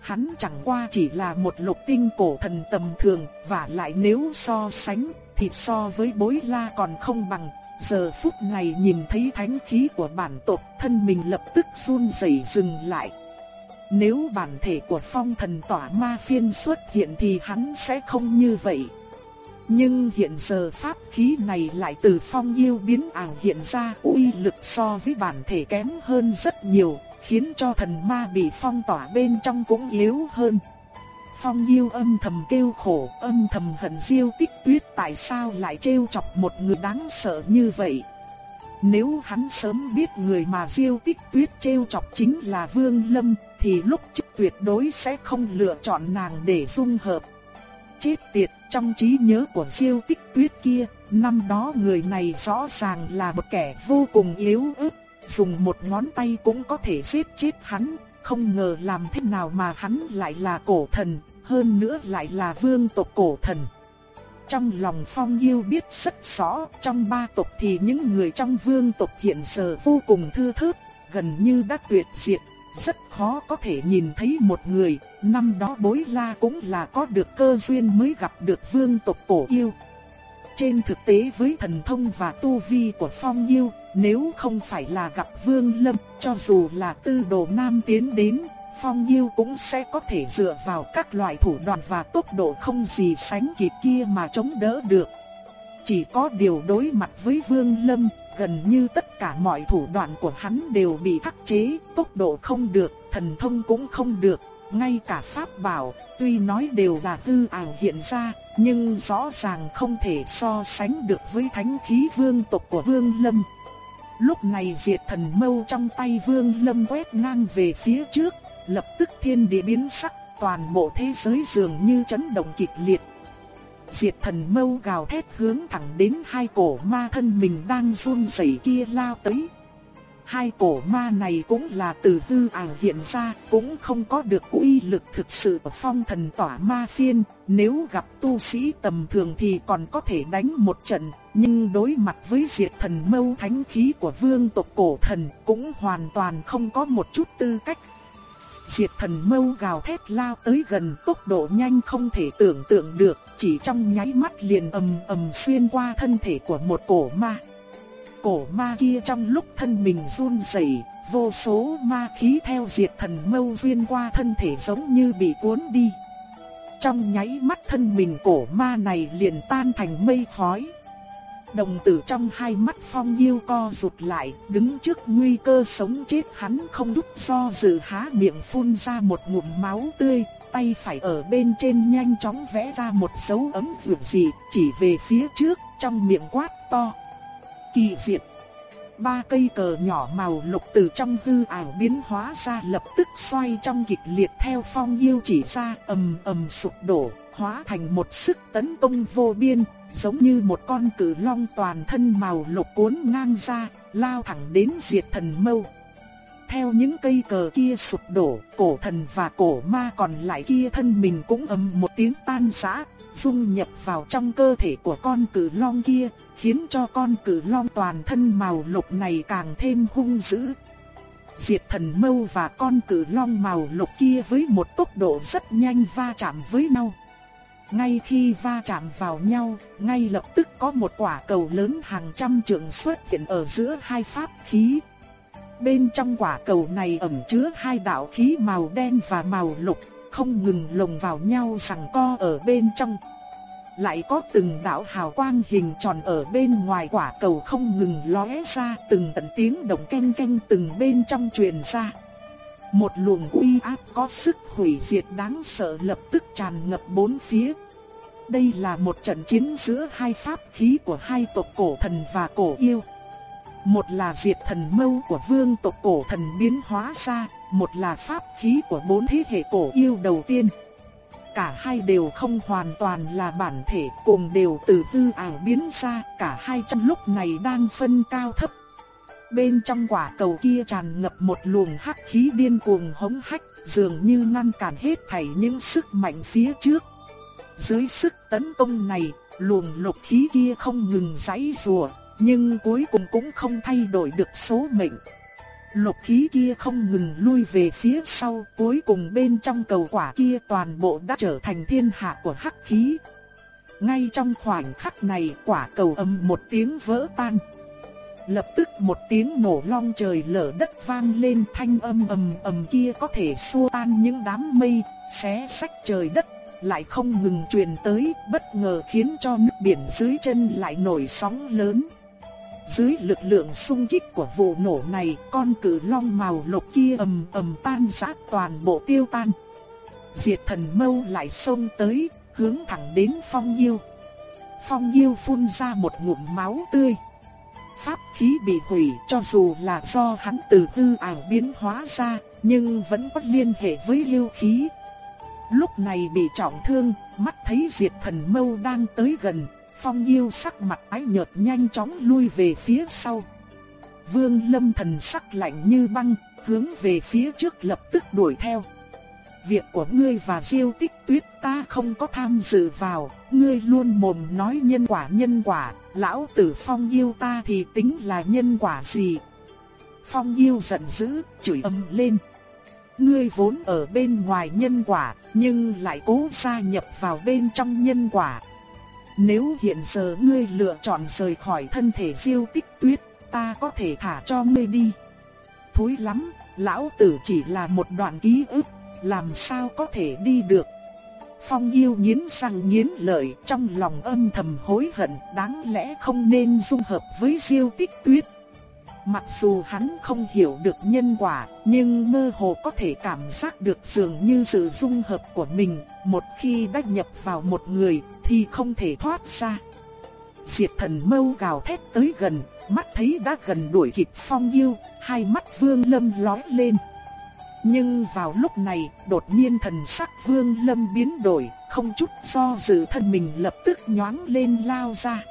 Hắn chẳng qua chỉ là một lục tinh cổ thần tầm thường, và lại nếu so sánh, thì so với bối la còn không bằng. Giờ phút này nhìn thấy thánh khí của bản tộc, thân mình lập tức run rẩy dừng lại. Nếu bản thể của phong thần tỏa ma phiên xuất hiện thì hắn sẽ không như vậy. Nhưng hiện giờ pháp khí này lại từ phong yêu biến ảo hiện ra uy lực so với bản thể kém hơn rất nhiều, khiến cho thần ma bị phong tỏa bên trong cũng yếu hơn. Phong diêu âm thầm kêu khổ, âm thầm hận diêu tích tuyết tại sao lại trêu chọc một người đáng sợ như vậy. Nếu hắn sớm biết người mà diêu tích tuyết trêu chọc chính là Vương Lâm, thì lúc trước tuyệt đối sẽ không lựa chọn nàng để dung hợp. Chết tiệt, trong trí nhớ của siêu tích tuyết kia, năm đó người này rõ ràng là một kẻ vô cùng yếu ớt, dùng một ngón tay cũng có thể giết chết hắn, không ngờ làm thế nào mà hắn lại là cổ thần, hơn nữa lại là vương tộc cổ thần. Trong lòng Phong Yêu biết rất rõ, trong ba tộc thì những người trong vương tộc hiện giờ vô cùng thư thớt, gần như đã tuyệt diệt, rất khó có thể nhìn thấy một người, năm đó bối la cũng là có được cơ duyên mới gặp được vương tộc cổ yêu. Trên thực tế với thần thông và tu vi của phong diêu nếu không phải là gặp vương lâm, cho dù là tư đồ nam tiến đến, phong diêu cũng sẽ có thể dựa vào các loại thủ đoạn và tốc độ không gì sánh kịp kia mà chống đỡ được. Chỉ có điều đối mặt với vương lâm, gần như tất cả mọi thủ đoạn của hắn đều bị khắc chế, tốc độ không được, thần thông cũng không được, ngay cả pháp bảo, tuy nói đều là tư ảo hiện ra, nhưng rõ ràng không thể so sánh được với thánh khí vương tộc của Vương Lâm. Lúc này diệt thần mâu trong tay Vương Lâm quét ngang về phía trước, lập tức thiên địa biến sắc, toàn bộ thế giới dường như chấn động kịch liệt, Diệt thần mâu gào thét hướng thẳng đến hai cổ ma thân mình đang run rẩy kia lao tới. Hai cổ ma này cũng là từ hư ảo hiện ra, cũng không có được uy lực thực sự của phong thần tỏa ma phiên, nếu gặp tu sĩ tầm thường thì còn có thể đánh một trận, nhưng đối mặt với diệt thần mâu thánh khí của vương tộc cổ thần cũng hoàn toàn không có một chút tư cách Diệt thần mâu gào thét lao tới gần tốc độ nhanh không thể tưởng tượng được, chỉ trong nháy mắt liền ầm ầm xuyên qua thân thể của một cổ ma. Cổ ma kia trong lúc thân mình run rẩy, vô số ma khí theo diệt thần mâu xuyên qua thân thể giống như bị cuốn đi. Trong nháy mắt thân mình cổ ma này liền tan thành mây khói. Đồng tử trong hai mắt phong yêu co rụt lại, đứng trước nguy cơ sống chết hắn không đúc do dự há miệng phun ra một ngụm máu tươi, tay phải ở bên trên nhanh chóng vẽ ra một dấu ấm vượt gì chỉ về phía trước, trong miệng quát to. Kỳ Việt Ba cây cờ nhỏ màu lục từ trong hư ảo biến hóa ra lập tức xoay trong kịch liệt theo phong yêu chỉ ra ầm ầm sụp đổ, hóa thành một sức tấn công vô biên, giống như một con cử long toàn thân màu lục cuốn ngang ra, lao thẳng đến diệt thần mâu. Theo những cây cờ kia sụp đổ, cổ thần và cổ ma còn lại kia thân mình cũng ầm một tiếng tan rã, dung nhập vào trong cơ thể của con cử long kia, khiến cho con cử long toàn thân màu lục này càng thêm hung dữ. Diệt thần mâu và con cử long màu lục kia với một tốc độ rất nhanh va chạm với nhau. Ngay khi va chạm vào nhau, ngay lập tức có một quả cầu lớn hàng trăm trượng xuất hiện ở giữa hai pháp khí. Bên trong quả cầu này ẩn chứa hai đạo khí màu đen và màu lục, không ngừng lồng vào nhau rằng co ở bên trong. Lại có từng đạo hào quang hình tròn ở bên ngoài quả cầu không ngừng lóe ra từng tận tiếng động canh canh từng bên trong truyền ra. Một luồng uy áp có sức hủy diệt đáng sợ lập tức tràn ngập bốn phía. Đây là một trận chiến giữa hai pháp khí của hai tộc cổ thần và cổ yêu. Một là diệt thần mâu của vương tộc cổ thần biến hóa ra, một là pháp khí của bốn thế hệ cổ yêu đầu tiên. Cả hai đều không hoàn toàn là bản thể, cùng đều từ tư ảo biến ra, cả hai trong lúc này đang phân cao thấp. Bên trong quả cầu kia tràn ngập một luồng hắc khí điên cuồng hống hách, dường như ngăn cản hết thảy những sức mạnh phía trước. Dưới sức tấn công này, luồng lục khí kia không ngừng giãy giụa, nhưng cuối cùng cũng không thay đổi được số mệnh. Lục khí kia không ngừng lui về phía sau, cuối cùng bên trong cầu quả kia toàn bộ đã trở thành thiên hạ của hắc khí. Ngay trong khoảnh khắc này, quả cầu âm một tiếng vỡ tan. Lập tức một tiếng nổ long trời lở đất vang lên thanh âm ầm ầm kia có thể xua tan những đám mây, xé sách trời đất, lại không ngừng truyền tới, bất ngờ khiến cho nước biển dưới chân lại nổi sóng lớn. Dưới lực lượng xung kích của vụ nổ này, con cử long màu lục kia ầm ầm tan rã toàn bộ tiêu tan. Diệt thần mâu lại xông tới, hướng thẳng đến phong yêu. Phong yêu phun ra một ngụm máu tươi. Pháp khí bị hủy cho dù là do hắn từ tư ảo biến hóa ra, nhưng vẫn có liên hệ với yêu khí. Lúc này bị trọng thương, mắt thấy diệt thần mâu đang tới gần, Phong yêu sắc mặt ái nhợt nhanh chóng lui về phía sau. Vương lâm thần sắc lạnh như băng, hướng về phía trước lập tức đuổi theo. Việc của ngươi và diêu tích tuyết ta không có tham dự vào, ngươi luôn mồm nói nhân quả nhân quả, lão tử phong yêu ta thì tính là nhân quả gì. Phong yêu giận dữ, chửi ầm lên. Ngươi vốn ở bên ngoài nhân quả, nhưng lại cố gia nhập vào bên trong nhân quả. Nếu hiện giờ ngươi lựa chọn rời khỏi thân thể diêu tích tuyết, ta có thể thả cho ngươi đi. Thối lắm, lão tử chỉ là một đoạn ký ức, làm sao có thể đi được. Phong yêu nghiến răng nghiến lợi trong lòng âm thầm hối hận đáng lẽ không nên dung hợp với diêu tích tuyết. Mặc dù hắn không hiểu được nhân quả, nhưng mơ hồ có thể cảm giác được dường như sự dung hợp của mình, một khi đã nhập vào một người thì không thể thoát ra. Diệt thần mâu gào thét tới gần, mắt thấy đã gần đuổi kịp phong yêu, hai mắt vương lâm lói lên. Nhưng vào lúc này, đột nhiên thần sắc vương lâm biến đổi, không chút do dự thân mình lập tức nhoáng lên lao ra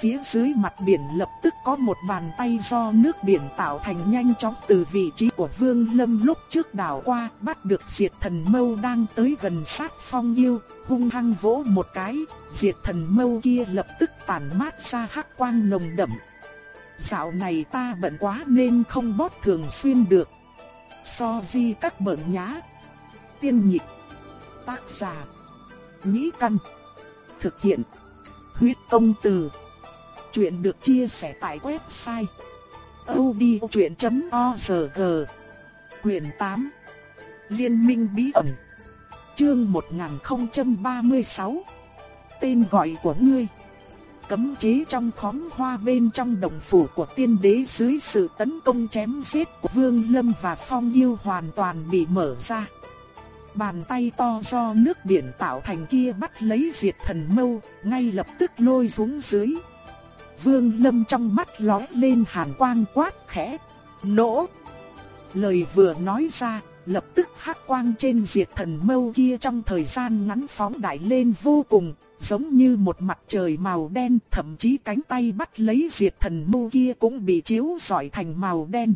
phía dưới mặt biển lập tức có một bàn tay do nước biển tạo thành nhanh chóng từ vị trí của Vương Lâm lúc trước đảo qua, bắt được Diệt Thần Mâu đang tới gần sát Phong Yêu, hung hăng vỗ một cái, Diệt Thần Mâu kia lập tức tản mát ra hắc quang nồng đậm. Dạo này ta bận quá nên không bót thường xuyên được. So vi các bận nhá. Tiên nhịp. Tác giả. Nhĩ căn. Thực hiện. Huyết công từ. Chuyện được chia sẻ tại website odchuyện.org Quyền 8 Liên minh bí ẩn Chương 1036 Tên gọi của ngươi Cấm chế trong khóm hoa bên trong đồng phủ của tiên đế dưới sự tấn công chém giết của Vương Lâm và Phong Yêu hoàn toàn bị mở ra. Bàn tay to do nước biển tạo thành kia bắt lấy diệt thần mâu, ngay lập tức lôi xuống dưới. Vương Lâm trong mắt lóe lên hàn quang quát khẽ, nổ. Lời vừa nói ra, lập tức hắc quang trên diệt thần mâu kia trong thời gian ngắn phóng đại lên vô cùng, giống như một mặt trời màu đen, thậm chí cánh tay bắt lấy diệt thần mâu kia cũng bị chiếu rọi thành màu đen.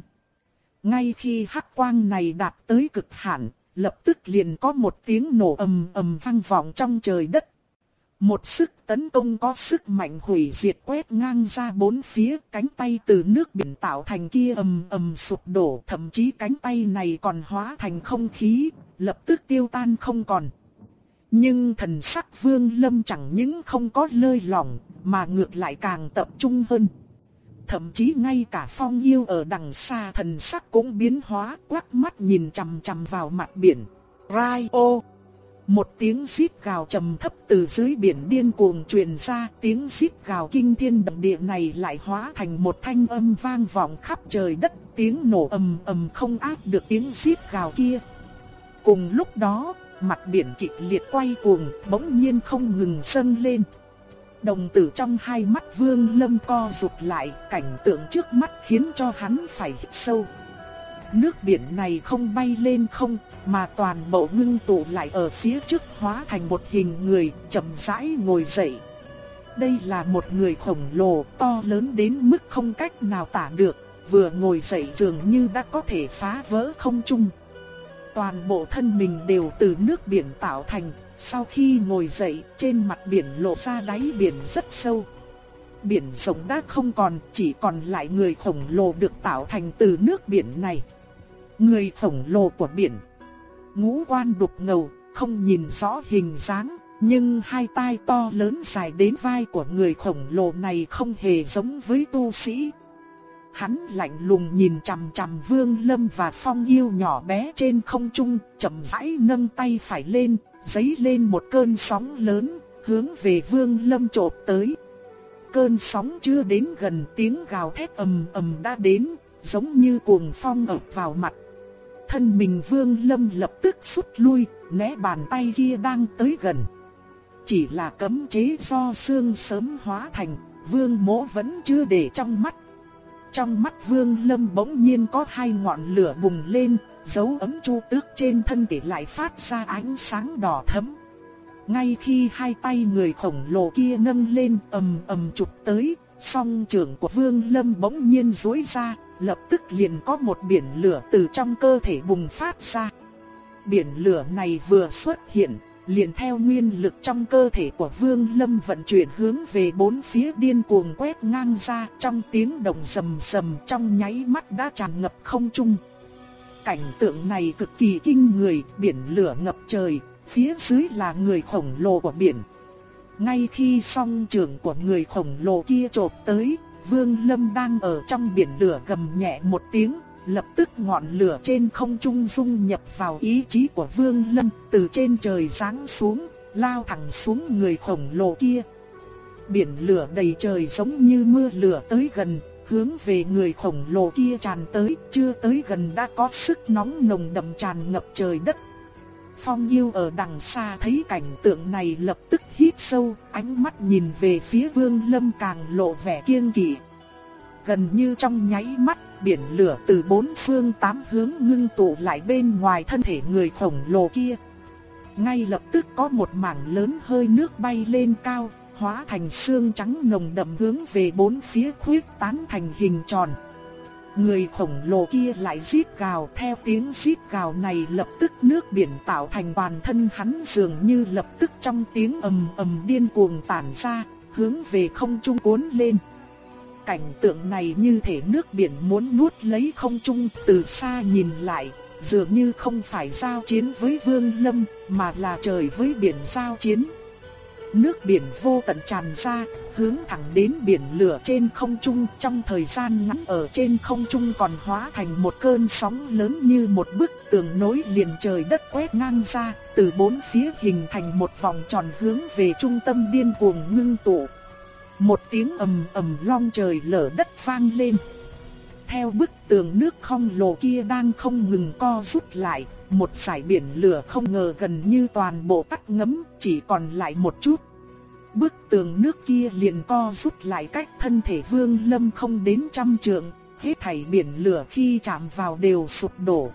Ngay khi hắc quang này đạt tới cực hạn, lập tức liền có một tiếng nổ ầm ầm vang vọng trong trời đất. Một sức tấn công có sức mạnh hủy diệt quét ngang ra bốn phía, cánh tay từ nước biển tạo thành kia ầm ầm sụp đổ, thậm chí cánh tay này còn hóa thành không khí, lập tức tiêu tan không còn. Nhưng thần sắc vương lâm chẳng những không có lơi lỏng, mà ngược lại càng tập trung hơn. Thậm chí ngay cả phong yêu ở đằng xa thần sắc cũng biến hóa quắc mắt nhìn chằm chằm vào mặt biển. Rai ô! Một tiếng xít gào trầm thấp từ dưới biển điên cuồng truyền ra, tiếng xít gào kinh thiên động địa này lại hóa thành một thanh âm vang vọng khắp trời đất, tiếng nổ ầm ầm không áp được tiếng xít gào kia. Cùng lúc đó, mặt biển kịch liệt quay cuồng, bỗng nhiên không ngừng sân lên. Đồng tử trong hai mắt Vương Lâm co rụt lại, cảnh tượng trước mắt khiến cho hắn phải hít sâu. Nước biển này không bay lên không, mà toàn bộ ngưng tụ lại ở phía trước hóa thành một hình người, chậm rãi ngồi dậy. Đây là một người khổng lồ, to lớn đến mức không cách nào tả được, vừa ngồi dậy dường như đã có thể phá vỡ không trung. Toàn bộ thân mình đều từ nước biển tạo thành, sau khi ngồi dậy, trên mặt biển lộ ra đáy biển rất sâu. Biển sống đã không còn, chỉ còn lại người khổng lồ được tạo thành từ nước biển này. Người khổng lồ của biển. Ngũ quan đục ngầu, không nhìn rõ hình dáng, nhưng hai tai to lớn dài đến vai của người khổng lồ này không hề giống với tu sĩ. Hắn lạnh lùng nhìn chằm chằm Vương Lâm và Phong Yêu nhỏ bé trên không trung, chậm rãi nâng tay phải lên, giấy lên một cơn sóng lớn, hướng về Vương Lâm chộp tới. Cơn sóng chưa đến gần tiếng gào thét ầm ầm đã đến, giống như cuồng phong ập vào mặt. Thân mình Vương Lâm lập tức rút lui, né bàn tay kia đang tới gần. Chỉ là cấm chế do xương sớm hóa thành, Vương Mỗ vẫn chưa để trong mắt. Trong mắt Vương Lâm bỗng nhiên có hai ngọn lửa bùng lên, dấu ấm chu tước trên thân thể lại phát ra ánh sáng đỏ thẫm. Ngay khi hai tay người khổng lồ kia nâng lên ầm ầm chụp tới, song trưởng của Vương Lâm bỗng nhiên duỗi ra, lập tức liền có một biển lửa từ trong cơ thể bùng phát ra. Biển lửa này vừa xuất hiện, liền theo nguyên lực trong cơ thể của Vương Lâm vận chuyển hướng về bốn phía điên cuồng quét ngang ra trong tiếng động rầm rầm trong nháy mắt đã tràn ngập không trung. Cảnh tượng này cực kỳ kinh người, biển lửa ngập trời, phía dưới là người khổng lồ của biển. Ngay khi song trường của người khổng lồ kia chộp tới, Vương Lâm đang ở trong biển lửa gầm nhẹ một tiếng, lập tức ngọn lửa trên không trung dung nhập vào ý chí của Vương Lâm, từ trên trời giáng xuống, lao thẳng xuống người khổng lồ kia. Biển lửa đầy trời giống như mưa lửa tới gần, hướng về người khổng lồ kia tràn tới, chưa tới gần đã có sức nóng nồng đậm tràn ngập trời đất. Phong yêu ở đằng xa thấy cảnh tượng này lập tức hít sâu, ánh mắt nhìn về phía vương lâm càng lộ vẻ kiêng kỵ. Gần như trong nháy mắt, biển lửa từ bốn phương tám hướng ngưng tụ lại bên ngoài thân thể người khổng lồ kia. Ngay lập tức có một mảng lớn hơi nước bay lên cao, hóa thành xương trắng nồng đậm hướng về bốn phía khuyết tán thành hình tròn. Người khổng lồ kia lại rít gào theo tiếng rít gào này lập tức nước biển tạo thành toàn thân hắn dường như lập tức trong tiếng ầm ầm điên cuồng tản ra, hướng về không trung cuốn lên. Cảnh tượng này như thể nước biển muốn nuốt lấy không trung từ xa nhìn lại, dường như không phải giao chiến với vương lâm mà là trời với biển giao chiến. Nước biển vô tận tràn ra, hướng thẳng đến biển lửa trên không trung trong thời gian ngắn ở trên không trung còn hóa thành một cơn sóng lớn như một bức tường nối liền trời đất quét ngang ra, từ bốn phía hình thành một vòng tròn hướng về trung tâm điên cuồng ngưng tụ. Một tiếng ầm ầm long trời lở đất vang lên. Theo bức tường nước không lồ kia đang không ngừng co rút lại, một sải biển lửa không ngờ gần như toàn bộ tắt ngấm, chỉ còn lại một chút. Bức tường nước kia liền co rút lại cách thân thể vương lâm không đến trăm trượng, hết thảy biển lửa khi chạm vào đều sụp đổ.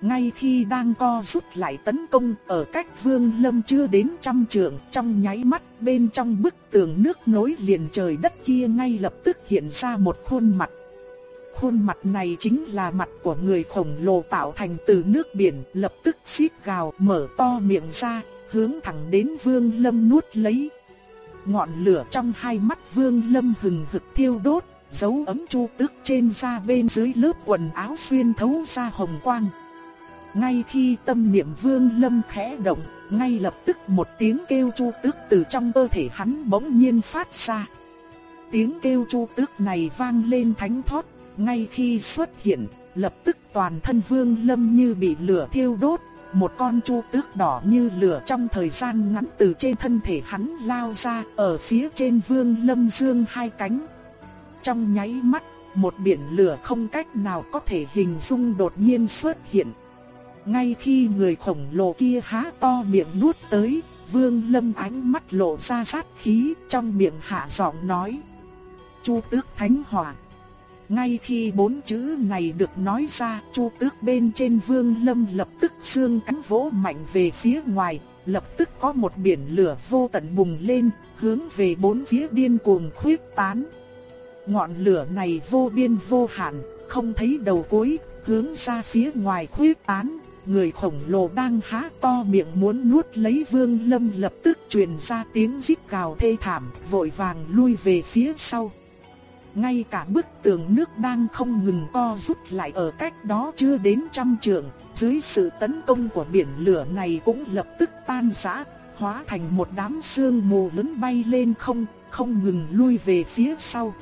ngay khi đang co rút lại tấn công ở cách vương lâm chưa đến trăm trượng trong nháy mắt bên trong bức tường nước nối liền trời đất kia ngay lập tức hiện ra một khuôn mặt. Khuôn mặt này chính là mặt của người khổng lồ tạo thành từ nước biển lập tức xít gào mở to miệng ra hướng thẳng đến vương lâm nuốt lấy. Ngọn lửa trong hai mắt vương lâm hừng hực thiêu đốt dấu ấm chu tước trên da bên dưới lớp quần áo xuyên thấu ra hồng quang. Ngay khi tâm niệm vương lâm khẽ động, ngay lập tức một tiếng kêu chu tước từ trong cơ thể hắn bỗng nhiên phát ra. Tiếng kêu chu tước này vang lên thánh thót, ngay khi xuất hiện, lập tức toàn thân vương lâm như bị lửa thiêu đốt, một con chu tước đỏ như lửa trong thời gian ngắn từ trên thân thể hắn lao ra, ở phía trên vương lâm dương hai cánh. Trong nháy mắt, một biển lửa không cách nào có thể hình dung đột nhiên xuất hiện. Ngay khi người khổng lồ kia há to miệng nuốt tới, Vương Lâm ánh mắt lộ ra sát khí, trong miệng hạ giọng nói: "Chu Tước Thánh Hỏa." Ngay khi bốn chữ này được nói ra, Chu Tước bên trên Vương Lâm lập tức xương cánh vỗ mạnh về phía ngoài, lập tức có một biển lửa vô tận bùng lên, hướng về bốn phía điên cuồng khuyết tán. Ngọn lửa này vô biên vô hạn, không thấy đầu cuối, hướng ra phía ngoài khuyết tán, người khổng lồ đang há to miệng muốn nuốt lấy Vương Lâm lập tức truyền ra tiếng rít gào thê thảm, vội vàng lui về phía sau. Ngay cả bức tường nước đang không ngừng co rút lại ở cách đó chưa đến trăm trượng, dưới sự tấn công của biển lửa này cũng lập tức tan rã, hóa thành một đám sương mù lớn bay lên không, không ngừng lui về phía sau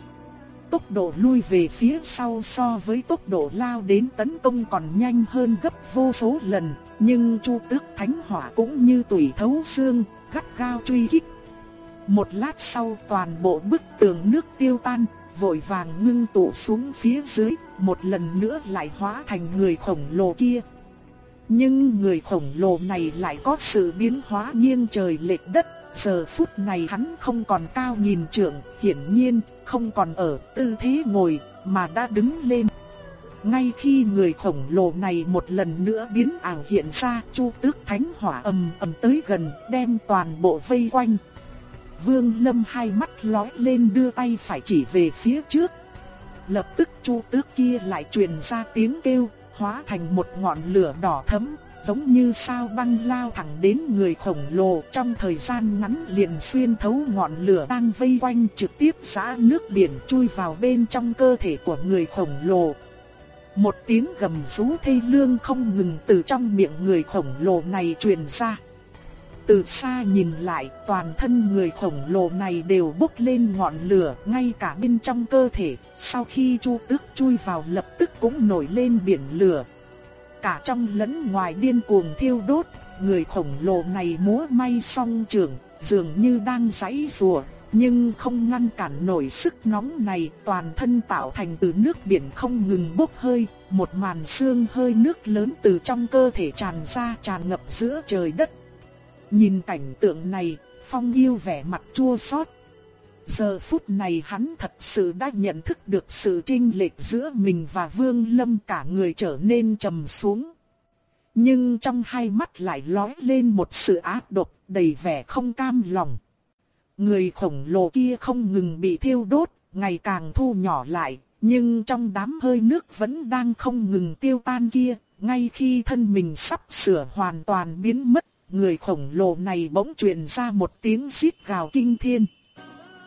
tốc độ lui về phía sau so với tốc độ lao đến tấn công còn nhanh hơn gấp vô số lần, nhưng Chu Tước Thánh Hỏa cũng như tùy thấu xương, gắt gao truy kích. Một lát sau toàn bộ bức tường nước tiêu tan, vội vàng ngưng tụ xuống phía dưới, một lần nữa lại hóa thành người khổng lồ kia. Nhưng người khổng lồ này lại có sự biến hóa nghiêng trời lệch đất, Giờ phút này hắn không còn cao nhìn trượng, hiển nhiên không còn ở tư thế ngồi mà đã đứng lên. Ngay khi người khổng lồ này một lần nữa biến ảo hiện ra, Chu Tước Thánh Hỏa ầm ầm tới gần, đem toàn bộ vây quanh. Vương Lâm hai mắt lóe lên đưa tay phải chỉ về phía trước. Lập tức Chu Tước kia lại truyền ra tiếng kêu, hóa thành một ngọn lửa đỏ thẫm, giống như sao băng lao thẳng đến người khổng lồ trong thời gian ngắn liền xuyên thấu ngọn lửa đang vây quanh trực tiếp giã nước biển chui vào bên trong cơ thể của người khổng lồ. Một tiếng gầm rú thê lương không ngừng từ trong miệng người khổng lồ này truyền ra. Từ xa nhìn lại, toàn thân người khổng lồ này đều bốc lên ngọn lửa, ngay cả bên trong cơ thể, sau khi Chu Tước chui vào lập tức cũng nổi lên biển lửa, cả trong lẫn ngoài điên cuồng thiêu đốt, người khổng lồ này múa may song trường, dường như đang giãy rùa, nhưng không ngăn cản nổi sức nóng này, toàn thân tạo thành từ nước biển không ngừng bốc hơi, một màn sương hơi nước lớn từ trong cơ thể tràn ra tràn ngập giữa trời đất. Nhìn cảnh tượng này, Phong yêu vẻ mặt chua xót, Giờ phút này hắn thật sự đã nhận thức được sự chênh lệch giữa mình và Vương Lâm cả người trở nên trầm xuống. Nhưng trong hai mắt lại lóe lên một sự ác độc đầy vẻ không cam lòng. Người khổng lồ kia không ngừng bị thiêu đốt, ngày càng thu nhỏ lại, nhưng trong đám hơi nước vẫn đang không ngừng tiêu tan kia, ngay khi thân mình sắp sửa hoàn toàn biến mất, người khổng lồ này bỗng truyền ra một tiếng xít gào kinh thiên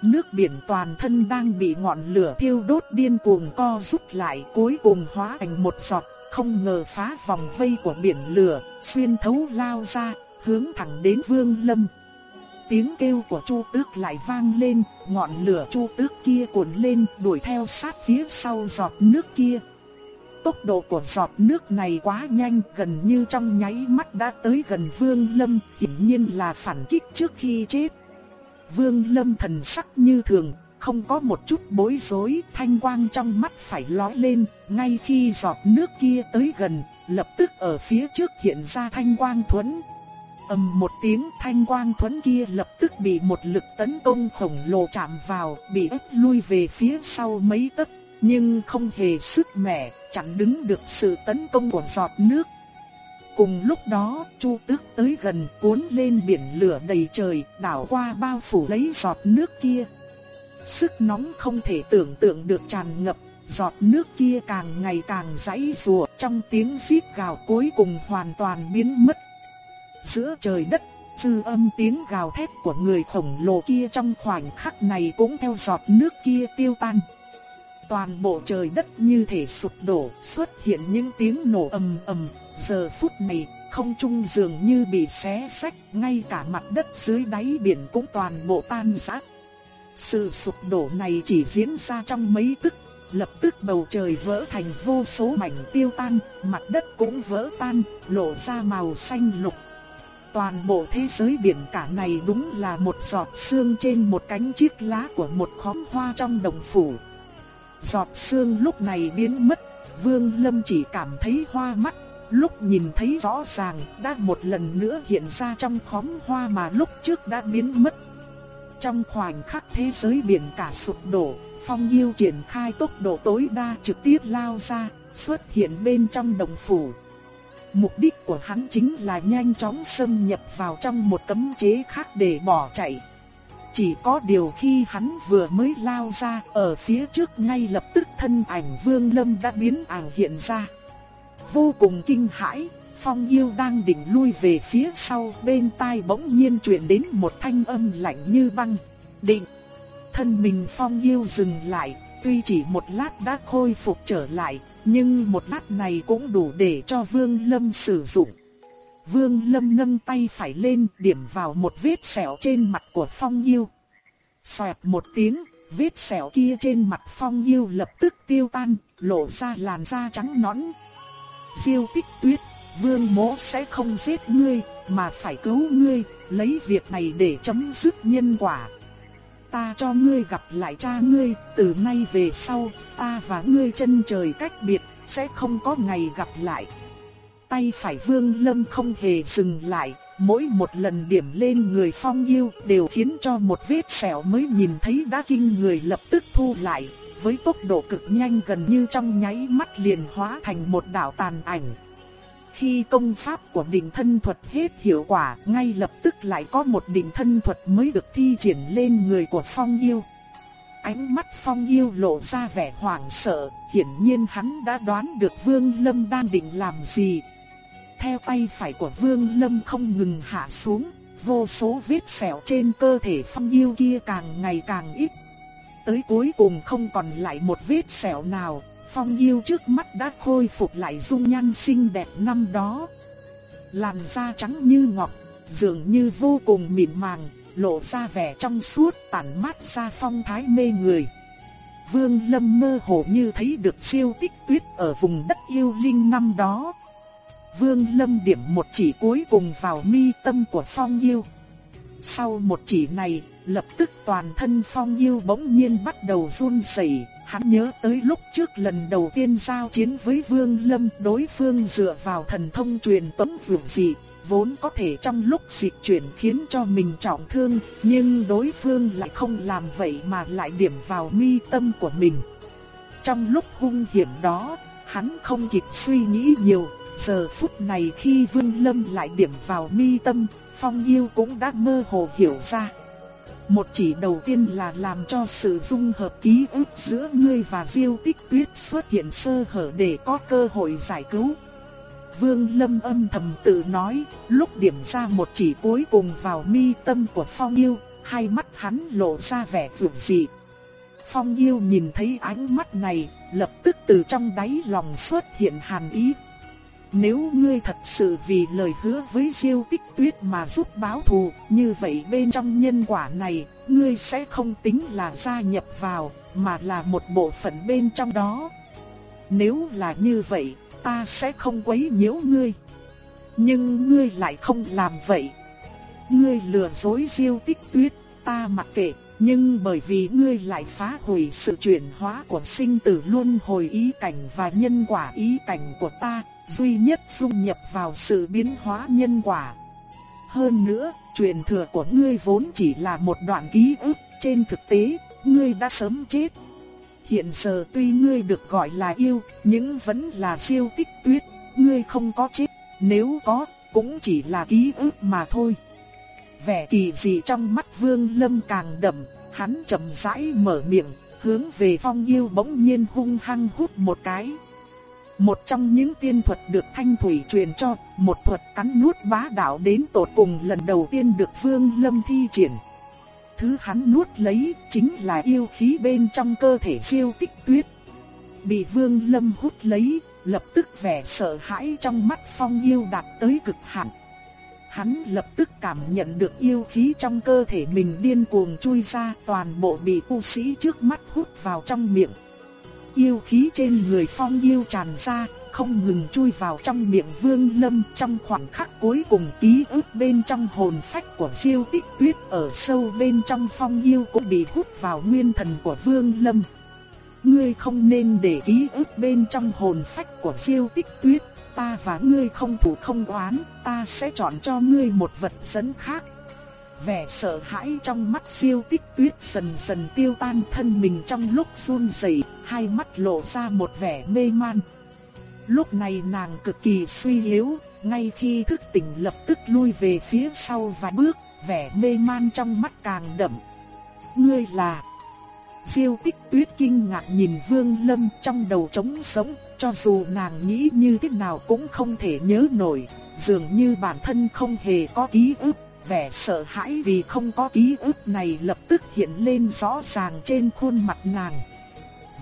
nước biển toàn thân đang bị ngọn lửa thiêu đốt điên cuồng co rút lại cuối cùng hóa thành một giọt, không ngờ phá vòng vây của biển lửa, xuyên thấu lao ra, hướng thẳng đến vương lâm. Tiếng kêu của Chu Tước lại vang lên, ngọn lửa Chu Tước kia cuộn lên, đuổi theo sát phía sau giọt nước kia. Tốc độ của giọt nước này quá nhanh, gần như trong nháy mắt đã tới gần Vương Lâm, hiển nhiên là phản kích trước khi chết. Vương Lâm thần sắc như thường, không có một chút bối rối, thanh quang trong mắt phải lóe lên, ngay khi giọt nước kia tới gần, lập tức ở phía trước hiện ra thanh quang thuần. ầm một tiếng thanh quang thuần kia lập tức bị một lực tấn công khổng lồ chạm vào, bị ép lui về phía sau mấy tấc, nhưng không hề sức mẻ, chẳng đứng được sự tấn công của giọt nước. Cùng lúc đó, Chu Tước tới gần, cuốn lên biển lửa đầy trời, đảo qua bao phủ lấy giọt nước kia. Sức nóng không thể tưởng tượng được tràn ngập, giọt nước kia càng ngày càng dãy rùa, trong tiếng rít gào cuối cùng hoàn toàn biến mất. Giữa trời đất, dư âm tiếng gào thét của người khổng lồ kia trong khoảnh khắc này cũng theo giọt nước kia tiêu tan. Toàn bộ trời đất như thể sụp đổ, xuất hiện những tiếng nổ ầm ầm, giờ phút này, không trung dường như bị xé sách, ngay cả mặt đất dưới đáy biển cũng toàn bộ tan rã. Sự sụp đổ này chỉ diễn ra trong mấy tức, lập tức bầu trời vỡ thành vô số mảnh tiêu tan, mặt đất cũng vỡ tan, lộ ra màu xanh lục. Toàn bộ thế giới biển cả này đúng là một giọt sương trên một cánh chiếc lá của một khóm hoa trong đồng phủ. Giọt sương lúc này biến mất, Vương Lâm chỉ cảm thấy hoa mắt, lúc nhìn thấy rõ ràng đã một lần nữa hiện ra trong khóm hoa mà lúc trước đã biến mất. Trong khoảnh khắc thế giới biển cả sụp đổ, Phong Yêu triển khai tốc độ tối đa trực tiếp lao ra, xuất hiện bên trong đồng phủ. Mục đích của hắn chính là nhanh chóng xâm nhập vào trong một cấm chế khác để bỏ chạy. Chỉ có điều khi hắn vừa mới lao ra, ở phía trước ngay lập tức thân ảnh Vương Lâm đã biến ảo hiện ra. Vô cùng kinh hãi, Phong Yêu đang định lui về phía sau, bên tai bỗng nhiên truyền đến một thanh âm lạnh như băng. Định. Thân mình Phong Yêu dừng lại, tuy chỉ một lát đã khôi phục trở lại, nhưng một lát này cũng đủ để cho Vương Lâm sử dụng. Vương Lâm nâng tay phải lên điểm vào một vết sẹo trên mặt của Phong Yêu. Xoẹt một tiếng, vết sẹo kia trên mặt Phong Yêu lập tức tiêu tan, lộ ra làn da trắng nõn. Diêu tích tuyết, Vương mỗ sẽ không giết ngươi, mà phải cứu ngươi, lấy việc này để chấm dứt nhân quả. Ta cho ngươi gặp lại cha ngươi, từ nay về sau, ta và ngươi chân trời cách biệt, sẽ không có ngày gặp lại tay phải Vương Lâm không hề dừng lại, mỗi một lần điểm lên người Phong Yêu đều khiến cho một vết sẹo mới nhìn thấy đã kinh người lập tức thu lại, với tốc độ cực nhanh gần như trong nháy mắt liền hóa thành một đạo tàn ảnh. Khi công pháp của định thân thuật hết hiệu quả, ngay lập tức lại có một định thân thuật mới được thi triển lên người của Phong Yêu. Ánh mắt Phong Yêu lộ ra vẻ hoảng sợ, hiển nhiên hắn đã đoán được Vương Lâm đang định làm gì, theo tay phải của Vương Lâm không ngừng hạ xuống, vô số vết sẹo trên cơ thể phong yêu kia càng ngày càng ít. Tới cuối cùng không còn lại một vết sẹo nào, phong yêu trước mắt đã khôi phục lại dung nhan xinh đẹp năm đó. Làn da trắng như ngọc, dường như vô cùng mịn màng, lộ ra vẻ trong suốt tản mát ra phong thái mê người. Vương Lâm mơ hồ như thấy được siêu tích tuyết ở vùng đất yêu linh năm đó. Vương Lâm điểm một chỉ cuối cùng vào mi tâm của Phong Yêu. Sau một chỉ này, lập tức toàn thân Phong Yêu bỗng nhiên bắt đầu run rẩy. Hắn nhớ tới lúc trước lần đầu tiên giao chiến với Vương Lâm, đối phương dựa vào thần thông truyền tống vượt dị, vốn có thể trong lúc dịch chuyển khiến cho mình trọng thương, nhưng đối phương lại không làm vậy mà lại điểm vào mi tâm của mình. Trong lúc hung hiểm đó, hắn không kịp suy nghĩ nhiều, Giờ phút này khi Vương Lâm lại điểm vào mi tâm, Phong Yêu cũng đã mơ hồ hiểu ra. Một chỉ đầu tiên là làm cho sự dung hợp ký ức giữa ngươi và Diêu Tích Tuyết xuất hiện sơ hở để có cơ hội giải cứu. Vương Lâm âm thầm tự nói, lúc điểm ra một chỉ cuối cùng vào mi tâm của Phong Yêu, hai mắt hắn lộ ra vẻ rụt dị. Phong Yêu nhìn thấy ánh mắt này, lập tức từ trong đáy lòng xuất hiện hàn ý, nếu ngươi thật sự vì lời hứa với Diêu Tích Tuyết mà giúp báo thù, như vậy bên trong nhân quả này, ngươi sẽ không tính là gia nhập vào, mà là một bộ phận bên trong đó. Nếu là như vậy, ta sẽ không quấy nhiễu ngươi. Nhưng ngươi lại không làm vậy. Ngươi lừa dối Diêu Tích Tuyết, ta mặc kệ, nhưng bởi vì ngươi lại phá hủy sự chuyển hóa của sinh tử luân hồi ý cảnh và nhân quả ý cảnh của ta, duy nhất dung nhập vào sự biến hóa nhân quả. Hơn nữa, truyền thừa của ngươi vốn chỉ là một đoạn ký ức, trên thực tế, ngươi đã sớm chết. Hiện giờ tuy ngươi được gọi là yêu, nhưng vẫn là siêu tích tuyết, ngươi không có chết, nếu có, cũng chỉ là ký ức mà thôi. Vẻ kỳ dị trong mắt Vương Lâm càng đậm, hắn chậm rãi mở miệng, hướng về Phong Yêu bỗng nhiên hung hăng hút một cái. Một trong những tiên thuật được Thanh Thủy truyền cho, một thuật cắn nuốt bá đạo đến tột cùng lần đầu tiên được Vương Lâm thi triển. Thứ hắn nuốt lấy chính là yêu khí bên trong cơ thể siêu tích tuyết. Bị Vương Lâm hút lấy, lập tức vẻ sợ hãi trong mắt Phong Yêu đạt tới cực hạn. Hắn lập tức cảm nhận được yêu khí trong cơ thể mình điên cuồng chui ra toàn bộ bị tu sĩ trước mắt hút vào trong miệng. Yêu khí trên người phong yêu tràn ra, không ngừng chui vào trong miệng vương lâm trong khoảnh khắc cuối cùng ký ức bên trong hồn phách của siêu tích tuyết ở sâu bên trong phong yêu cũng bị hút vào nguyên thần của vương lâm. Ngươi không nên để ký ức bên trong hồn phách của siêu tích tuyết ta và ngươi không thủ không oán, ta sẽ chọn cho ngươi một vật dẫn khác. Vẻ sợ hãi trong mắt siêu tích tuyết dần dần tiêu tan thân mình trong lúc run rẩy, hai mắt lộ ra một vẻ mê man. Lúc này nàng cực kỳ suy yếu, ngay khi thức tỉnh lập tức lui về phía sau vài bước, vẻ mê man trong mắt càng đậm. Ngươi là... Siêu tích tuyết kinh ngạc nhìn Vương Lâm trong đầu trống sống, cho dù nàng nghĩ như thế nào cũng không thể nhớ nổi, dường như bản thân không hề có ký ức, vẻ sợ hãi vì không có ký ức này lập tức hiện lên rõ ràng trên khuôn mặt nàng.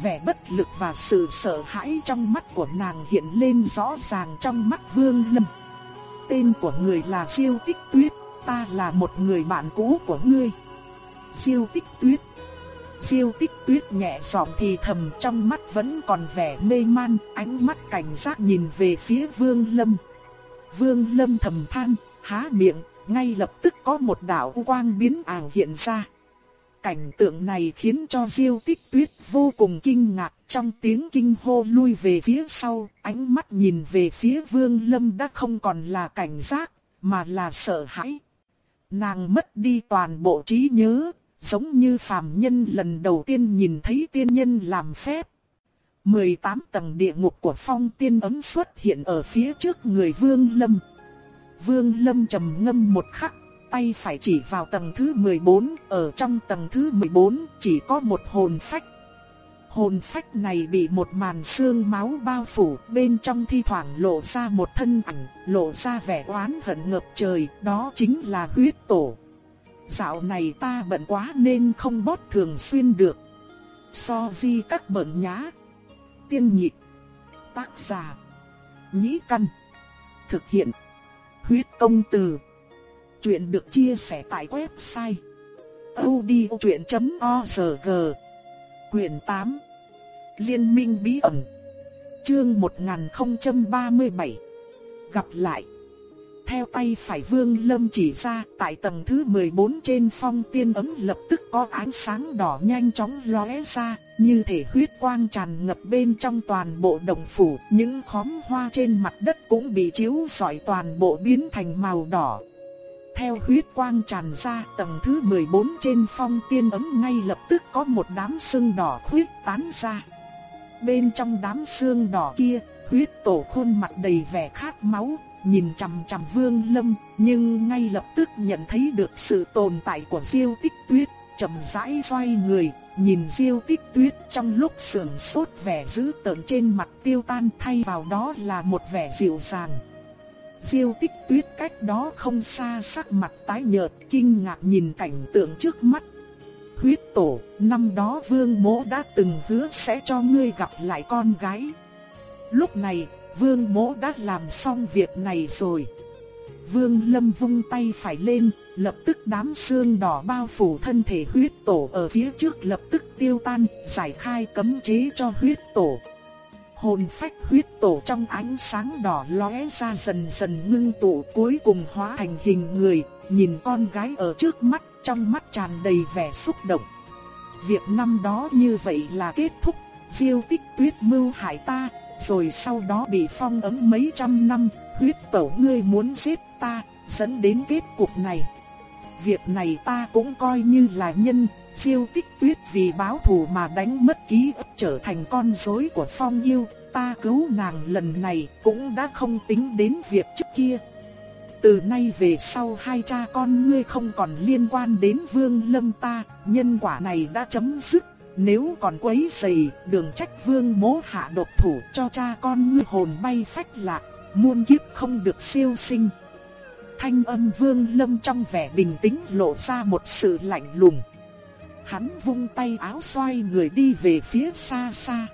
Vẻ bất lực và sự sợ hãi trong mắt của nàng hiện lên rõ ràng trong mắt Vương Lâm. Tên của người là Siêu Tích Tuyết, ta là một người bạn cũ của ngươi. Siêu Tích Tuyết Siêu tích tuyết nhẹ giọng thì thầm trong mắt vẫn còn vẻ mê man, ánh mắt cảnh giác nhìn về phía vương lâm. Vương lâm thầm than, há miệng, ngay lập tức có một đạo quang biến ảo hiện ra. Cảnh tượng này khiến cho Diêu Tích Tuyết vô cùng kinh ngạc, trong tiếng kinh hô lui về phía sau, ánh mắt nhìn về phía Vương Lâm đã không còn là cảnh giác, mà là sợ hãi. Nàng mất đi toàn bộ trí nhớ, giống như phàm nhân lần đầu tiên nhìn thấy tiên nhân làm phép. 18 tầng địa ngục của phong tiên ấm xuất hiện ở phía trước người Vương Lâm. Vương Lâm trầm ngâm một khắc, tay phải chỉ vào tầng thứ 14, ở trong tầng thứ 14 chỉ có một hồn phách. Hồn phách này bị một màn xương máu bao phủ, bên trong thi thoảng lộ ra một thân ảnh, lộ ra vẻ oán hận ngập trời, đó chính là huyết tổ. Dạo này ta bận quá nên không bót thường xuyên được. So vi các bận nhá. Tiên nhị Tác giả. Nhĩ căn. Thực hiện. Huyết công từ. Chuyện được chia sẻ tại website. odchuyện.org Quyền 8 Liên minh bí ẩn Chương 1037 Gặp lại theo tay phải vương lâm chỉ ra, tại tầng thứ 14 trên phong tiên ấm lập tức có ánh sáng đỏ nhanh chóng lóe ra, như thể huyết quang tràn ngập bên trong toàn bộ đồng phủ, những khóm hoa trên mặt đất cũng bị chiếu rọi toàn bộ biến thành màu đỏ. Theo huyết quang tràn ra, tầng thứ 14 trên phong tiên ấm ngay lập tức có một đám sương đỏ huyết tán ra. Bên trong đám sương đỏ kia, huyết tổ khuôn mặt đầy vẻ khát máu, nhìn chằm chằm Vương Lâm, nhưng ngay lập tức nhận thấy được sự tồn tại của Diêu Tích Tuyết, chậm rãi xoay người, nhìn Diêu Tích Tuyết trong lúc sườn sốt vẻ dữ tợn trên mặt tiêu tan thay vào đó là một vẻ dịu dàng. Diêu Tích Tuyết cách đó không xa sắc mặt tái nhợt, kinh ngạc nhìn cảnh tượng trước mắt. Huyết tổ, năm đó Vương Mỗ đã từng hứa sẽ cho ngươi gặp lại con gái. Lúc này, Vương mỗ đã làm xong việc này rồi. Vương lâm vung tay phải lên, lập tức đám xương đỏ bao phủ thân thể huyết tổ ở phía trước lập tức tiêu tan, giải khai cấm chế cho huyết tổ. Hồn phách huyết tổ trong ánh sáng đỏ lóe ra dần dần ngưng tụ cuối cùng hóa thành hình người, nhìn con gái ở trước mắt, trong mắt tràn đầy vẻ xúc động. Việc năm đó như vậy là kết thúc, diêu tích tuyết mưu hại ta, rồi sau đó bị phong ấn mấy trăm năm, huyết tẩu ngươi muốn giết ta, dẫn đến kết cục này. Việc này ta cũng coi như là nhân, siêu tích tuyết vì báo thù mà đánh mất ký ức trở thành con rối của phong yêu, ta cứu nàng lần này cũng đã không tính đến việc trước kia. Từ nay về sau hai cha con ngươi không còn liên quan đến vương lâm ta, nhân quả này đã chấm dứt. Nếu còn quấy rầy, đường trách vương mố hạ độc thủ cho cha con ngươi hồn bay phách lạc, muôn kiếp không được siêu sinh. Thanh âm vương lâm trong vẻ bình tĩnh lộ ra một sự lạnh lùng. Hắn vung tay áo xoay người đi về phía xa xa.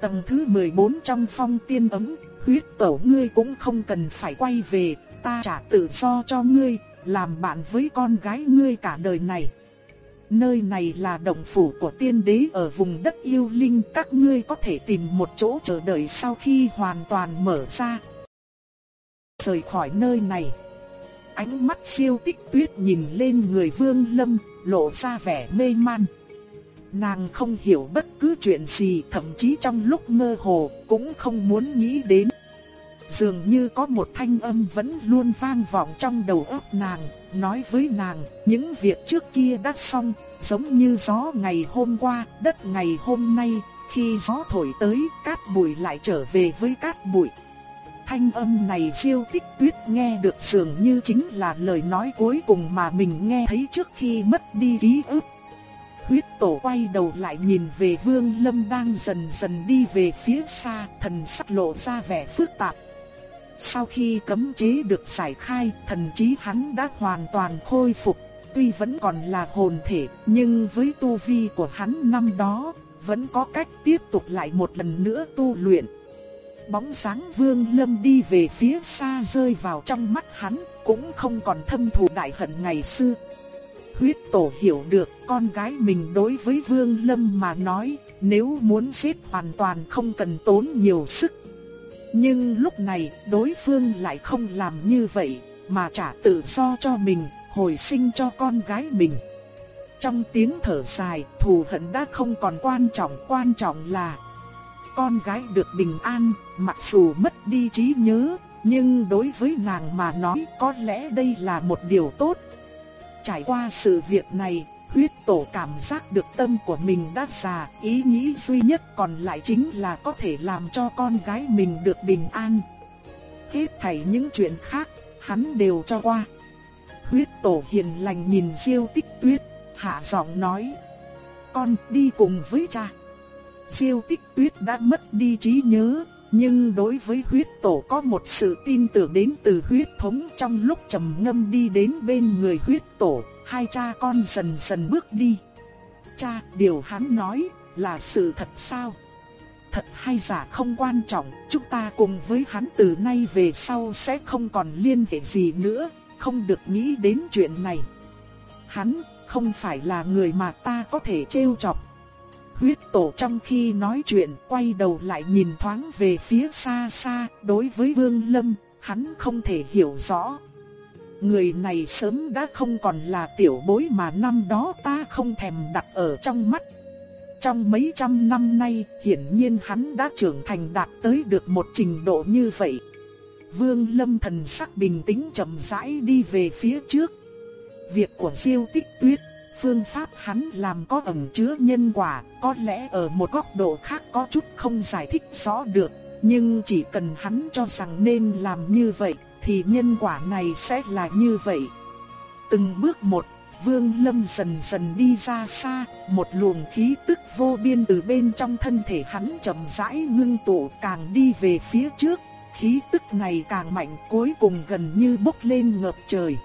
Tầng thứ 14 trong phong tiên ấm, huyết tẩu ngươi cũng không cần phải quay về, ta trả tự do cho ngươi, làm bạn với con gái ngươi cả đời này. Nơi này là động phủ của tiên đế ở vùng đất yêu linh, các ngươi có thể tìm một chỗ chờ đợi sau khi hoàn toàn mở ra. Rời khỏi nơi này, ánh mắt siêu tích tuyết nhìn lên người vương lâm, lộ ra vẻ mê man. Nàng không hiểu bất cứ chuyện gì, thậm chí trong lúc mơ hồ cũng không muốn nghĩ đến. Dường như có một thanh âm vẫn luôn vang vọng trong đầu óc nàng, nói với nàng, những việc trước kia đã xong, giống như gió ngày hôm qua, đất ngày hôm nay, khi gió thổi tới, cát bụi lại trở về với cát bụi. Thanh âm này siêu tích tuyết nghe được dường như chính là lời nói cuối cùng mà mình nghe thấy trước khi mất đi ký ức. Huyết tổ quay đầu lại nhìn về vương lâm đang dần dần đi về phía xa, thần sắc lộ ra vẻ phức tạp. Sau khi cấm chế được giải khai, thần trí hắn đã hoàn toàn khôi phục, tuy vẫn còn là hồn thể, nhưng với tu vi của hắn năm đó, vẫn có cách tiếp tục lại một lần nữa tu luyện. Bóng sáng vương lâm đi về phía xa rơi vào trong mắt hắn, cũng không còn thâm thù đại hận ngày xưa. Huyết tổ hiểu được con gái mình đối với vương lâm mà nói, nếu muốn giết hoàn toàn không cần tốn nhiều sức. Nhưng lúc này đối phương lại không làm như vậy, mà trả tự do cho mình, hồi sinh cho con gái mình. Trong tiếng thở dài, thù hận đã không còn quan trọng, quan trọng là con gái được bình an, mặc dù mất đi trí nhớ, nhưng đối với nàng mà nói có lẽ đây là một điều tốt. Trải qua sự việc này, huyết tổ cảm giác được tâm của mình đã già, ý nghĩ duy nhất còn lại chính là có thể làm cho con gái mình được bình an. Hết thảy những chuyện khác, hắn đều cho qua. Huyết tổ hiền lành nhìn siêu tích tuyết, hạ giọng nói. Con đi cùng với cha. Siêu tích tuyết đã mất đi trí nhớ, nhưng đối với huyết tổ có một sự tin tưởng đến từ huyết thống trong lúc trầm ngâm đi đến bên người huyết tổ, hai cha con dần dần bước đi. Cha, điều hắn nói là sự thật sao? Thật hay giả không quan trọng, chúng ta cùng với hắn từ nay về sau sẽ không còn liên hệ gì nữa, không được nghĩ đến chuyện này. Hắn không phải là người mà ta có thể trêu chọc. Huyết tổ trong khi nói chuyện quay đầu lại nhìn thoáng về phía xa xa, đối với Vương Lâm, hắn không thể hiểu rõ. Người này sớm đã không còn là tiểu bối mà năm đó ta không thèm đặt ở trong mắt. Trong mấy trăm năm nay, hiển nhiên hắn đã trưởng thành đạt tới được một trình độ như vậy. Vương Lâm thần sắc bình tĩnh chậm rãi đi về phía trước. Việc của siêu Tích Tuyết phương pháp hắn làm có ẩn chứa nhân quả, có lẽ ở một góc độ khác có chút không giải thích rõ được, nhưng chỉ cần hắn cho rằng nên làm như vậy, thì nhân quả này sẽ là như vậy. Từng bước một, Vương Lâm dần dần đi ra xa, một luồng khí tức vô biên từ bên trong thân thể hắn chậm rãi ngưng tụ càng đi về phía trước, khí tức này càng mạnh cuối cùng gần như bốc lên ngập trời.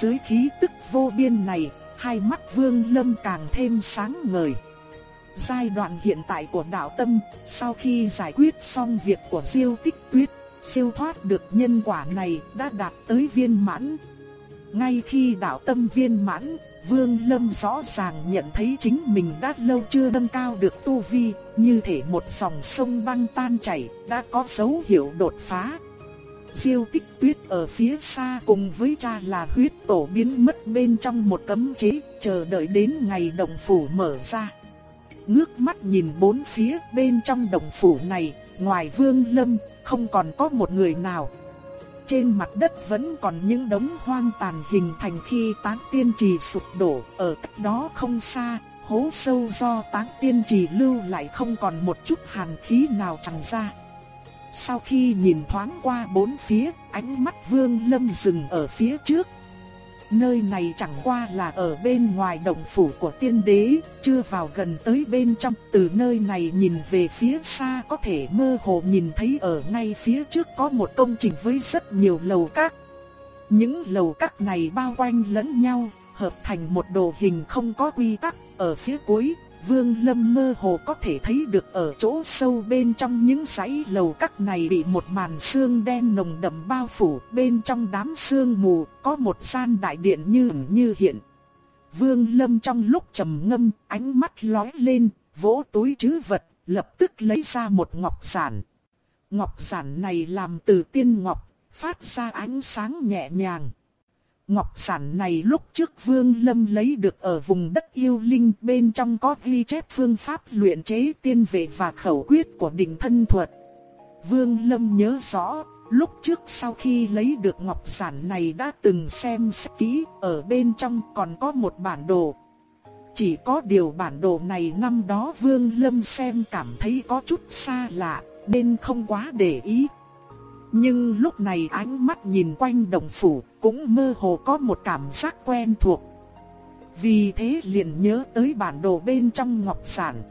Dưới khí tức vô biên này, hai mắt Vương Lâm càng thêm sáng ngời. Giai đoạn hiện tại của đạo tâm, sau khi giải quyết xong việc của Diêu Tích Tuyết, siêu thoát được nhân quả này đã đạt tới viên mãn. Ngay khi đạo tâm viên mãn, Vương Lâm rõ ràng nhận thấy chính mình đã lâu chưa nâng cao được tu vi, như thể một dòng sông băng tan chảy, đã có dấu hiệu đột phá. Diêu tích tuyết ở phía xa cùng với cha là huyết tổ biến mất bên trong một cấm chế, chờ đợi đến ngày đồng phủ mở ra. Ngước mắt nhìn bốn phía bên trong đồng phủ này, ngoài vương lâm, không còn có một người nào. Trên mặt đất vẫn còn những đống hoang tàn hình thành khi tán tiên trì sụp đổ, ở cách đó không xa, hố sâu do tán tiên trì lưu lại không còn một chút hàn khí nào tràn ra. Sau khi nhìn thoáng qua bốn phía, ánh mắt Vương Lâm dừng ở phía trước. Nơi này chẳng qua là ở bên ngoài động phủ của tiên đế, chưa vào gần tới bên trong. Từ nơi này nhìn về phía xa có thể mơ hồ nhìn thấy ở ngay phía trước có một công trình với rất nhiều lầu các. Những lầu các này bao quanh lẫn nhau, hợp thành một đồ hình không có quy tắc. Ở phía cuối, Vương Lâm mơ hồ có thể thấy được ở chỗ sâu bên trong những dãy lầu các này bị một màn sương đen nồng đậm bao phủ, bên trong đám sương mù có một gian đại điện như ẩn như hiện. Vương Lâm trong lúc trầm ngâm, ánh mắt lóe lên, vỗ túi trữ vật, lập tức lấy ra một ngọc giản. Ngọc giản này làm từ tiên ngọc, phát ra ánh sáng nhẹ nhàng. Ngọc sản này lúc trước Vương Lâm lấy được ở vùng đất yêu linh bên trong có ghi chép phương pháp luyện chế tiên vệ và khẩu quyết của đỉnh thân thuật. Vương Lâm nhớ rõ, lúc trước sau khi lấy được ngọc sản này đã từng xem xét kỹ, ở bên trong còn có một bản đồ. Chỉ có điều bản đồ này năm đó Vương Lâm xem cảm thấy có chút xa lạ, nên không quá để ý. Nhưng lúc này ánh mắt nhìn quanh đồng phủ cũng mơ hồ có một cảm giác quen thuộc. Vì thế liền nhớ tới bản đồ bên trong ngọc sản.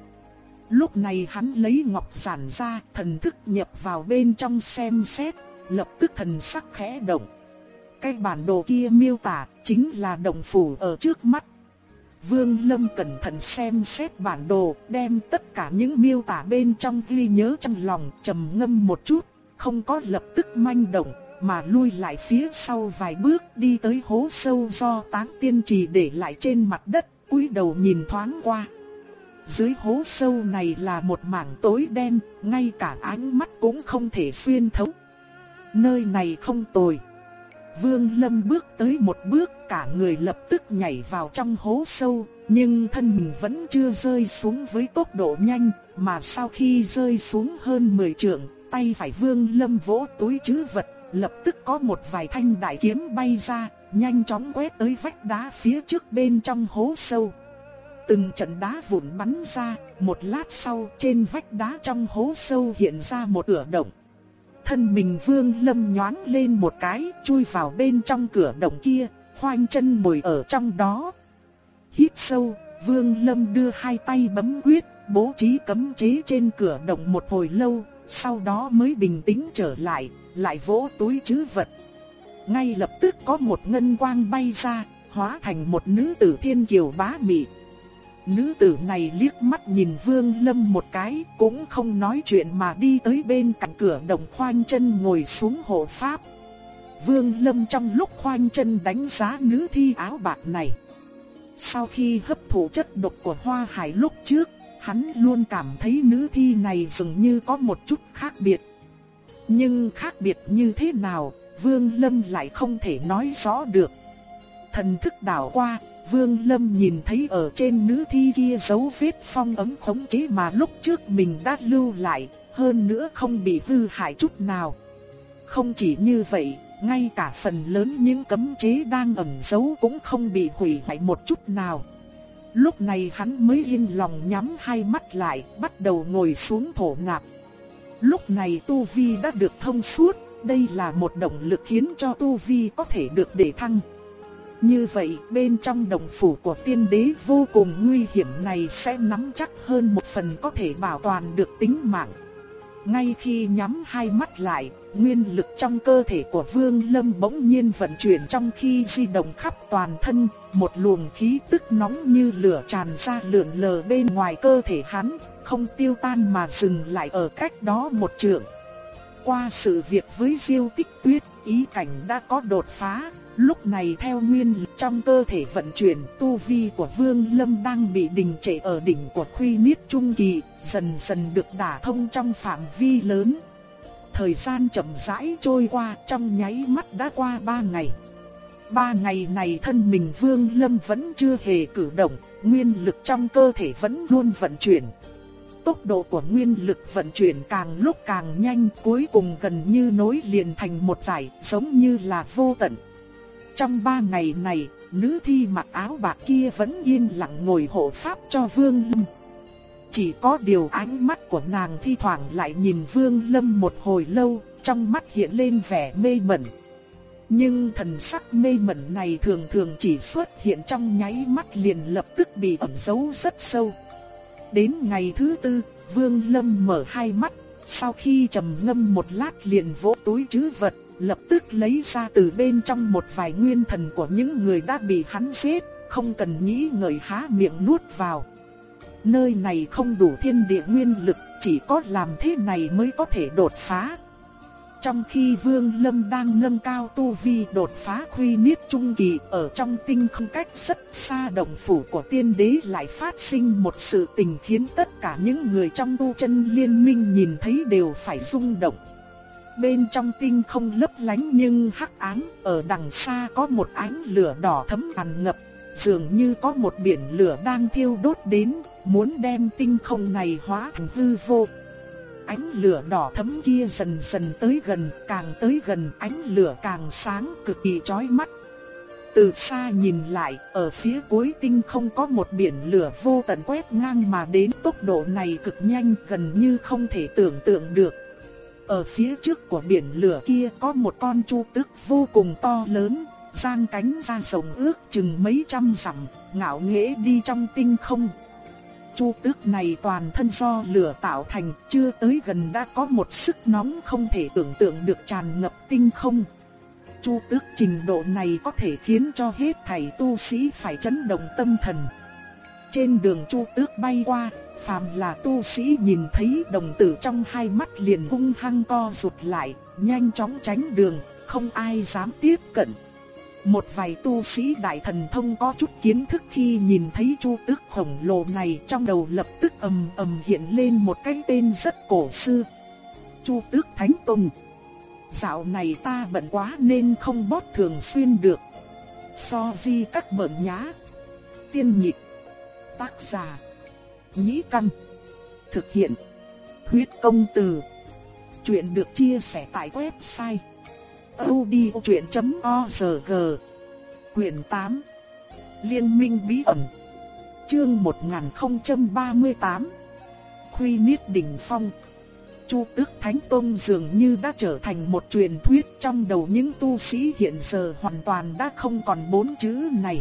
Lúc này hắn lấy ngọc sản ra, thần thức nhập vào bên trong xem xét, lập tức thần sắc khẽ động. Cái bản đồ kia miêu tả chính là đồng phủ ở trước mắt. Vương Lâm cẩn thận xem xét bản đồ, đem tất cả những miêu tả bên trong ghi nhớ trong lòng, trầm ngâm một chút, không có lập tức manh động, mà lui lại phía sau vài bước đi tới hố sâu do táng tiên trì để lại trên mặt đất, cúi đầu nhìn thoáng qua. Dưới hố sâu này là một mảng tối đen, ngay cả ánh mắt cũng không thể xuyên thấu. Nơi này không tồi. Vương Lâm bước tới một bước, cả người lập tức nhảy vào trong hố sâu, nhưng thân mình vẫn chưa rơi xuống với tốc độ nhanh, mà sau khi rơi xuống hơn 10 trượng, tay phải Vương Lâm vỗ túi chứ vật, lập tức có một vài thanh đại kiếm bay ra, nhanh chóng quét tới vách đá phía trước bên trong hố sâu. Từng trận đá vụn bắn ra, một lát sau trên vách đá trong hố sâu hiện ra một cửa động. Thân mình Vương Lâm nhoáng lên một cái, chui vào bên trong cửa động kia, khoanh chân ngồi ở trong đó. Hít sâu, Vương Lâm đưa hai tay bấm quyết, bố trí cấm chế trên cửa động một hồi lâu, sau đó mới bình tĩnh trở lại, lại vỗ túi trữ vật. Ngay lập tức có một ngân quang bay ra, hóa thành một nữ tử thiên kiều bá mị. Nữ tử này liếc mắt nhìn Vương Lâm một cái, cũng không nói chuyện mà đi tới bên cạnh cửa đồng khoanh chân ngồi xuống hộ pháp. Vương Lâm trong lúc khoanh chân đánh giá nữ thi áo bạc này. Sau khi hấp thụ chất độc của hoa hải lúc trước, hắn luôn cảm thấy nữ thi này dường như có một chút khác biệt. Nhưng khác biệt như thế nào, Vương Lâm lại không thể nói rõ được. Thần thức đảo qua, Vương Lâm nhìn thấy ở trên nữ thi kia dấu vết phong ấm khống chế mà lúc trước mình đã lưu lại, hơn nữa không bị hư hại chút nào. Không chỉ như vậy, ngay cả phần lớn những cấm chế đang ẩn giấu cũng không bị hủy hoại một chút nào. Lúc này hắn mới yên lòng nhắm hai mắt lại, bắt đầu ngồi xuống thổ nạp. Lúc này Tu Vi đã được thông suốt, đây là một động lực khiến cho Tu Vi có thể được đề thăng. Như vậy bên trong đồng phủ của tiên đế vô cùng nguy hiểm này sẽ nắm chắc hơn một phần có thể bảo toàn được tính mạng. Ngay khi nhắm hai mắt lại, nguyên lực trong cơ thể của Vương Lâm bỗng nhiên vận chuyển trong khi di động khắp toàn thân, một luồng khí tức nóng như lửa tràn ra lượn lờ bên ngoài cơ thể hắn, không tiêu tan mà dừng lại ở cách đó một trượng. Qua sự việc với Diêu Tích Tuyết, ý cảnh đã có đột phá, lúc này theo nguyên lực trong cơ thể vận chuyển, tu vi của Vương Lâm đang bị đình trệ ở đỉnh của Khuy Niết Trung Kỳ, dần dần được đả thông trong phạm vi lớn. Thời gian chậm rãi trôi qua, trong nháy mắt đã qua ba ngày. Ba ngày này thân mình Vương Lâm vẫn chưa hề cử động, nguyên lực trong cơ thể vẫn luôn vận chuyển. Tốc độ của nguyên lực vận chuyển càng lúc càng nhanh cuối cùng gần như nối liền thành một giải giống như là vô tận. Trong ba ngày này, nữ thi mặc áo bạc kia vẫn yên lặng ngồi hộ pháp cho Vương Lâm. Chỉ có điều ánh mắt của nàng thi thoảng lại nhìn Vương Lâm một hồi lâu, trong mắt hiện lên vẻ mê mẩn. Nhưng thần sắc mê mẩn này thường thường chỉ xuất hiện trong nháy mắt liền lập tức bị ẩn giấu rất sâu. Đến ngày thứ tư, Vương Lâm mở hai mắt, sau khi trầm ngâm một lát liền vỗ túi trữ vật, lập tức lấy ra từ bên trong một vài nguyên thần của những người đã bị hắn giết, không cần nghĩ ngợi há miệng nuốt vào. Nơi này không đủ thiên địa nguyên lực, chỉ có làm thế này mới có thể đột phá. Trong khi Vương Lâm đang nâng cao tu vi đột phá khuy niết trung kỳ ở trong tinh không cách rất xa động phủ của tiên đế lại phát sinh một sự tình khiến tất cả những người trong tu chân liên minh nhìn thấy đều phải rung động. Bên trong tinh không lấp lánh nhưng hắc ám, ở đằng xa có một ánh lửa đỏ thấm tràn ngập, dường như có một biển lửa đang thiêu đốt đến, muốn đem tinh không này hóa thành hư vô. Ánh lửa đỏ thấm kia dần dần tới gần, càng tới gần ánh lửa càng sáng cực kỳ chói mắt. Từ xa nhìn lại, ở phía cuối tinh không có một biển lửa vô tận quét ngang mà đến tốc độ này cực nhanh gần như không thể tưởng tượng được. Ở phía trước của biển lửa kia có một con chu tức vô cùng to lớn, giang cánh ra rồng ước chừng mấy trăm dặm, ngạo nghễ đi trong tinh không. Chu tước này toàn thân do lửa tạo thành, chưa tới gần đã có một sức nóng không thể tưởng tượng được tràn ngập tinh không. Chu tước trình độ này có thể khiến cho hết thảy tu sĩ phải chấn động tâm thần. Trên đường chu tước bay qua, phàm là tu sĩ nhìn thấy đồng tử trong hai mắt liền hung hăng co rụt lại, nhanh chóng tránh đường, không ai dám tiếp cận. Một vài tu sĩ đại thần thông có chút kiến thức khi nhìn thấy chu tước khổng lồ này trong đầu lập tức ầm ầm hiện lên một cái tên rất cổ xưa. Chu tước Thánh Tông. Dạo này ta bận quá nên không bót thường xuyên được. So vi các bận nhá. Tiên nhịp. Tác giả. Nhĩ căn. Thực hiện. Huyết công từ. Chuyện được chia sẻ tại website audiochuyện.org Quyền 8 Liên minh bí ẩn Chương 1038 Khuy Niết Đỉnh Phong Chu Tước Thánh Tông dường như đã trở thành một truyền thuyết trong đầu những tu sĩ hiện giờ hoàn toàn đã không còn bốn chữ này.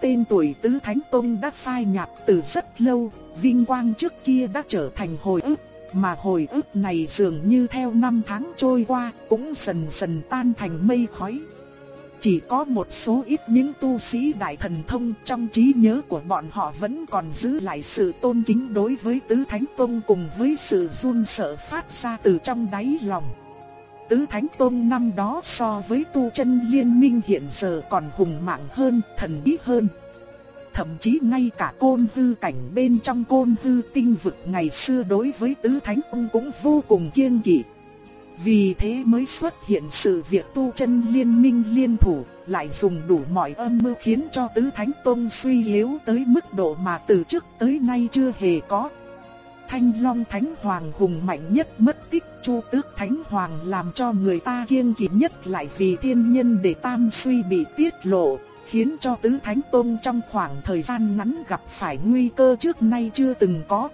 Tên tuổi Tứ Thánh Tông đã phai nhạt từ rất lâu, vinh quang trước kia đã trở thành hồi ức mà hồi ức này dường như theo năm tháng trôi qua cũng dần dần tan thành mây khói. Chỉ có một số ít những tu sĩ đại thần thông trong trí nhớ của bọn họ vẫn còn giữ lại sự tôn kính đối với Tứ Thánh Tông cùng với sự run sợ phát ra từ trong đáy lòng. Tứ Thánh Tông năm đó so với tu chân liên minh hiện giờ còn hùng mạnh hơn, thần bí hơn thậm chí ngay cả côn hư cảnh bên trong côn hư tinh vực ngày xưa đối với tứ thánh ông cũng vô cùng kiêng kỵ. Vì thế mới xuất hiện sự việc tu chân liên minh liên thủ, lại dùng đủ mọi âm mưu khiến cho tứ thánh tông suy yếu tới mức độ mà từ trước tới nay chưa hề có. Thanh Long Thánh Hoàng hùng mạnh nhất mất tích, Chu Tước Thánh Hoàng làm cho người ta kiêng kỵ nhất lại vì thiên nhân để tam suy bị tiết lộ, khiến cho Tứ Thánh tôn trong khoảng thời gian ngắn gặp phải nguy cơ trước nay chưa từng có.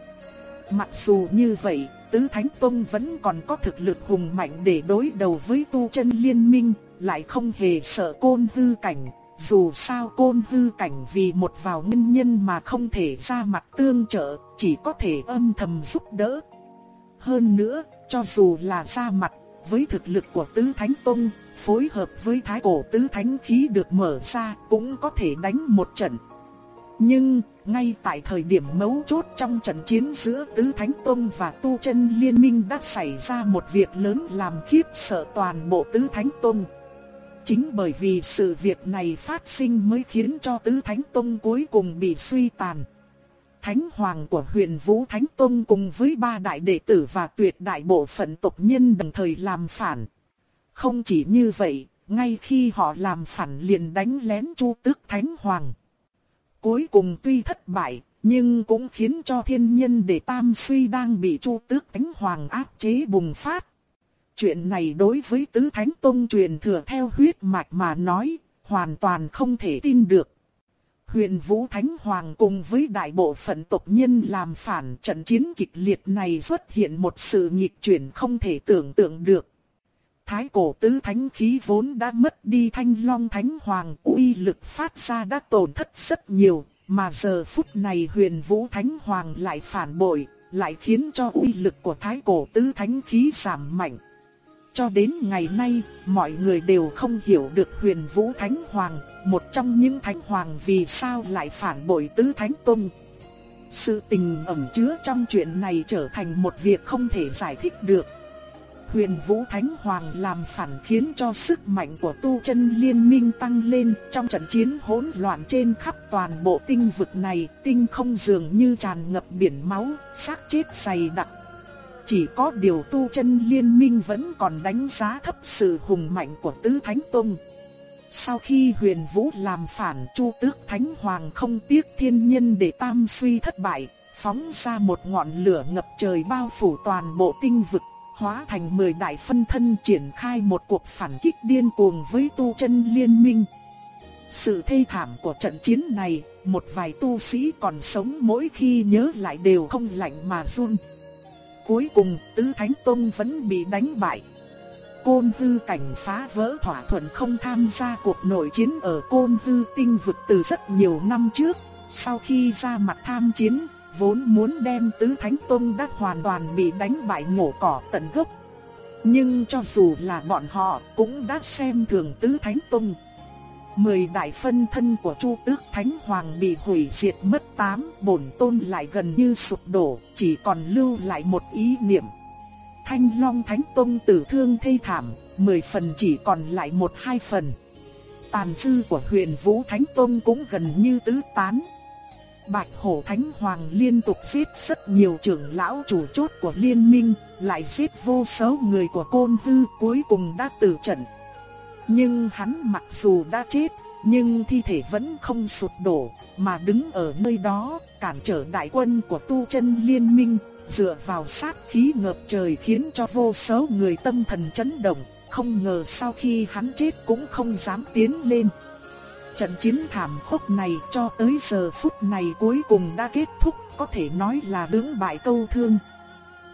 Mặc dù như vậy, Tứ Thánh Tông vẫn còn có thực lực hùng mạnh để đối đầu với tu chân liên minh, lại không hề sợ côn hư cảnh. Dù sao côn hư cảnh vì một vào nguyên nhân mà không thể ra mặt tương trợ, chỉ có thể âm thầm giúp đỡ. Hơn nữa, cho dù là ra mặt, với thực lực của Tứ Thánh Tông, phối hợp với thái cổ tứ thánh khí được mở ra cũng có thể đánh một trận. Nhưng, ngay tại thời điểm mấu chốt trong trận chiến giữa Tứ Thánh Tông và Tu chân Liên minh đã xảy ra một việc lớn làm khiếp sợ toàn bộ Tứ Thánh Tông. Chính bởi vì sự việc này phát sinh mới khiến cho Tứ Thánh Tông cuối cùng bị suy tàn. Thánh Hoàng của huyền Vũ Thánh Tông cùng với ba đại đệ tử và tuyệt đại bộ phận tộc nhân đồng thời làm phản. Không chỉ như vậy, ngay khi họ làm phản liền đánh lén Chu Tước Thánh Hoàng. Cuối cùng tuy thất bại, nhưng cũng khiến cho thiên nhân để tam suy đang bị Chu Tước Thánh Hoàng áp chế bùng phát. Chuyện này đối với Tứ Thánh Tông truyền thừa theo huyết mạch mà nói, hoàn toàn không thể tin được. Huyền Vũ Thánh Hoàng cùng với đại bộ phận tộc nhân làm phản trận chiến kịch liệt này xuất hiện một sự nghịch chuyển không thể tưởng tượng được. Thái cổ tứ thánh khí vốn đã mất đi thanh long thánh hoàng uy lực phát ra đã tổn thất rất nhiều, mà giờ phút này huyền vũ thánh hoàng lại phản bội, lại khiến cho uy lực của thái cổ tứ thánh khí giảm mạnh. Cho đến ngày nay, mọi người đều không hiểu được huyền vũ thánh hoàng, một trong những thánh hoàng vì sao lại phản bội tứ thánh tông. Sự tình ẩn chứa trong chuyện này trở thành một việc không thể giải thích được. Huyền Vũ Thánh Hoàng làm phản khiến cho sức mạnh của tu chân liên minh tăng lên trong trận chiến hỗn loạn trên khắp toàn bộ tinh vực này, tinh không dường như tràn ngập biển máu, xác chết dày đặc. Chỉ có điều tu chân liên minh vẫn còn đánh giá thấp sự hùng mạnh của Tứ Thánh Tông. Sau khi huyền vũ làm phản Chu Tước Thánh Hoàng không tiếc thiên nhân để tam suy thất bại, phóng ra một ngọn lửa ngập trời bao phủ toàn bộ tinh vực hóa thành 10 đại phân thân triển khai một cuộc phản kích điên cuồng với tu chân liên minh. Sự thê thảm của trận chiến này, một vài tu sĩ còn sống mỗi khi nhớ lại đều không lạnh mà run. Cuối cùng, Tứ Thánh Tông vẫn bị đánh bại. Côn Hư cảnh phá vỡ thỏa thuận không tham gia cuộc nội chiến ở Côn Hư tinh vực từ rất nhiều năm trước. Sau khi ra mặt tham chiến, vốn muốn đem tứ thánh tông đã hoàn toàn bị đánh bại ngổ cỏ tận gốc. Nhưng cho dù là bọn họ cũng đã xem thường tứ thánh tông. Mười đại phân thân của Chu Tước Thánh Hoàng bị hủy diệt mất tám, bổn tôn lại gần như sụp đổ, chỉ còn lưu lại một ý niệm. Thanh Long Thánh Tông tử thương thê thảm, mười phần chỉ còn lại một hai phần. Tàn dư của huyền Vũ Thánh Tông cũng gần như tứ tán. Bạch Hổ Thánh Hoàng liên tục giết rất nhiều trưởng lão chủ chốt của liên minh, lại giết vô số người của côn tư, cuối cùng đã tử trận. Nhưng hắn mặc dù đã chết, nhưng thi thể vẫn không sụt đổ, mà đứng ở nơi đó, cản trở đại quân của tu chân liên minh, dựa vào sát khí ngập trời khiến cho vô số người tâm thần chấn động, không ngờ sau khi hắn chết cũng không dám tiến lên. Trận chiến thảm khốc này cho tới giờ phút này cuối cùng đã kết thúc, có thể nói là đứng bại câu thương.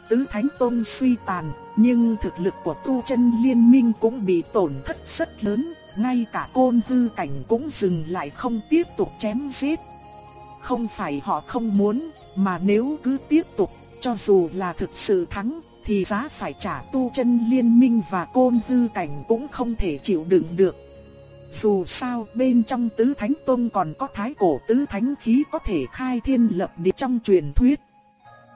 Tứ Thánh Tôn suy tàn, nhưng thực lực của tu chân liên minh cũng bị tổn thất rất lớn, ngay cả côn tư cảnh cũng dừng lại không tiếp tục chém giết. Không phải họ không muốn, mà nếu cứ tiếp tục, cho dù là thực sự thắng, thì giá phải trả tu chân liên minh và côn tư cảnh cũng không thể chịu đựng được. Dù sao bên trong tứ thánh tông còn có thái cổ tứ thánh khí có thể khai thiên lập địa trong truyền thuyết.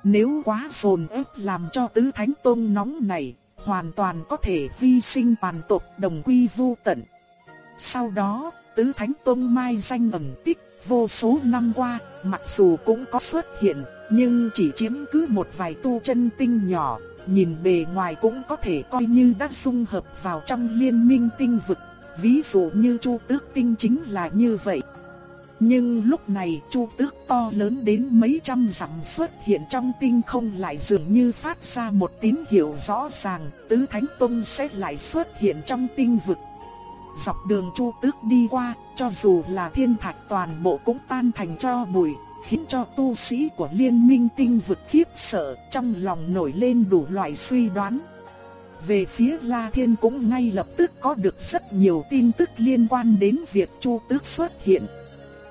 Nếu quá dồn ép làm cho tứ thánh tông nóng này, hoàn toàn có thể hy sinh toàn tộc đồng quy vu tận. Sau đó, tứ thánh tông mai danh ẩn tích, vô số năm qua, mặc dù cũng có xuất hiện, nhưng chỉ chiếm cứ một vài tu chân tinh nhỏ, nhìn bề ngoài cũng có thể coi như đã dung hợp vào trong liên minh tinh vực ví dụ như Chu Tước Tinh chính là như vậy. Nhưng lúc này Chu Tước to lớn đến mấy trăm dặm xuất hiện trong tinh không lại dường như phát ra một tín hiệu rõ ràng, Tứ Thánh Tông sẽ lại xuất hiện trong tinh vực. Dọc đường Chu Tước đi qua, cho dù là thiên thạch toàn bộ cũng tan thành cho bụi, khiến cho tu sĩ của liên minh tinh vực khiếp sợ, trong lòng nổi lên đủ loại suy đoán. Về phía La Thiên cũng ngay lập tức có được rất nhiều tin tức liên quan đến việc Chu Tước xuất hiện.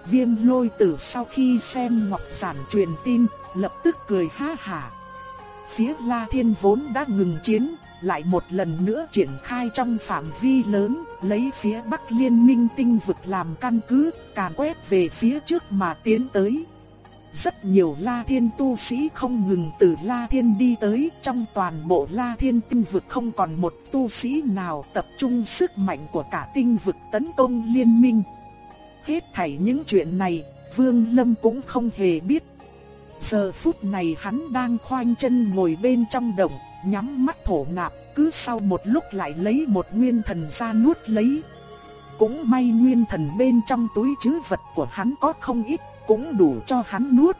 Viêm lôi tử sau khi xem Ngọc Giản truyền tin, lập tức cười ha hả. Phía La Thiên vốn đã ngừng chiến, lại một lần nữa triển khai trong phạm vi lớn, lấy phía Bắc Liên minh tinh vực làm căn cứ, càn quét về phía trước mà tiến tới. Rất nhiều La Thiên tu sĩ không ngừng từ La Thiên đi tới, trong toàn bộ La Thiên tinh vực không còn một tu sĩ nào tập trung sức mạnh của cả tinh vực tấn công liên minh. Hết thảy những chuyện này, Vương Lâm cũng không hề biết. Giờ phút này hắn đang khoanh chân ngồi bên trong đồng, nhắm mắt thổ nạp, cứ sau một lúc lại lấy một nguyên thần ra nuốt lấy. Cũng may nguyên thần bên trong túi trữ vật của hắn có không ít cũng đủ cho hắn nuốt.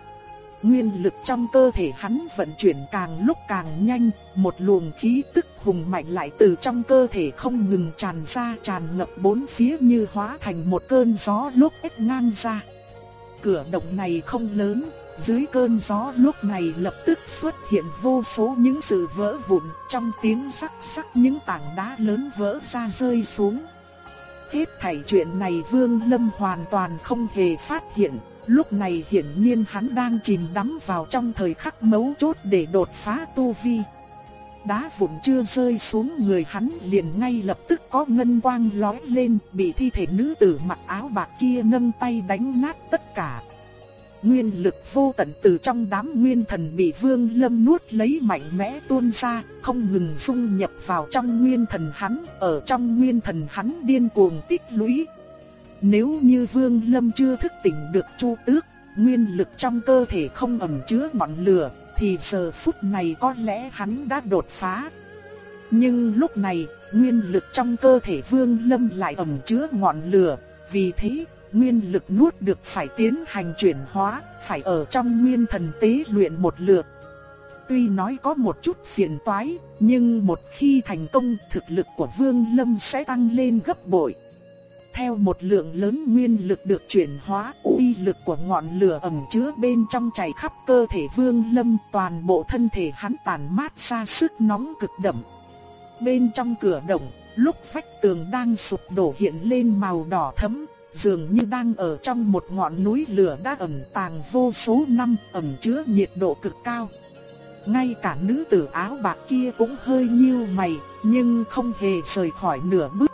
Nguyên lực trong cơ thể hắn vận chuyển càng lúc càng nhanh, một luồng khí tức hùng mạnh lại từ trong cơ thể không ngừng tràn ra tràn ngập bốn phía như hóa thành một cơn gió lúc ép ngang ra. Cửa động này không lớn, dưới cơn gió lúc này lập tức xuất hiện vô số những sự vỡ vụn, trong tiếng sắc sắc những tảng đá lớn vỡ ra rơi xuống. Hết thảy chuyện này Vương Lâm hoàn toàn không hề phát hiện, lúc này hiển nhiên hắn đang chìm đắm vào trong thời khắc mấu chốt để đột phá tu vi. Đá vụn chưa rơi xuống người hắn liền ngay lập tức có ngân quang lói lên, bị thi thể nữ tử mặc áo bạc kia nâng tay đánh nát tất cả. Nguyên lực vô tận từ trong đám nguyên thần bị Vương Lâm nuốt lấy mạnh mẽ tuôn ra, không ngừng dung nhập vào trong nguyên thần hắn, ở trong nguyên thần hắn điên cuồng tích lũy. Nếu như Vương Lâm chưa thức tỉnh được Chu Tước, nguyên lực trong cơ thể không ẩn chứa ngọn lửa, thì giờ phút này có lẽ hắn đã đột phá. Nhưng lúc này, nguyên lực trong cơ thể Vương Lâm lại ẩn chứa ngọn lửa, vì thế nguyên lực nuốt được phải tiến hành chuyển hóa, phải ở trong nguyên thần tế luyện một lượt. Tuy nói có một chút phiền toái, nhưng một khi thành công thực lực của Vương Lâm sẽ tăng lên gấp bội. Theo một lượng lớn nguyên lực được chuyển hóa, uy lực của ngọn lửa ẩn chứa bên trong chảy khắp cơ thể Vương Lâm, toàn bộ thân thể hắn tàn mát ra sức nóng cực đậm. Bên trong cửa động, lúc vách tường đang sụp đổ hiện lên màu đỏ thẫm, dường như đang ở trong một ngọn núi lửa đã ẩn tàng vô số năm, ẩn chứa nhiệt độ cực cao. Ngay cả nữ tử áo bạc kia cũng hơi nhíu mày, nhưng không hề rời khỏi nửa bước.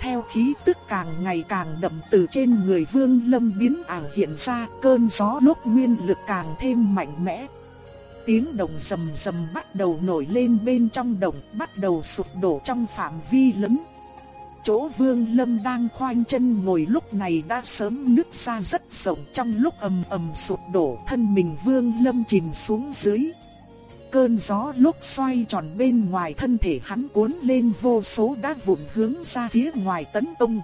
Theo khí tức càng ngày càng đậm từ trên người Vương Lâm biến ảo hiện ra, cơn gió lúc nguyên lực càng thêm mạnh mẽ. Tiếng động rầm rầm bắt đầu nổi lên bên trong động, bắt đầu sụp đổ trong phạm vi lớn chỗ Vương Lâm đang khoanh chân ngồi lúc này đã sớm nứt ra rất rộng trong lúc ầm ầm sụp đổ thân mình Vương Lâm chìm xuống dưới. Cơn gió lúc xoay tròn bên ngoài thân thể hắn cuốn lên vô số đá vụn hướng ra phía ngoài tấn công.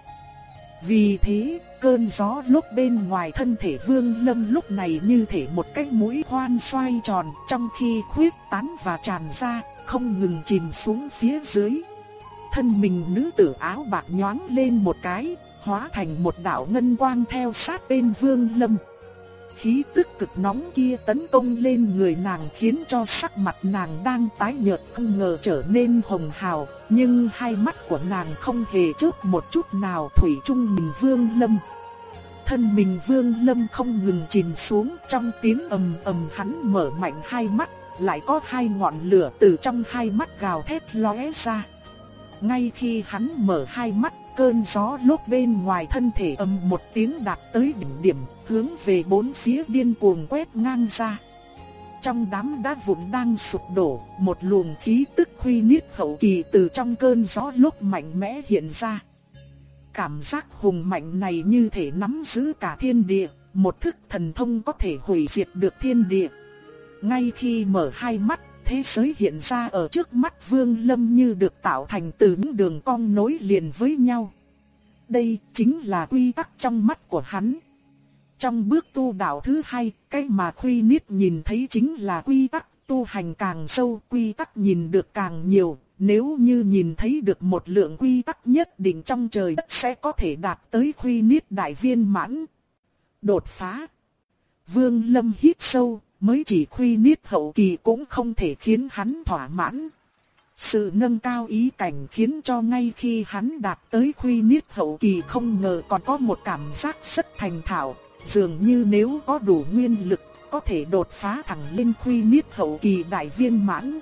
Vì thế, cơn gió lúc bên ngoài thân thể Vương Lâm lúc này như thể một cái mũi khoan xoay tròn trong khi khuyết tán và tràn ra, không ngừng chìm xuống phía dưới thân mình nữ tử áo bạc nhoáng lên một cái, hóa thành một đạo ngân quang theo sát bên Vương Lâm. Khí tức cực nóng kia tấn công lên người nàng khiến cho sắc mặt nàng đang tái nhợt không ngờ trở nên hồng hào, nhưng hai mắt của nàng không hề chớp một chút nào thủy chung mình Vương Lâm. Thân mình Vương Lâm không ngừng chìm xuống trong tiếng ầm ầm hắn mở mạnh hai mắt, lại có hai ngọn lửa từ trong hai mắt gào thét lóe ra. Ngay khi hắn mở hai mắt, cơn gió lốt bên ngoài thân thể ầm một tiếng đạt tới đỉnh điểm, hướng về bốn phía điên cuồng quét ngang ra. Trong đám đá vụn đang sụp đổ, một luồng khí tức huy niết hậu kỳ từ trong cơn gió lúc mạnh mẽ hiện ra. Cảm giác hùng mạnh này như thể nắm giữ cả thiên địa, một thức thần thông có thể hủy diệt được thiên địa. Ngay khi mở hai mắt, thế giới hiện ra ở trước mắt Vương Lâm như được tạo thành từ những đường cong nối liền với nhau. Đây chính là quy tắc trong mắt của hắn. Trong bước tu đạo thứ hai, cái mà Khuy Niết nhìn thấy chính là quy tắc tu hành càng sâu, quy tắc nhìn được càng nhiều. Nếu như nhìn thấy được một lượng quy tắc nhất định trong trời đất sẽ có thể đạt tới Khuy Niết đại viên mãn. Đột phá. Vương Lâm hít sâu, mới chỉ khuy niết hậu kỳ cũng không thể khiến hắn thỏa mãn. Sự nâng cao ý cảnh khiến cho ngay khi hắn đạt tới khuy niết hậu kỳ không ngờ còn có một cảm giác rất thành thạo, dường như nếu có đủ nguyên lực có thể đột phá thẳng lên quy niết hậu kỳ đại viên mãn.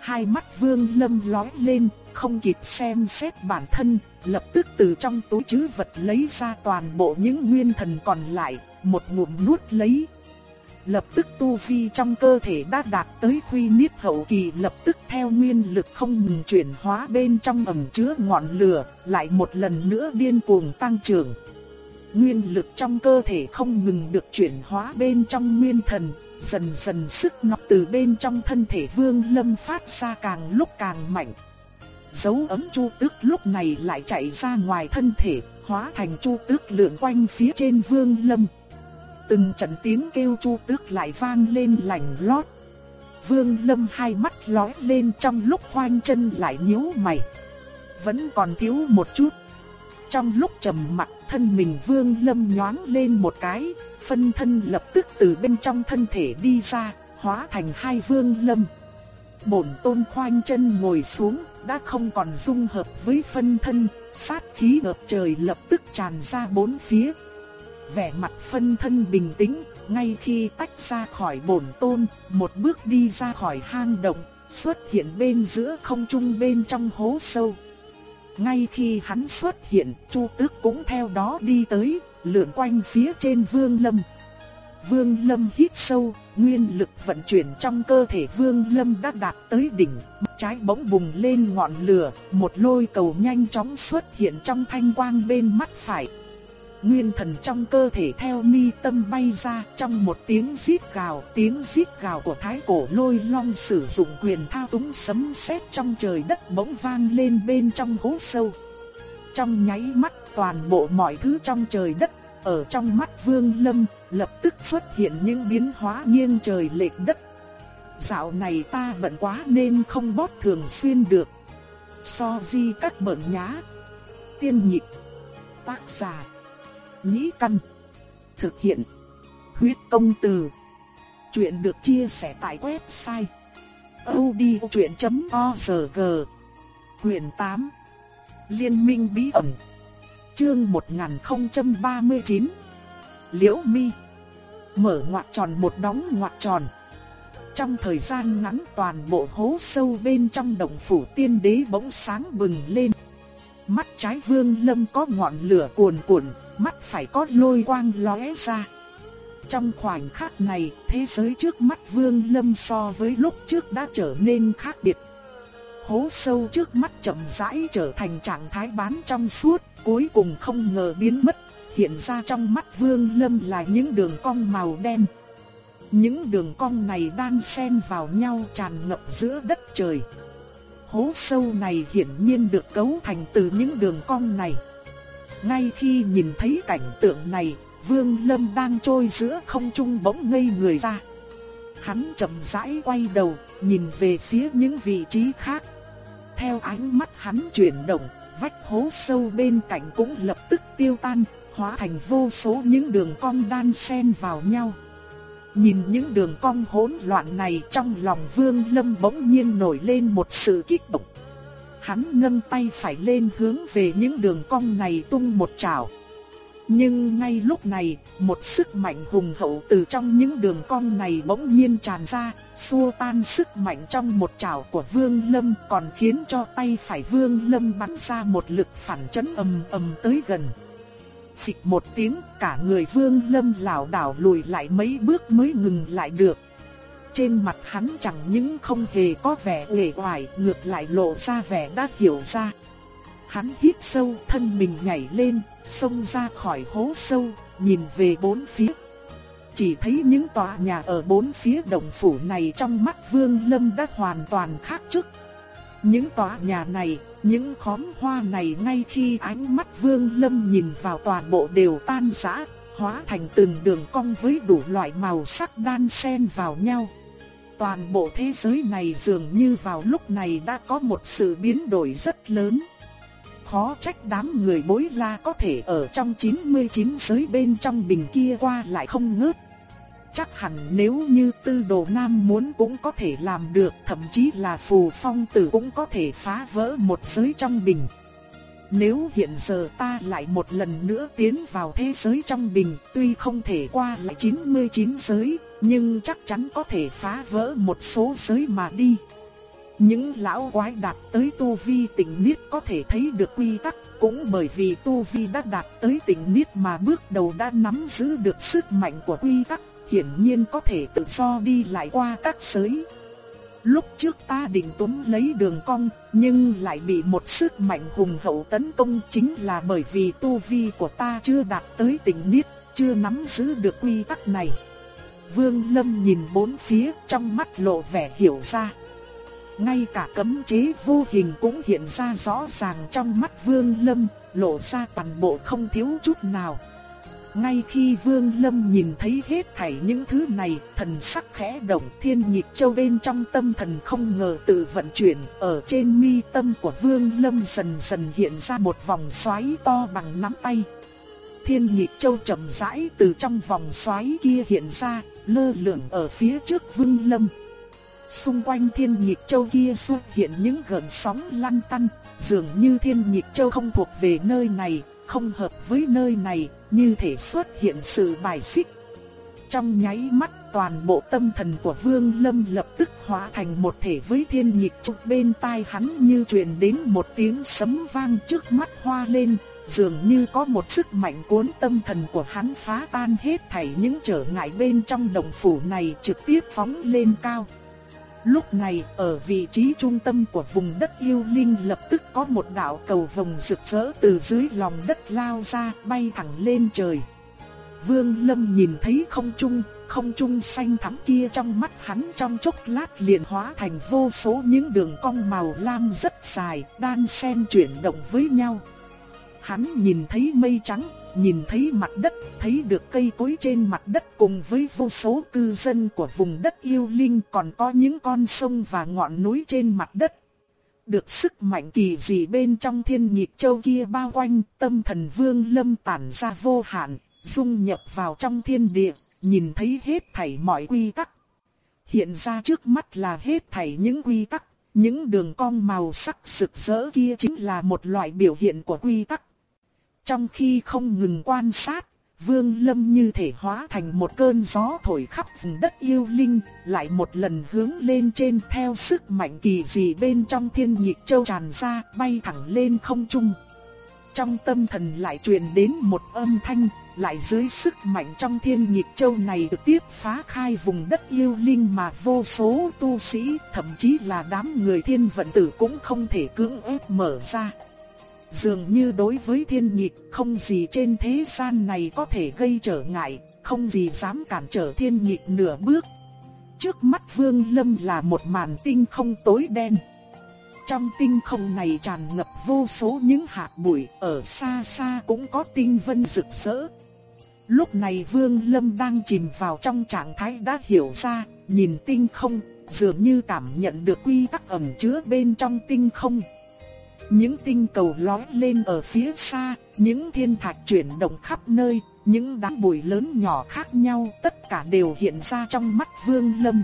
Hai mắt vương lâm lói lên, không kịp xem xét bản thân, lập tức từ trong túi trữ vật lấy ra toàn bộ những nguyên thần còn lại, một ngụm nuốt lấy lập tức tu vi trong cơ thể đã đạt tới quy niết hậu kỳ lập tức theo nguyên lực không ngừng chuyển hóa bên trong ẩm chứa ngọn lửa, lại một lần nữa điên cuồng tăng trưởng. Nguyên lực trong cơ thể không ngừng được chuyển hóa bên trong nguyên thần, dần dần sức nọc từ bên trong thân thể vương lâm phát ra càng lúc càng mạnh. Dấu ấm chu tước lúc này lại chạy ra ngoài thân thể, hóa thành chu tước lượn quanh phía trên vương lâm. Từng trận tiếng kêu chu tước lại vang lên lành lót. Vương Lâm hai mắt lóe lên trong lúc khoanh chân lại nhíu mày. Vẫn còn thiếu một chút. Trong lúc trầm mặc thân mình Vương Lâm nhoáng lên một cái, phân thân lập tức từ bên trong thân thể đi ra, hóa thành hai Vương Lâm. Bổn tôn khoanh chân ngồi xuống, đã không còn dung hợp với phân thân, sát khí ngập trời lập tức tràn ra bốn phía. Vẻ mặt phân thân bình tĩnh, ngay khi tách ra khỏi bổn tôn, một bước đi ra khỏi hang động, xuất hiện bên giữa không trung bên trong hố sâu. Ngay khi hắn xuất hiện, Chu Tước cũng theo đó đi tới, lượn quanh phía trên Vương Lâm. Vương Lâm hít sâu, nguyên lực vận chuyển trong cơ thể Vương Lâm đã đạt tới đỉnh, trái bỗng bùng lên ngọn lửa, một lôi cầu nhanh chóng xuất hiện trong thanh quang bên mắt phải. Nguyên thần trong cơ thể theo mi tâm bay ra trong một tiếng rít gào, tiếng rít gào của thái cổ lôi long sử dụng quyền thao túng sấm sét trong trời đất bỗng vang lên bên trong hố sâu. Trong nháy mắt toàn bộ mọi thứ trong trời đất, ở trong mắt vương lâm, lập tức xuất hiện những biến hóa nghiêng trời lệch đất. Dạo này ta bận quá nên không bót thường xuyên được. So di các bận nhá. Tiên nhịp. Tác giả nhĩ căn. Thực hiện. Huyết công từ. Chuyện được chia sẻ tại website. odchuyện.org Quyền 8 Liên minh bí ẩn Chương 1039 Liễu mi Mở ngoặc tròn một đóng ngoặc tròn Trong thời gian ngắn toàn bộ hố sâu bên trong đồng phủ tiên đế bỗng sáng bừng lên Mắt trái vương lâm có ngọn lửa cuồn cuộn mắt phải có lôi quang lóe ra. Trong khoảnh khắc này, thế giới trước mắt Vương Lâm so với lúc trước đã trở nên khác biệt. Hố sâu trước mắt chậm rãi trở thành trạng thái bán trong suốt, cuối cùng không ngờ biến mất, hiện ra trong mắt Vương Lâm là những đường cong màu đen. Những đường cong này đan xen vào nhau tràn ngập giữa đất trời. Hố sâu này hiển nhiên được cấu thành từ những đường cong này. Ngay khi nhìn thấy cảnh tượng này, Vương Lâm đang trôi giữa không trung bỗng ngây người ra. Hắn chậm rãi quay đầu, nhìn về phía những vị trí khác. Theo ánh mắt hắn chuyển động, vách hố sâu bên cạnh cũng lập tức tiêu tan, hóa thành vô số những đường cong đan xen vào nhau. Nhìn những đường cong hỗn loạn này trong lòng Vương Lâm bỗng nhiên nổi lên một sự kích động. Hắn nâng tay phải lên hướng về những đường cong này tung một chảo. Nhưng ngay lúc này, một sức mạnh hùng hậu từ trong những đường cong này bỗng nhiên tràn ra, xua tan sức mạnh trong một chảo của Vương Lâm còn khiến cho tay phải Vương Lâm bắn ra một lực phản chấn ầm ầm tới gần. Phịch một tiếng, cả người Vương Lâm lảo đảo lùi lại mấy bước mới ngừng lại được. Trên mặt hắn chẳng những không hề có vẻ uể oải, ngược lại lộ ra vẻ đã hiểu ra. Hắn hít sâu, thân mình nhảy lên, xông ra khỏi hố sâu, nhìn về bốn phía. Chỉ thấy những tòa nhà ở bốn phía đồng phủ này trong mắt Vương Lâm đã hoàn toàn khác trước. Những tòa nhà này, những khóm hoa này ngay khi ánh mắt Vương Lâm nhìn vào toàn bộ đều tan rã, hóa thành từng đường cong với đủ loại màu sắc đan xen vào nhau. Toàn bộ thế giới này dường như vào lúc này đã có một sự biến đổi rất lớn. Khó trách đám người bối la có thể ở trong 99 giới bên trong bình kia qua lại không ngớt. Chắc hẳn nếu như tư đồ nam muốn cũng có thể làm được, thậm chí là phù phong tử cũng có thể phá vỡ một giới trong bình. Nếu hiện giờ ta lại một lần nữa tiến vào thế giới trong bình, tuy không thể qua lại 99 giới, nhưng chắc chắn có thể phá vỡ một số giới mà đi. Những lão quái đạt tới tu vi tỉnh niết có thể thấy được quy tắc, cũng bởi vì tu vi đã đạt tới tỉnh niết mà bước đầu đã nắm giữ được sức mạnh của quy tắc, hiển nhiên có thể tự do đi lại qua các giới. Lúc trước ta định túm lấy đường cong, nhưng lại bị một sức mạnh hùng hậu tấn công chính là bởi vì tu vi của ta chưa đạt tới tỉnh niết, chưa nắm giữ được quy tắc này. Vương Lâm nhìn bốn phía trong mắt lộ vẻ hiểu ra. Ngay cả cấm chế vô hình cũng hiện ra rõ ràng trong mắt Vương Lâm, lộ ra toàn bộ không thiếu chút nào ngay khi Vương Lâm nhìn thấy hết thảy những thứ này, thần sắc khẽ động, thiên nhịp châu bên trong tâm thần không ngờ tự vận chuyển, ở trên mi tâm của Vương Lâm dần dần hiện ra một vòng xoáy to bằng nắm tay. Thiên nhịp châu chậm rãi từ trong vòng xoáy kia hiện ra, lơ lửng ở phía trước Vương Lâm. Xung quanh thiên nhịp châu kia xuất hiện những gợn sóng lăn tăn, dường như thiên nhịp châu không thuộc về nơi này, không hợp với nơi này, như thể xuất hiện sự bài xích. Trong nháy mắt toàn bộ tâm thần của Vương Lâm lập tức hóa thành một thể với thiên nhịp trục bên tai hắn như truyền đến một tiếng sấm vang trước mắt hoa lên, dường như có một sức mạnh cuốn tâm thần của hắn phá tan hết thảy những trở ngại bên trong đồng phủ này trực tiếp phóng lên cao. Lúc này, ở vị trí trung tâm của vùng đất yêu linh lập tức có một đạo cầu vồng rực rỡ từ dưới lòng đất lao ra, bay thẳng lên trời. Vương Lâm nhìn thấy không trung, không trung xanh thắm kia trong mắt hắn trong chốc lát liền hóa thành vô số những đường cong màu lam rất dài, đan xen chuyển động với nhau. Hắn nhìn thấy mây trắng, nhìn thấy mặt đất, thấy được cây cối trên mặt đất cùng với vô số cư dân của vùng đất yêu linh còn có những con sông và ngọn núi trên mặt đất. Được sức mạnh kỳ dị bên trong thiên nhịp châu kia bao quanh, tâm thần vương lâm tản ra vô hạn, dung nhập vào trong thiên địa, nhìn thấy hết thảy mọi quy tắc. Hiện ra trước mắt là hết thảy những quy tắc, những đường cong màu sắc rực rỡ kia chính là một loại biểu hiện của quy tắc. Trong khi không ngừng quan sát, Vương Lâm như thể hóa thành một cơn gió thổi khắp vùng đất yêu linh, lại một lần hướng lên trên theo sức mạnh kỳ dị bên trong thiên nhịp châu tràn ra, bay thẳng lên không trung. Trong tâm thần lại truyền đến một âm thanh, lại dưới sức mạnh trong thiên nhịp châu này trực tiếp phá khai vùng đất yêu linh mà vô số tu sĩ, thậm chí là đám người thiên vận tử cũng không thể cưỡng ép mở ra. Dường như đối với thiên nhịp không gì trên thế gian này có thể gây trở ngại, không gì dám cản trở thiên nhịp nửa bước. Trước mắt Vương Lâm là một màn tinh không tối đen. Trong tinh không này tràn ngập vô số những hạt bụi, ở xa xa cũng có tinh vân rực rỡ. Lúc này Vương Lâm đang chìm vào trong trạng thái đã hiểu ra, nhìn tinh không, dường như cảm nhận được quy tắc ẩn chứa bên trong tinh không. Những tinh cầu lóe lên ở phía xa, những thiên thạch chuyển động khắp nơi, những đám bụi lớn nhỏ khác nhau tất cả đều hiện ra trong mắt Vương Lâm.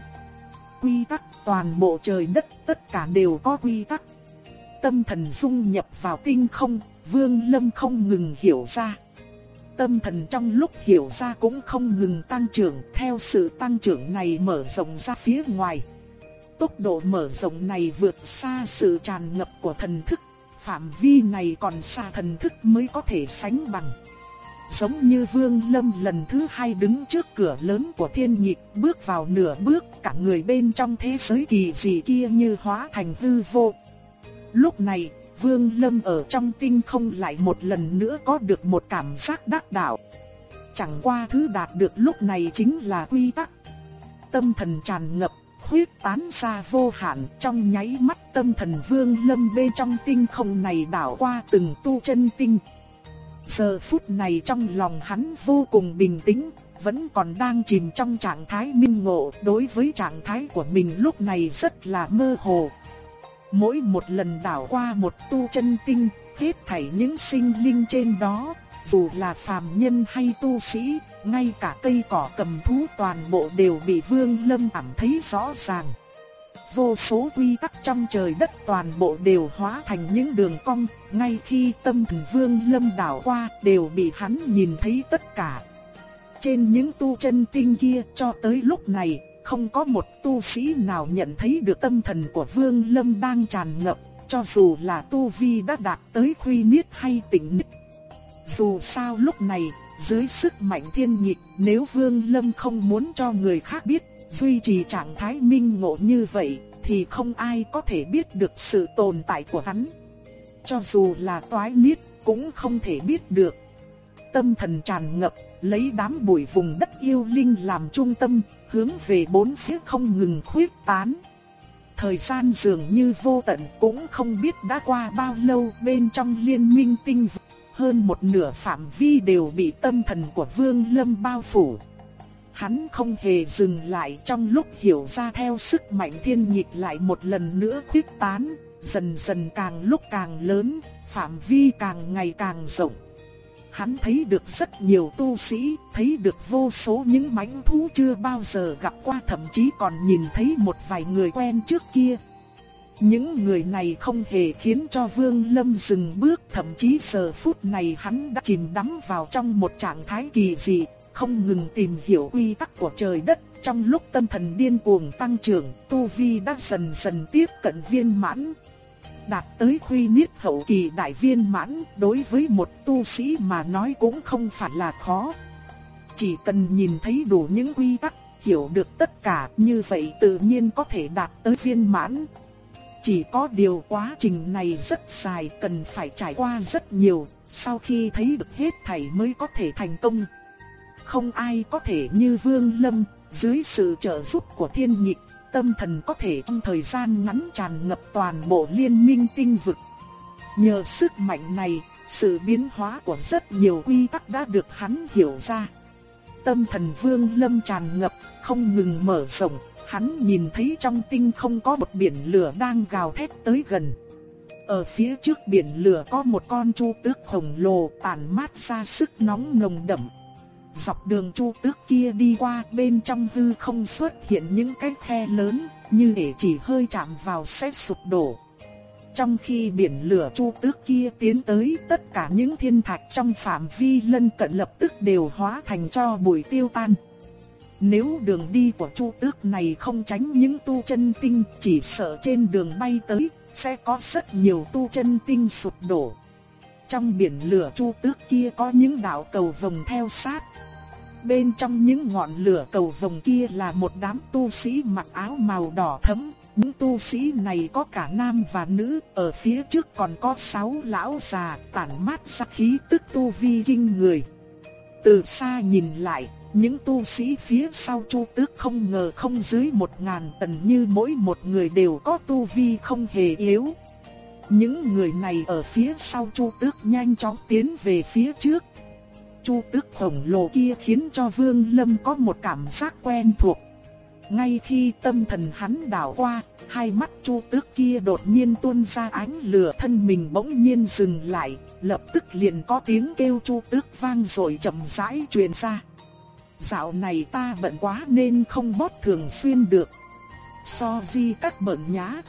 Quy tắc toàn bộ trời đất tất cả đều có quy tắc. Tâm thần dung nhập vào tinh không, Vương Lâm không ngừng hiểu ra. Tâm thần trong lúc hiểu ra cũng không ngừng tăng trưởng, theo sự tăng trưởng này mở rộng ra phía ngoài. Tốc độ mở rộng này vượt xa sự tràn ngập của thần thức phạm vi này còn xa thần thức mới có thể sánh bằng. Giống như Vương Lâm lần thứ hai đứng trước cửa lớn của thiên nhịp bước vào nửa bước cả người bên trong thế giới kỳ dị kia như hóa thành hư vô. Lúc này, Vương Lâm ở trong tinh không lại một lần nữa có được một cảm giác đắc đạo. Chẳng qua thứ đạt được lúc này chính là quy tắc. Tâm thần tràn ngập khuyết tán ra vô hạn trong nháy mắt tâm thần vương lâm bên trong tinh không này đảo qua từng tu chân tinh. Giờ phút này trong lòng hắn vô cùng bình tĩnh, vẫn còn đang chìm trong trạng thái minh ngộ đối với trạng thái của mình lúc này rất là mơ hồ. Mỗi một lần đảo qua một tu chân tinh, hết thảy những sinh linh trên đó, dù là phàm nhân hay tu sĩ, ngay cả cây cỏ cầm thú toàn bộ đều bị Vương Lâm cảm thấy rõ ràng. Vô số quy tắc trong trời đất toàn bộ đều hóa thành những đường cong, ngay khi tâm thần Vương Lâm đảo qua đều bị hắn nhìn thấy tất cả. Trên những tu chân tinh kia cho tới lúc này, không có một tu sĩ nào nhận thấy được tâm thần của Vương Lâm đang tràn ngập, cho dù là tu vi đã đạt tới khuy niết hay tỉnh niết. Dù sao lúc này, dưới sức mạnh thiên nhịp, nếu Vương Lâm không muốn cho người khác biết, duy trì trạng thái minh ngộ như vậy, thì không ai có thể biết được sự tồn tại của hắn. Cho dù là toái niết, cũng không thể biết được. Tâm thần tràn ngập, lấy đám bụi vùng đất yêu linh làm trung tâm, hướng về bốn phía không ngừng khuyết tán. Thời gian dường như vô tận cũng không biết đã qua bao lâu bên trong liên minh tinh vực hơn một nửa phạm vi đều bị tâm thần của Vương Lâm bao phủ. Hắn không hề dừng lại trong lúc hiểu ra theo sức mạnh thiên nhịp lại một lần nữa khuyết tán, dần dần càng lúc càng lớn, phạm vi càng ngày càng rộng. Hắn thấy được rất nhiều tu sĩ, thấy được vô số những mãnh thú chưa bao giờ gặp qua thậm chí còn nhìn thấy một vài người quen trước kia. Những người này không hề khiến cho Vương Lâm dừng bước, thậm chí giờ phút này hắn đã chìm đắm vào trong một trạng thái kỳ dị, không ngừng tìm hiểu quy tắc của trời đất. Trong lúc tâm thần điên cuồng tăng trưởng, Tu Vi đã dần dần tiếp cận viên mãn. Đạt tới khuy niết hậu kỳ đại viên mãn, đối với một tu sĩ mà nói cũng không phải là khó. Chỉ cần nhìn thấy đủ những quy tắc, hiểu được tất cả, như vậy tự nhiên có thể đạt tới viên mãn. Chỉ có điều quá trình này rất dài cần phải trải qua rất nhiều, sau khi thấy được hết thảy mới có thể thành công. Không ai có thể như Vương Lâm, dưới sự trợ giúp của thiên nhịp, tâm thần có thể trong thời gian ngắn tràn ngập toàn bộ liên minh tinh vực. Nhờ sức mạnh này, sự biến hóa của rất nhiều quy tắc đã được hắn hiểu ra. Tâm thần Vương Lâm tràn ngập, không ngừng mở rộng, hắn nhìn thấy trong tinh không có một biển lửa đang gào thét tới gần. Ở phía trước biển lửa có một con chu tước khổng lồ tàn mát ra sức nóng nồng đậm. Dọc đường chu tước kia đi qua bên trong hư không xuất hiện những cái khe lớn, như để chỉ hơi chạm vào sẽ sụp đổ. Trong khi biển lửa chu tước kia tiến tới, tất cả những thiên thạch trong phạm vi lân cận lập tức đều hóa thành cho bụi tiêu tan. Nếu đường đi của chu tước này không tránh những tu chân tinh, chỉ sợ trên đường bay tới, sẽ có rất nhiều tu chân tinh sụp đổ. Trong biển lửa chu tước kia có những đạo cầu vồng theo sát. Bên trong những ngọn lửa cầu vồng kia là một đám tu sĩ mặc áo màu đỏ thẫm. Những tu sĩ này có cả nam và nữ, ở phía trước còn có sáu lão già tản mát sắc khí tức tu vi kinh người. Từ xa nhìn lại, những tu sĩ phía sau Chu Tước không ngờ không dưới một ngàn tần như mỗi một người đều có tu vi không hề yếu. Những người này ở phía sau Chu Tước nhanh chóng tiến về phía trước. Chu Tước khổng lồ kia khiến cho Vương Lâm có một cảm giác quen thuộc. Ngay khi tâm thần hắn đảo qua, hai mắt Chu Tước kia đột nhiên tuôn ra ánh lửa thân mình bỗng nhiên dừng lại, lập tức liền có tiếng kêu Chu Tước vang rồi chậm rãi truyền ra. Dạo này ta bận quá nên không bót thường xuyên được. So di các bận nhá.